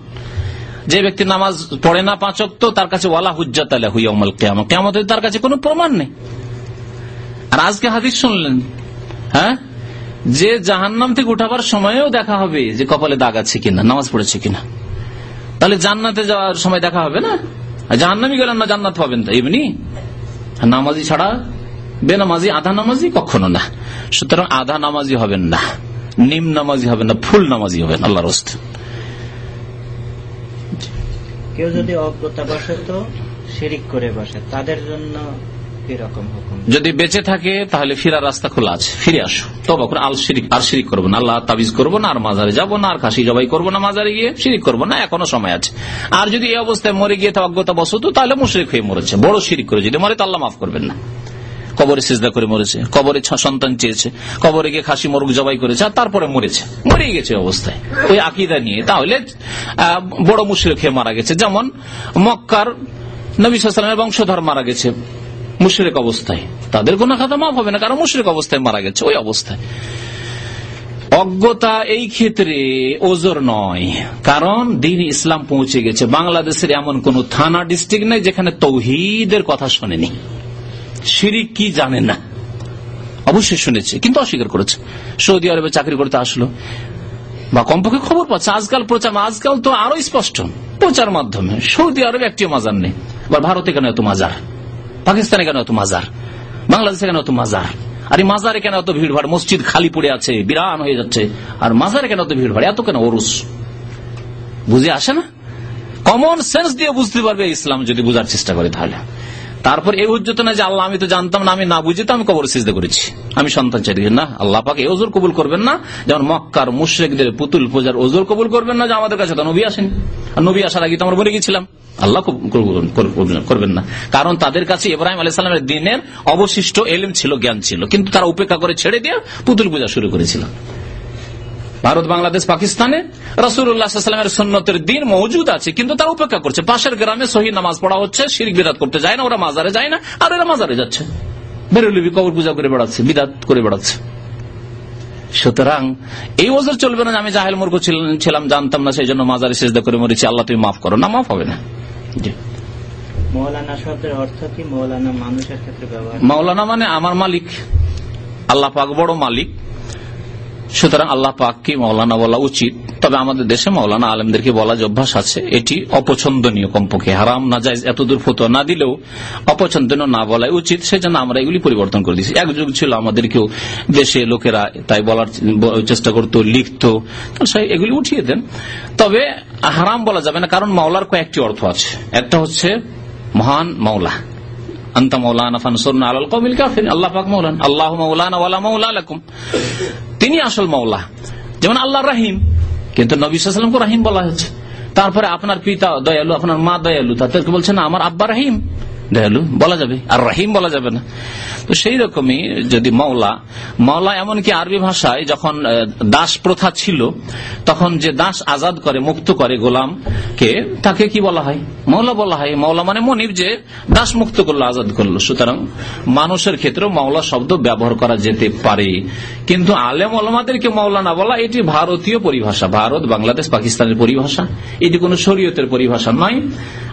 যে ব্যক্তি নামাজ পড়ে না পাঁচ অক্ত তার কাছে ওয়ালা হুজ্জত আলে হুইয়াল কেমন কেমন তার কাছে কোনো প্রমাণ নেই। আর আজকে হাদিস শুনলেন হ্যাঁ? যে জাহান্নাম থেকে উঠাবার সময়ও দেখা হবে যে কপালে দাগ আছে কিনা, নামাজ পড়েছে কিনা। তাহলে জান্নাতে যাওয়ার সময় দেখা হবে না? জাহান্নামি গেলেন না, জান্নাত পাবেন তো, এমনি? নামাজি ছাড়া বেনামাজি, আধা নামাজি কখনো না। সুতরাং আধা নামাজি হবেন না, নিম নামাজি হবেন না, ফুল নামাজি হবেন আল্লাহ রস্ত কেউ যদি অজ্ঞতাবশত শিরিক করে বসে, তাদের জন্য যদি বেঁচে থাকে, তাহলে ফিরার রাস্তা খোলা আছে। ফিরে আসো। তবা আল শিরিক, আর শিরিক করব না। আল্লাহ তাবিজ করব না, আর মাজারে যাব না, আর খাসি জবাই করব না, মাজারে গিয়ে শিরিক করব না, এখনও সময় আছে। আর যদি এই অবস্থায় মরে গিয়ে অজ্ঞতা বসত, তাহলে মুশরিক হয়ে মরেছে। বড় শিরিক করে যদি মরে, তো আল্লাহ মাফ করবেন না। কবরে সিজদা করে মরেছে, কবরে সন্তান চেয়েছে, কবরে গিয়ে খাসি, মরুক জবাই করেছে, আর তারপরে মরেছে। মরে গেছে অবস্থায়। ওই আকিদা নিয়ে তাহলে বড় মুশরিক হয়ে মারা গেছে। যেমন মক্কার নবী সালামের বংশধর মারা গেছে। মুশরিক অবস্থায়। তাদের কোন খাতা মাফ হবে না, কারণ মুশরিক অবস্থায় মারা গেছে, ওই অবস্থায়। অজ্ঞতা এই ক্ষেত্রে ওজোর নয়, কারণ দিন ইসলাম পৌঁছে গেছে। বাংলাদেশের এমন কোন থানা, ডিস্ট্রিক্ট নেই যেখানে তৌহিদের কথা শোনেনি। শিরিক কি জানে না? অবশ্যই শুনেছে, কিন্তু অস্বীকার করেছে। সৌদি আরবে চাকরি করতে আসলো। বা কমপক্ষে খবর পাচ্ছে, আজকাল প্রচার, আজকাল তো আরও স্পষ্ট প্রচার মাধ্যমে। সৌদি আরবে একটিও মাজার নেই বা ভারতে কেন এত মাজার? পাকিস্তানে কেন এত মাজার? বাংলাদেশে কেন এত মাজার? আর এই মাজারে কেন এত ভিড় ভাড়? মসজিদ খালি পড়ে আছে, বিরান হয়ে যাচ্ছে। আর মাজারে কেন এত ভিড় ভাড়? এত কেন ওরুস? বুঝে আসে না? কমন সেন্স দিয়ে বুঝতে পারবে ইসলাম যদি বুঝার চেষ্টা করে তাহলে। তারপর এই উজ্জ্বত না যে আল্লাহ, আমি তো জানতাম না, আমি না বুঝে তো আমি কবর সিজদা করেছি। আমি সন্তান চাই না, আল্লাহ পাকে ওজোর কবুল করবেন না। যেমন মক্কার মুশ্রেকদের পুতুল পূজার ওজোর কবুল করবেন না, যে আমাদের কাছে তো নবী আসেন। আর নবী আসার আগে তো আমরা বলে গেছিলাম। আল্লাহ করবেন- না। কারণ তাদের কাছে ইব্রাহিম আলাই সালামের দিনের অবশিষ্ট এলিম ছিল, জ্ঞান ছিল। কিন্তু তারা উপেক্ষা করে ছেড়ে দিয়ে পুতুল পূজা শুরু করেছিল। ভারত, বাংলাদেশ, পাকিস্তানে রসুল্লাহামের সন্ন্যতের দিন মজুদ আছে, কিন্তু তারা উপেক্ষা করছে। পাশের গ্রামে সহি নামাজ পড়া হচ্ছে, শিরিক বিদাত করতে যায় না, ওরা মাজারে যায় না, আর এরা মাজারে যাচ্ছে। বেরোলিবি কবর পূজা করে বেড়াচ্ছে, বিদাত করে বেড়াচ্ছে। সুতরাং এই ওজোর চলবে না আমি জাহেল মূর্খ ছিলাম জানতাম না সেই জন্য মাজারে সেজদা করে মরেছি, আল্লাহ তুমি মাফ করো। না, মাফ হবে না। মৌলানা শব্দের অর্থ কি? মৌলানা মানুষের ক্ষেত্রে ব্যবহার মাওলানা মানে আমার মালিক। আল্লাহ পাক বড় মালিক। সুতরাং আল্লাহ পাককে মৌলানা বলা উচিত? তবে আমাদের দেশে মৌলানা আলমদেরকে বলা যে অভ্যাস আছে, এটি অপছন্দনীয় কমপক্ষে। হারাম না যায় এতদূর ফতোয়া না দিলেও অপছন্দনীয় না বলাই উচিত, সেজন্য আমরা এগুলি পরিবর্তন করে দিচ্ছি এক যুগ ছিল আমাদেরকেও দেশে লোকেরা তাই বলার চেষ্টা করতো, লিখতো। এগুলি উঠিয়ে দেন। তবে হারাম বলা যাবে না, কারণ মাওলার কয়েকটি অর্থ আছে। একটা হচ্ছে মহান মাওলা। আন্তা মৌলানা আল্লাহ মৌলান ওয়ালা লাকুম। তিনি আসল মাওলা। যেমন আল্লাহ রাহিম। কিন্তু নবী সাল্লামকে রাহিম বলা হয়েছে। তারপরে আপনার পিতা দয়ালু, আপনার মা দয়ালু, তাদেরকে বলছেন আমার আব্বা রাহিম। দয়ালু বলা যাবে। আর রাহিম বলা যাবে না। তো সেই রকমই যদি মাওলা মাওলা এমনকি আরবি ভাষায় যখন দাস প্রথা ছিল, তখন যে দাস আজাদ করে, মুক্ত করে গোলামকে, তাকে কি বলা হয়? মাওলা বলা হয়। মাওলা মানে মনিব যে দাস মুক্ত করল, আজাদ করল। সুতরাং মানুষের ক্ষেত্রেও মাওলা শব্দ ব্যবহার করা যেতে পারে। কিন্তু আলেম ওলামাদেরকে মাওলা না বলা, এটি ভারতীয় পরিভাষা। ভারত, বাংলাদেশ, পাকিস্তানের পরিভাষা। এটি কোন শরীয়তের পরিভাষা নয়।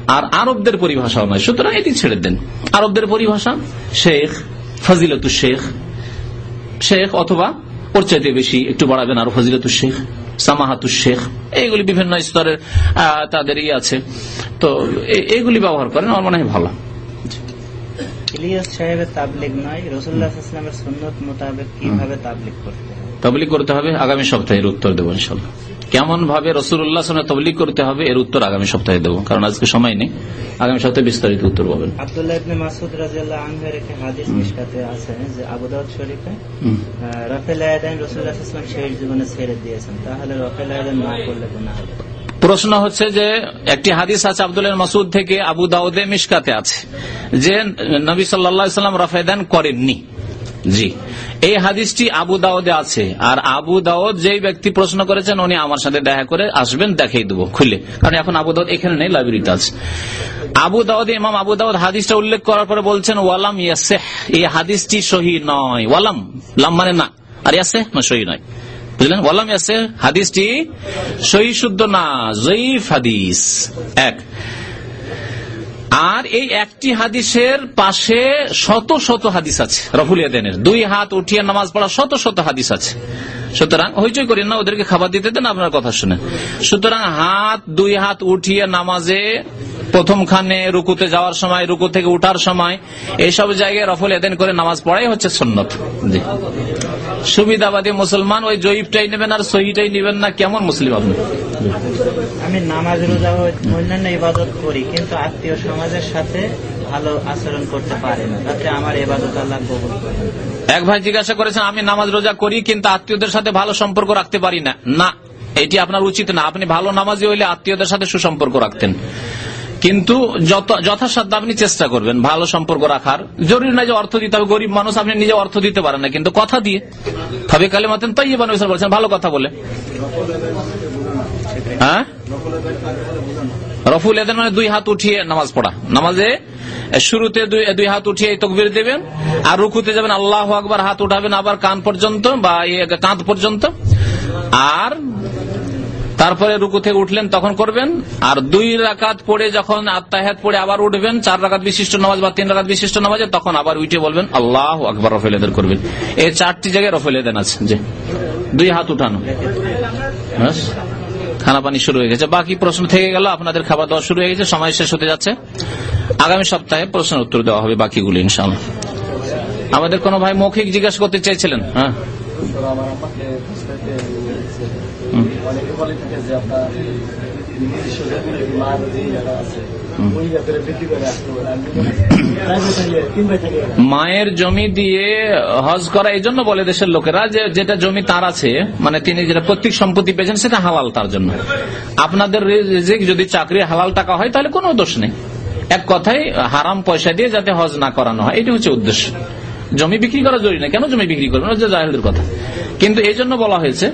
আর আরবদের পরিভাষাও নয়। সুতরাং এটি ছেড়ে দেন। আরবদের পরিভাষা শেখ ফজিলতু শেখ। শেখ অথবা ওর চাইতে বেশি একটু বাড়াবেন আরও ফজিলতু শেখ সামাহাতু শেখ। এইগুলি বিভিন্ন স্তরের আহ, তাদের ই আছে। তো এইগুলি ব্যবহার করেন আমার মনে হয় ভালো। ইলিয়াস সাহেবের তাবলিগ নয় রসুল্লাহ সুন্নত মোতাবেক কীভাবে তাবলিগ করতে হবে? তবলিগ করতে হবে আগামী সপ্তাহে এর উত্তর দেবো ইনশাল্লাহ কেমন ভাবে রসুল্লাহ তবলিগ করতে হবে এর উত্তর আগামী সপ্তাহে দেবো কারণ আজকে সময় নেই। আগামী সপ্তাহে বিস্তারিত উত্তর পাবেন। আব্দুল্লাহ ইবনে মাসুদ রাজিয়াল্লাহ আনহের একটি হাদিস মিশকাতে আছে যে আবু দাউদ শরীফে রাফেল আয়াদান রসুল্লাহ ইসলাম শেষ জীবনে ছেড়ে দিয়েছেন তাহলে রাফেল আয়াদান না করলে গুণা হবে। প্রশ্ন হচ্ছে যে একটি হাদিস আছে আব্দুল্লাহ মাসুদ থেকে আবু দাউদে মিসকাতে আছে যে নবী সাল্লা সাল্লাম রাফেদান করেননি। জি। এই হাদিসটি আবু দাউদে আছে। আর আবু দাউদ যেই ব্যক্তি প্রশ্ন করেছেন, উনি আমার সাথে দেখা করে আসবেন দেখাই দেবো, খুলে। কারণ এখন আবু দাউদ এখানে নেই, লাইব্রেরিতে আছে। আবু দাউদ, ইমাম আবু দাউদ হাদিসটা উল্লেখ করার পরে বলছেন, ওয়ালাম ইয়াসেহ। এই হাদিসটি সহি নয়। ওয়ালাম, লাম মানে না। আর ইয়াসেহ না সহি নয়। বুঝলেন? বললাম আছে হাদিসটি সহি, শুদ্ধ না, জয়ীফ হাদিস। এক। আর এই একটি হাদিসের পাশে শত শত হাদিস আছে। রফুল ইয়াদেনের। দুই হাত উঠিয়ে নামাজ পড়া শত শত হাদিস আছে। সুতরাং হইচই করেন না, ওদেরকে খাবার দিতে দেন, আপনার কথা শুনে। সুতরাং হাত, দুই হাত উঠিয়ে নামাজে প্রথমখানে রুকুতে যাওয়ার সময়, রুকু থেকে উঠার সময়, এইসব জায়গায় রফল এদেন করে নামাজ পড়াই হচ্ছে সন্ন্যত জি। সুবিধাবাদী মুসলমান ওই জয়ীফটাই নেবেন আর সহিটাই নেবেন না, কেমন মুসলিম আপনি? আমি নামাজ রোজা অন্যান্য ইবাদত করি, কিন্তু আত্মীয় সমাজের সাথে ভালো আচরণ করতে পারি না। তাতে আমার ইবাদত আল্লাহ কবুল এক ভাই জিজ্ঞাসা করেছেন, আমি নামাজ রোজা করি, কিন্তু আত্মীয়দের সাথে ভালো সম্পর্ক রাখতে পারি না? না, এটি আপনার উচিত না। আপনি ভালো নামাজি হইলে আত্মীয়দের সাথে সুসম্পর্ক রাখতেন। কিন্তু যথাসাধ্য আপনি চেষ্টা করবেন ভালো সম্পর্ক রাখার। জরুরি না যে অর্থ দিতে হবে, গরিব মানুষ আপনি নিজে অর্থ দিতে পারেন না, কিন্তু কথা দিয়ে। তবে কালে মাতেন তাই বলছেন, ভালো কথা বলে। হ্যাঁ? রফুল এদের মানে দুই হাত উঠিয়ে নামাজ পড়া। নামাজে শুরুতে দুই হাত উঠিয়ে তকবির দেবেন, আর রুকুতে যাবেন, আল্লাহ আকবার হাত উঠাবেন আবার কান পর্যন্ত বা কাঁধ পর্যন্ত। আর তারপরে রুকু থেকে উঠলেন, তখন করবেন, আর দুই রাকাত পড়ে যখন আত্মাহাত পড়ে আবার উঠবেন, চার রাকাত বিশিষ্ট নামাজ বা তিন রাকাত বিশিষ্ট নামাজে, তখন আবার উঠে বলবেন, আল্লাহ আকবর রফেলেদের করবেন। এই চারটি জায়গায় রফেলেদেন আছে যে দুই হাত উঠানো। ব্যাস। খানা পানি শুরু হয়ে গেছে। বাকি প্রশ্ন থেকে গেল আপনাদের খাবার দাওয়া শুরু হয়ে গেছে সময় শেষ হতে যাচ্ছে। আগামী সপ্তাহে প্রশ্নের উত্তর দেওয়া হবে বাকিগুলি ইনশাল্লাহ আমাদের কোন ভাই মৌখিক জিজ্ঞাসা করতে চাইছিলেন? হ্যাঁ। আমার আমাকে বুঝতে হুম। অনেকে বলে থাকে যে আপনার মায়ের জমি দিয়ে হজ করা এই জন্য বলে দেশের লোকেরা যে যেটা জমি তার আছে মানে তিনি যেটা প্রত্যেক সম্পত্তি পেয়েছেন সেটা হালাল তার জন্য। আপনাদের যদি চাকরি হালাল টাকা হয়, তাহলে কোনো দোষ নেই। এক কথায় হারাম পয়সা দিয়ে যাতে হজ না করানো হয়, এটি হচ্ছে উদ্দেশ্য। জমি বিক্রি করা জরুরি না, কেন জমি বিক্রি করবেন? কথা। কিন্তু এই জন্য বলা হয়েছে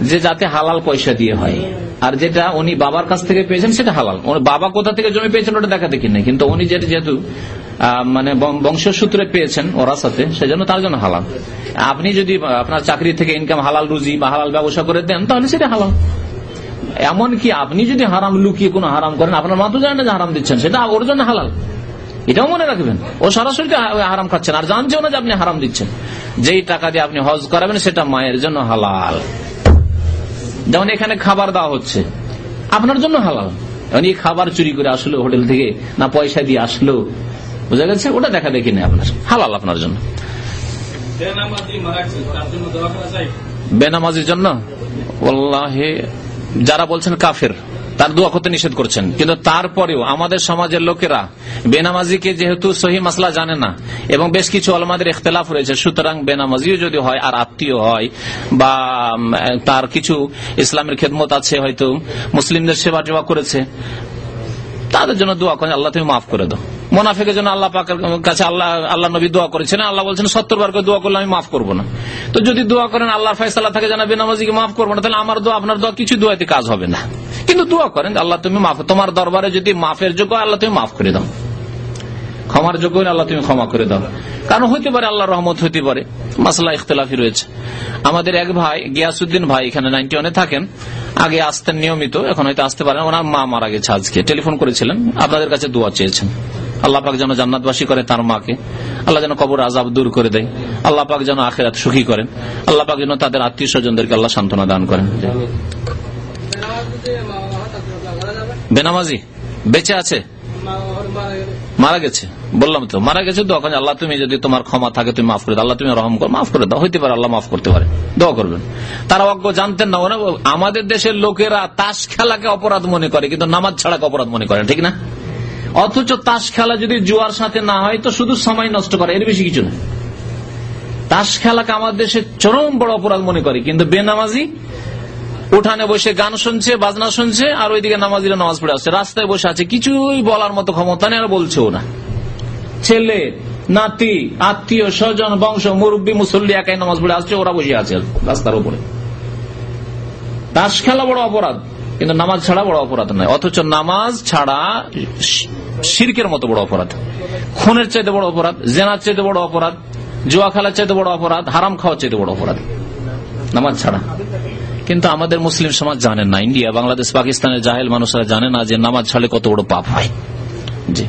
যে যাতে হালাল পয়সা দিয়ে হয়। আর যেটা উনি বাবার কাছ থেকে পেয়েছেন, সেটা হালাল। বাবা কোথা থেকে জমি পেয়েছেন, ওটা দেখা দেখি নাই। কিন্তু উনি যেটা যেহেতু মানে বংশসূত্রে পেয়েছেন ওরা সাথে, সেজন্য তার জন্য হালাল। আপনি যদি আপনার চাকরি থেকে ইনকাম হালাল রুজি বা হালাল ব্যবসা করে দেন, তাহলে সেটা হালাল। এমনকি আপনি যদি হারাম লুকিয়ে কোনো হারাম করেন, আপনার মা তো জানে না যে হারাম দিচ্ছেন, সেটা ওর জন্য হালাল। এটাও মনে রাখবেন। ও সরাসরি হারাম খাচ্ছেন, আর জানছেও না যে আপনি হারাম দিচ্ছেন। যেই টাকা দিয়ে আপনি হজ করাবেন, সেটা মায়ের জন্য হালাল। যেমন এখানে খাবার দেওয়া হচ্ছে, আপনার জন্য হালাল। এখন এই খাবার চুরি করে আসলো হোটেল থেকে, না পয়সা দিয়ে আসলো, বুঝা গেছে? ওটা দেখা দেখি না আপনার। হালাল আপনার জন্য। বেনামাজির জন্য? যারা বলছেন কাফের। তার দোয়া করতে নিষেধ করছেন। কিন্তু তারপরেও আমাদের সমাজের লোকেরা বেনামাজিকে যেহেতু সহি মাসলা জানে না এবং বেশ কিছু আলমাদের ইখতলাফ রয়েছে, সুতরাং বেনামাজিও যদি হয় আর আত্মীয় হয় বা তার কিছু ইসলামের খেদমত আছে হয়তো মুসলিমদের সেবা জবা করেছে, তাদের জন্য দোয়া করেন, আল্লাহ তুমি মাফ করে দাও। মোনাফেকের জন্য আল্লাহ পাকের কাছে আল্লাহ আল্লাহ নবী দোয়া করেছেন। আল্লাহ বলছেন, সত্তর বার করে দোয়া করলে আমি মাফ করব না। তো যদি দোয়া করেন, আল্লাহর ফয়সালা থাকে জানা বেনামাজিকে মাফ করব না, তাহলে আমার দোয়া, আপনার দোয়া কিছু দোয়াতে কাজ হবে না। কিন্তু দোয়া করেন, আল্লাহ তুমি মাফ, তোমার দরবারে যদি মাফের যোগ্য, আল্লাহ তুমি মাফ করে দাও। ক্ষমার যোগ্য হলে আল্লাহ তুমি ক্ষমা করে দাও। কারণ হইতে পারে আল্লাহ রহমত হইতে পারে। মাসলা ইখতলাফি রয়েছে। আমাদের এক ভাই গিয়াসুদ্দিন ভাই, এখানে নাইনটি ওয়ানে থাকেন। আগে আসতেন নিয়মিত, এখন হয়তো আসতে পারেন। ওনার মা মারা গেছে আজকে। টেলিফোন করেছিলেন। আপনাদের কাছে দোয়া চেয়েছেন। আল্লাহ পাক যেন জান্নাতবাসী করে তার মাকে। আল্লাহ যেন কবর আজাব দূর করে দেয়। আল্লাহ পাক যেন আখেরাত সুখী করেন। আল্লাহ পাক যেন তাদের আত্মীয় স্বজনদেরকে আল্লাহ সান্ত্বনা দান করেন। বেনামাজি, বেঁচে আছে? মারা গেছে? বললাম তো, মারা গেছে করেন আল্লাহ তুমি যদি তোমার ক্ষমা থাকে, তুমি মাফ করে আল্লাহ তুমি রহম করো, মাফ করে দাও। হইতে পারে আল্লাহ মাফ করতে পারে। দোয়া করবেন। তারা অজ্ঞ জানতেন না, ওরা আমাদের দেশের লোকেরা তাস খেলাকে অপরাধ মনে করে, কিন্তু নামাজ ছাড়াকে অপরাধ মনে করে, ঠিক না? অথচ তাস খেলা যদি জুয়ার সাথে না হয়, তো শুধু সময় নষ্ট করে, এর বেশি কিছু না তাস খেলাকে আমাদের দেশে চরম বড় অপরাধ মনে করে, কিন্তু বেনামাজি উঠানে বসে গান শুনছে, বাজনা শুনছে, আর ওইদিকে নামাজিরা নামাজ পড়ে আসছে, রাস্তায় বসে আছে, কিছুই বলার মতো ক্ষমতা নেই, আর বলছেও না। ছেলে, নাতি, আত্মীয়, স্বজন, বংশ, মুরব্বী, মুসল্লি একাই নামাজ পড়ে আসছে, ওরা বসে আছে রাস্তার উপরে। তাস খেলা বড় অপরাধ। কিন্তু নামাজ ছাড়া বড় অপরাধ নয়। অথচ নামাজ ছাড়া সিরকের মতো বড় অপরাধ। খুনের চাইতে বড় অপরাধ, জেনার চাইতে বড় অপরাধ, জুয়া খেলার চাইতে বড় অপরাধ, হারাম খাওয়ার চাইতে বড় অপরাধ। নামাজ ছাড়া। কিন্তু আমাদের মুসলিম সমাজ জানেন না। ইন্ডিয়া, বাংলাদেশ, পাকিস্তানের জাহেল মানুষরা জানে না যে নামাজ ছাড়লে কত বড় পাপ হয়। জি।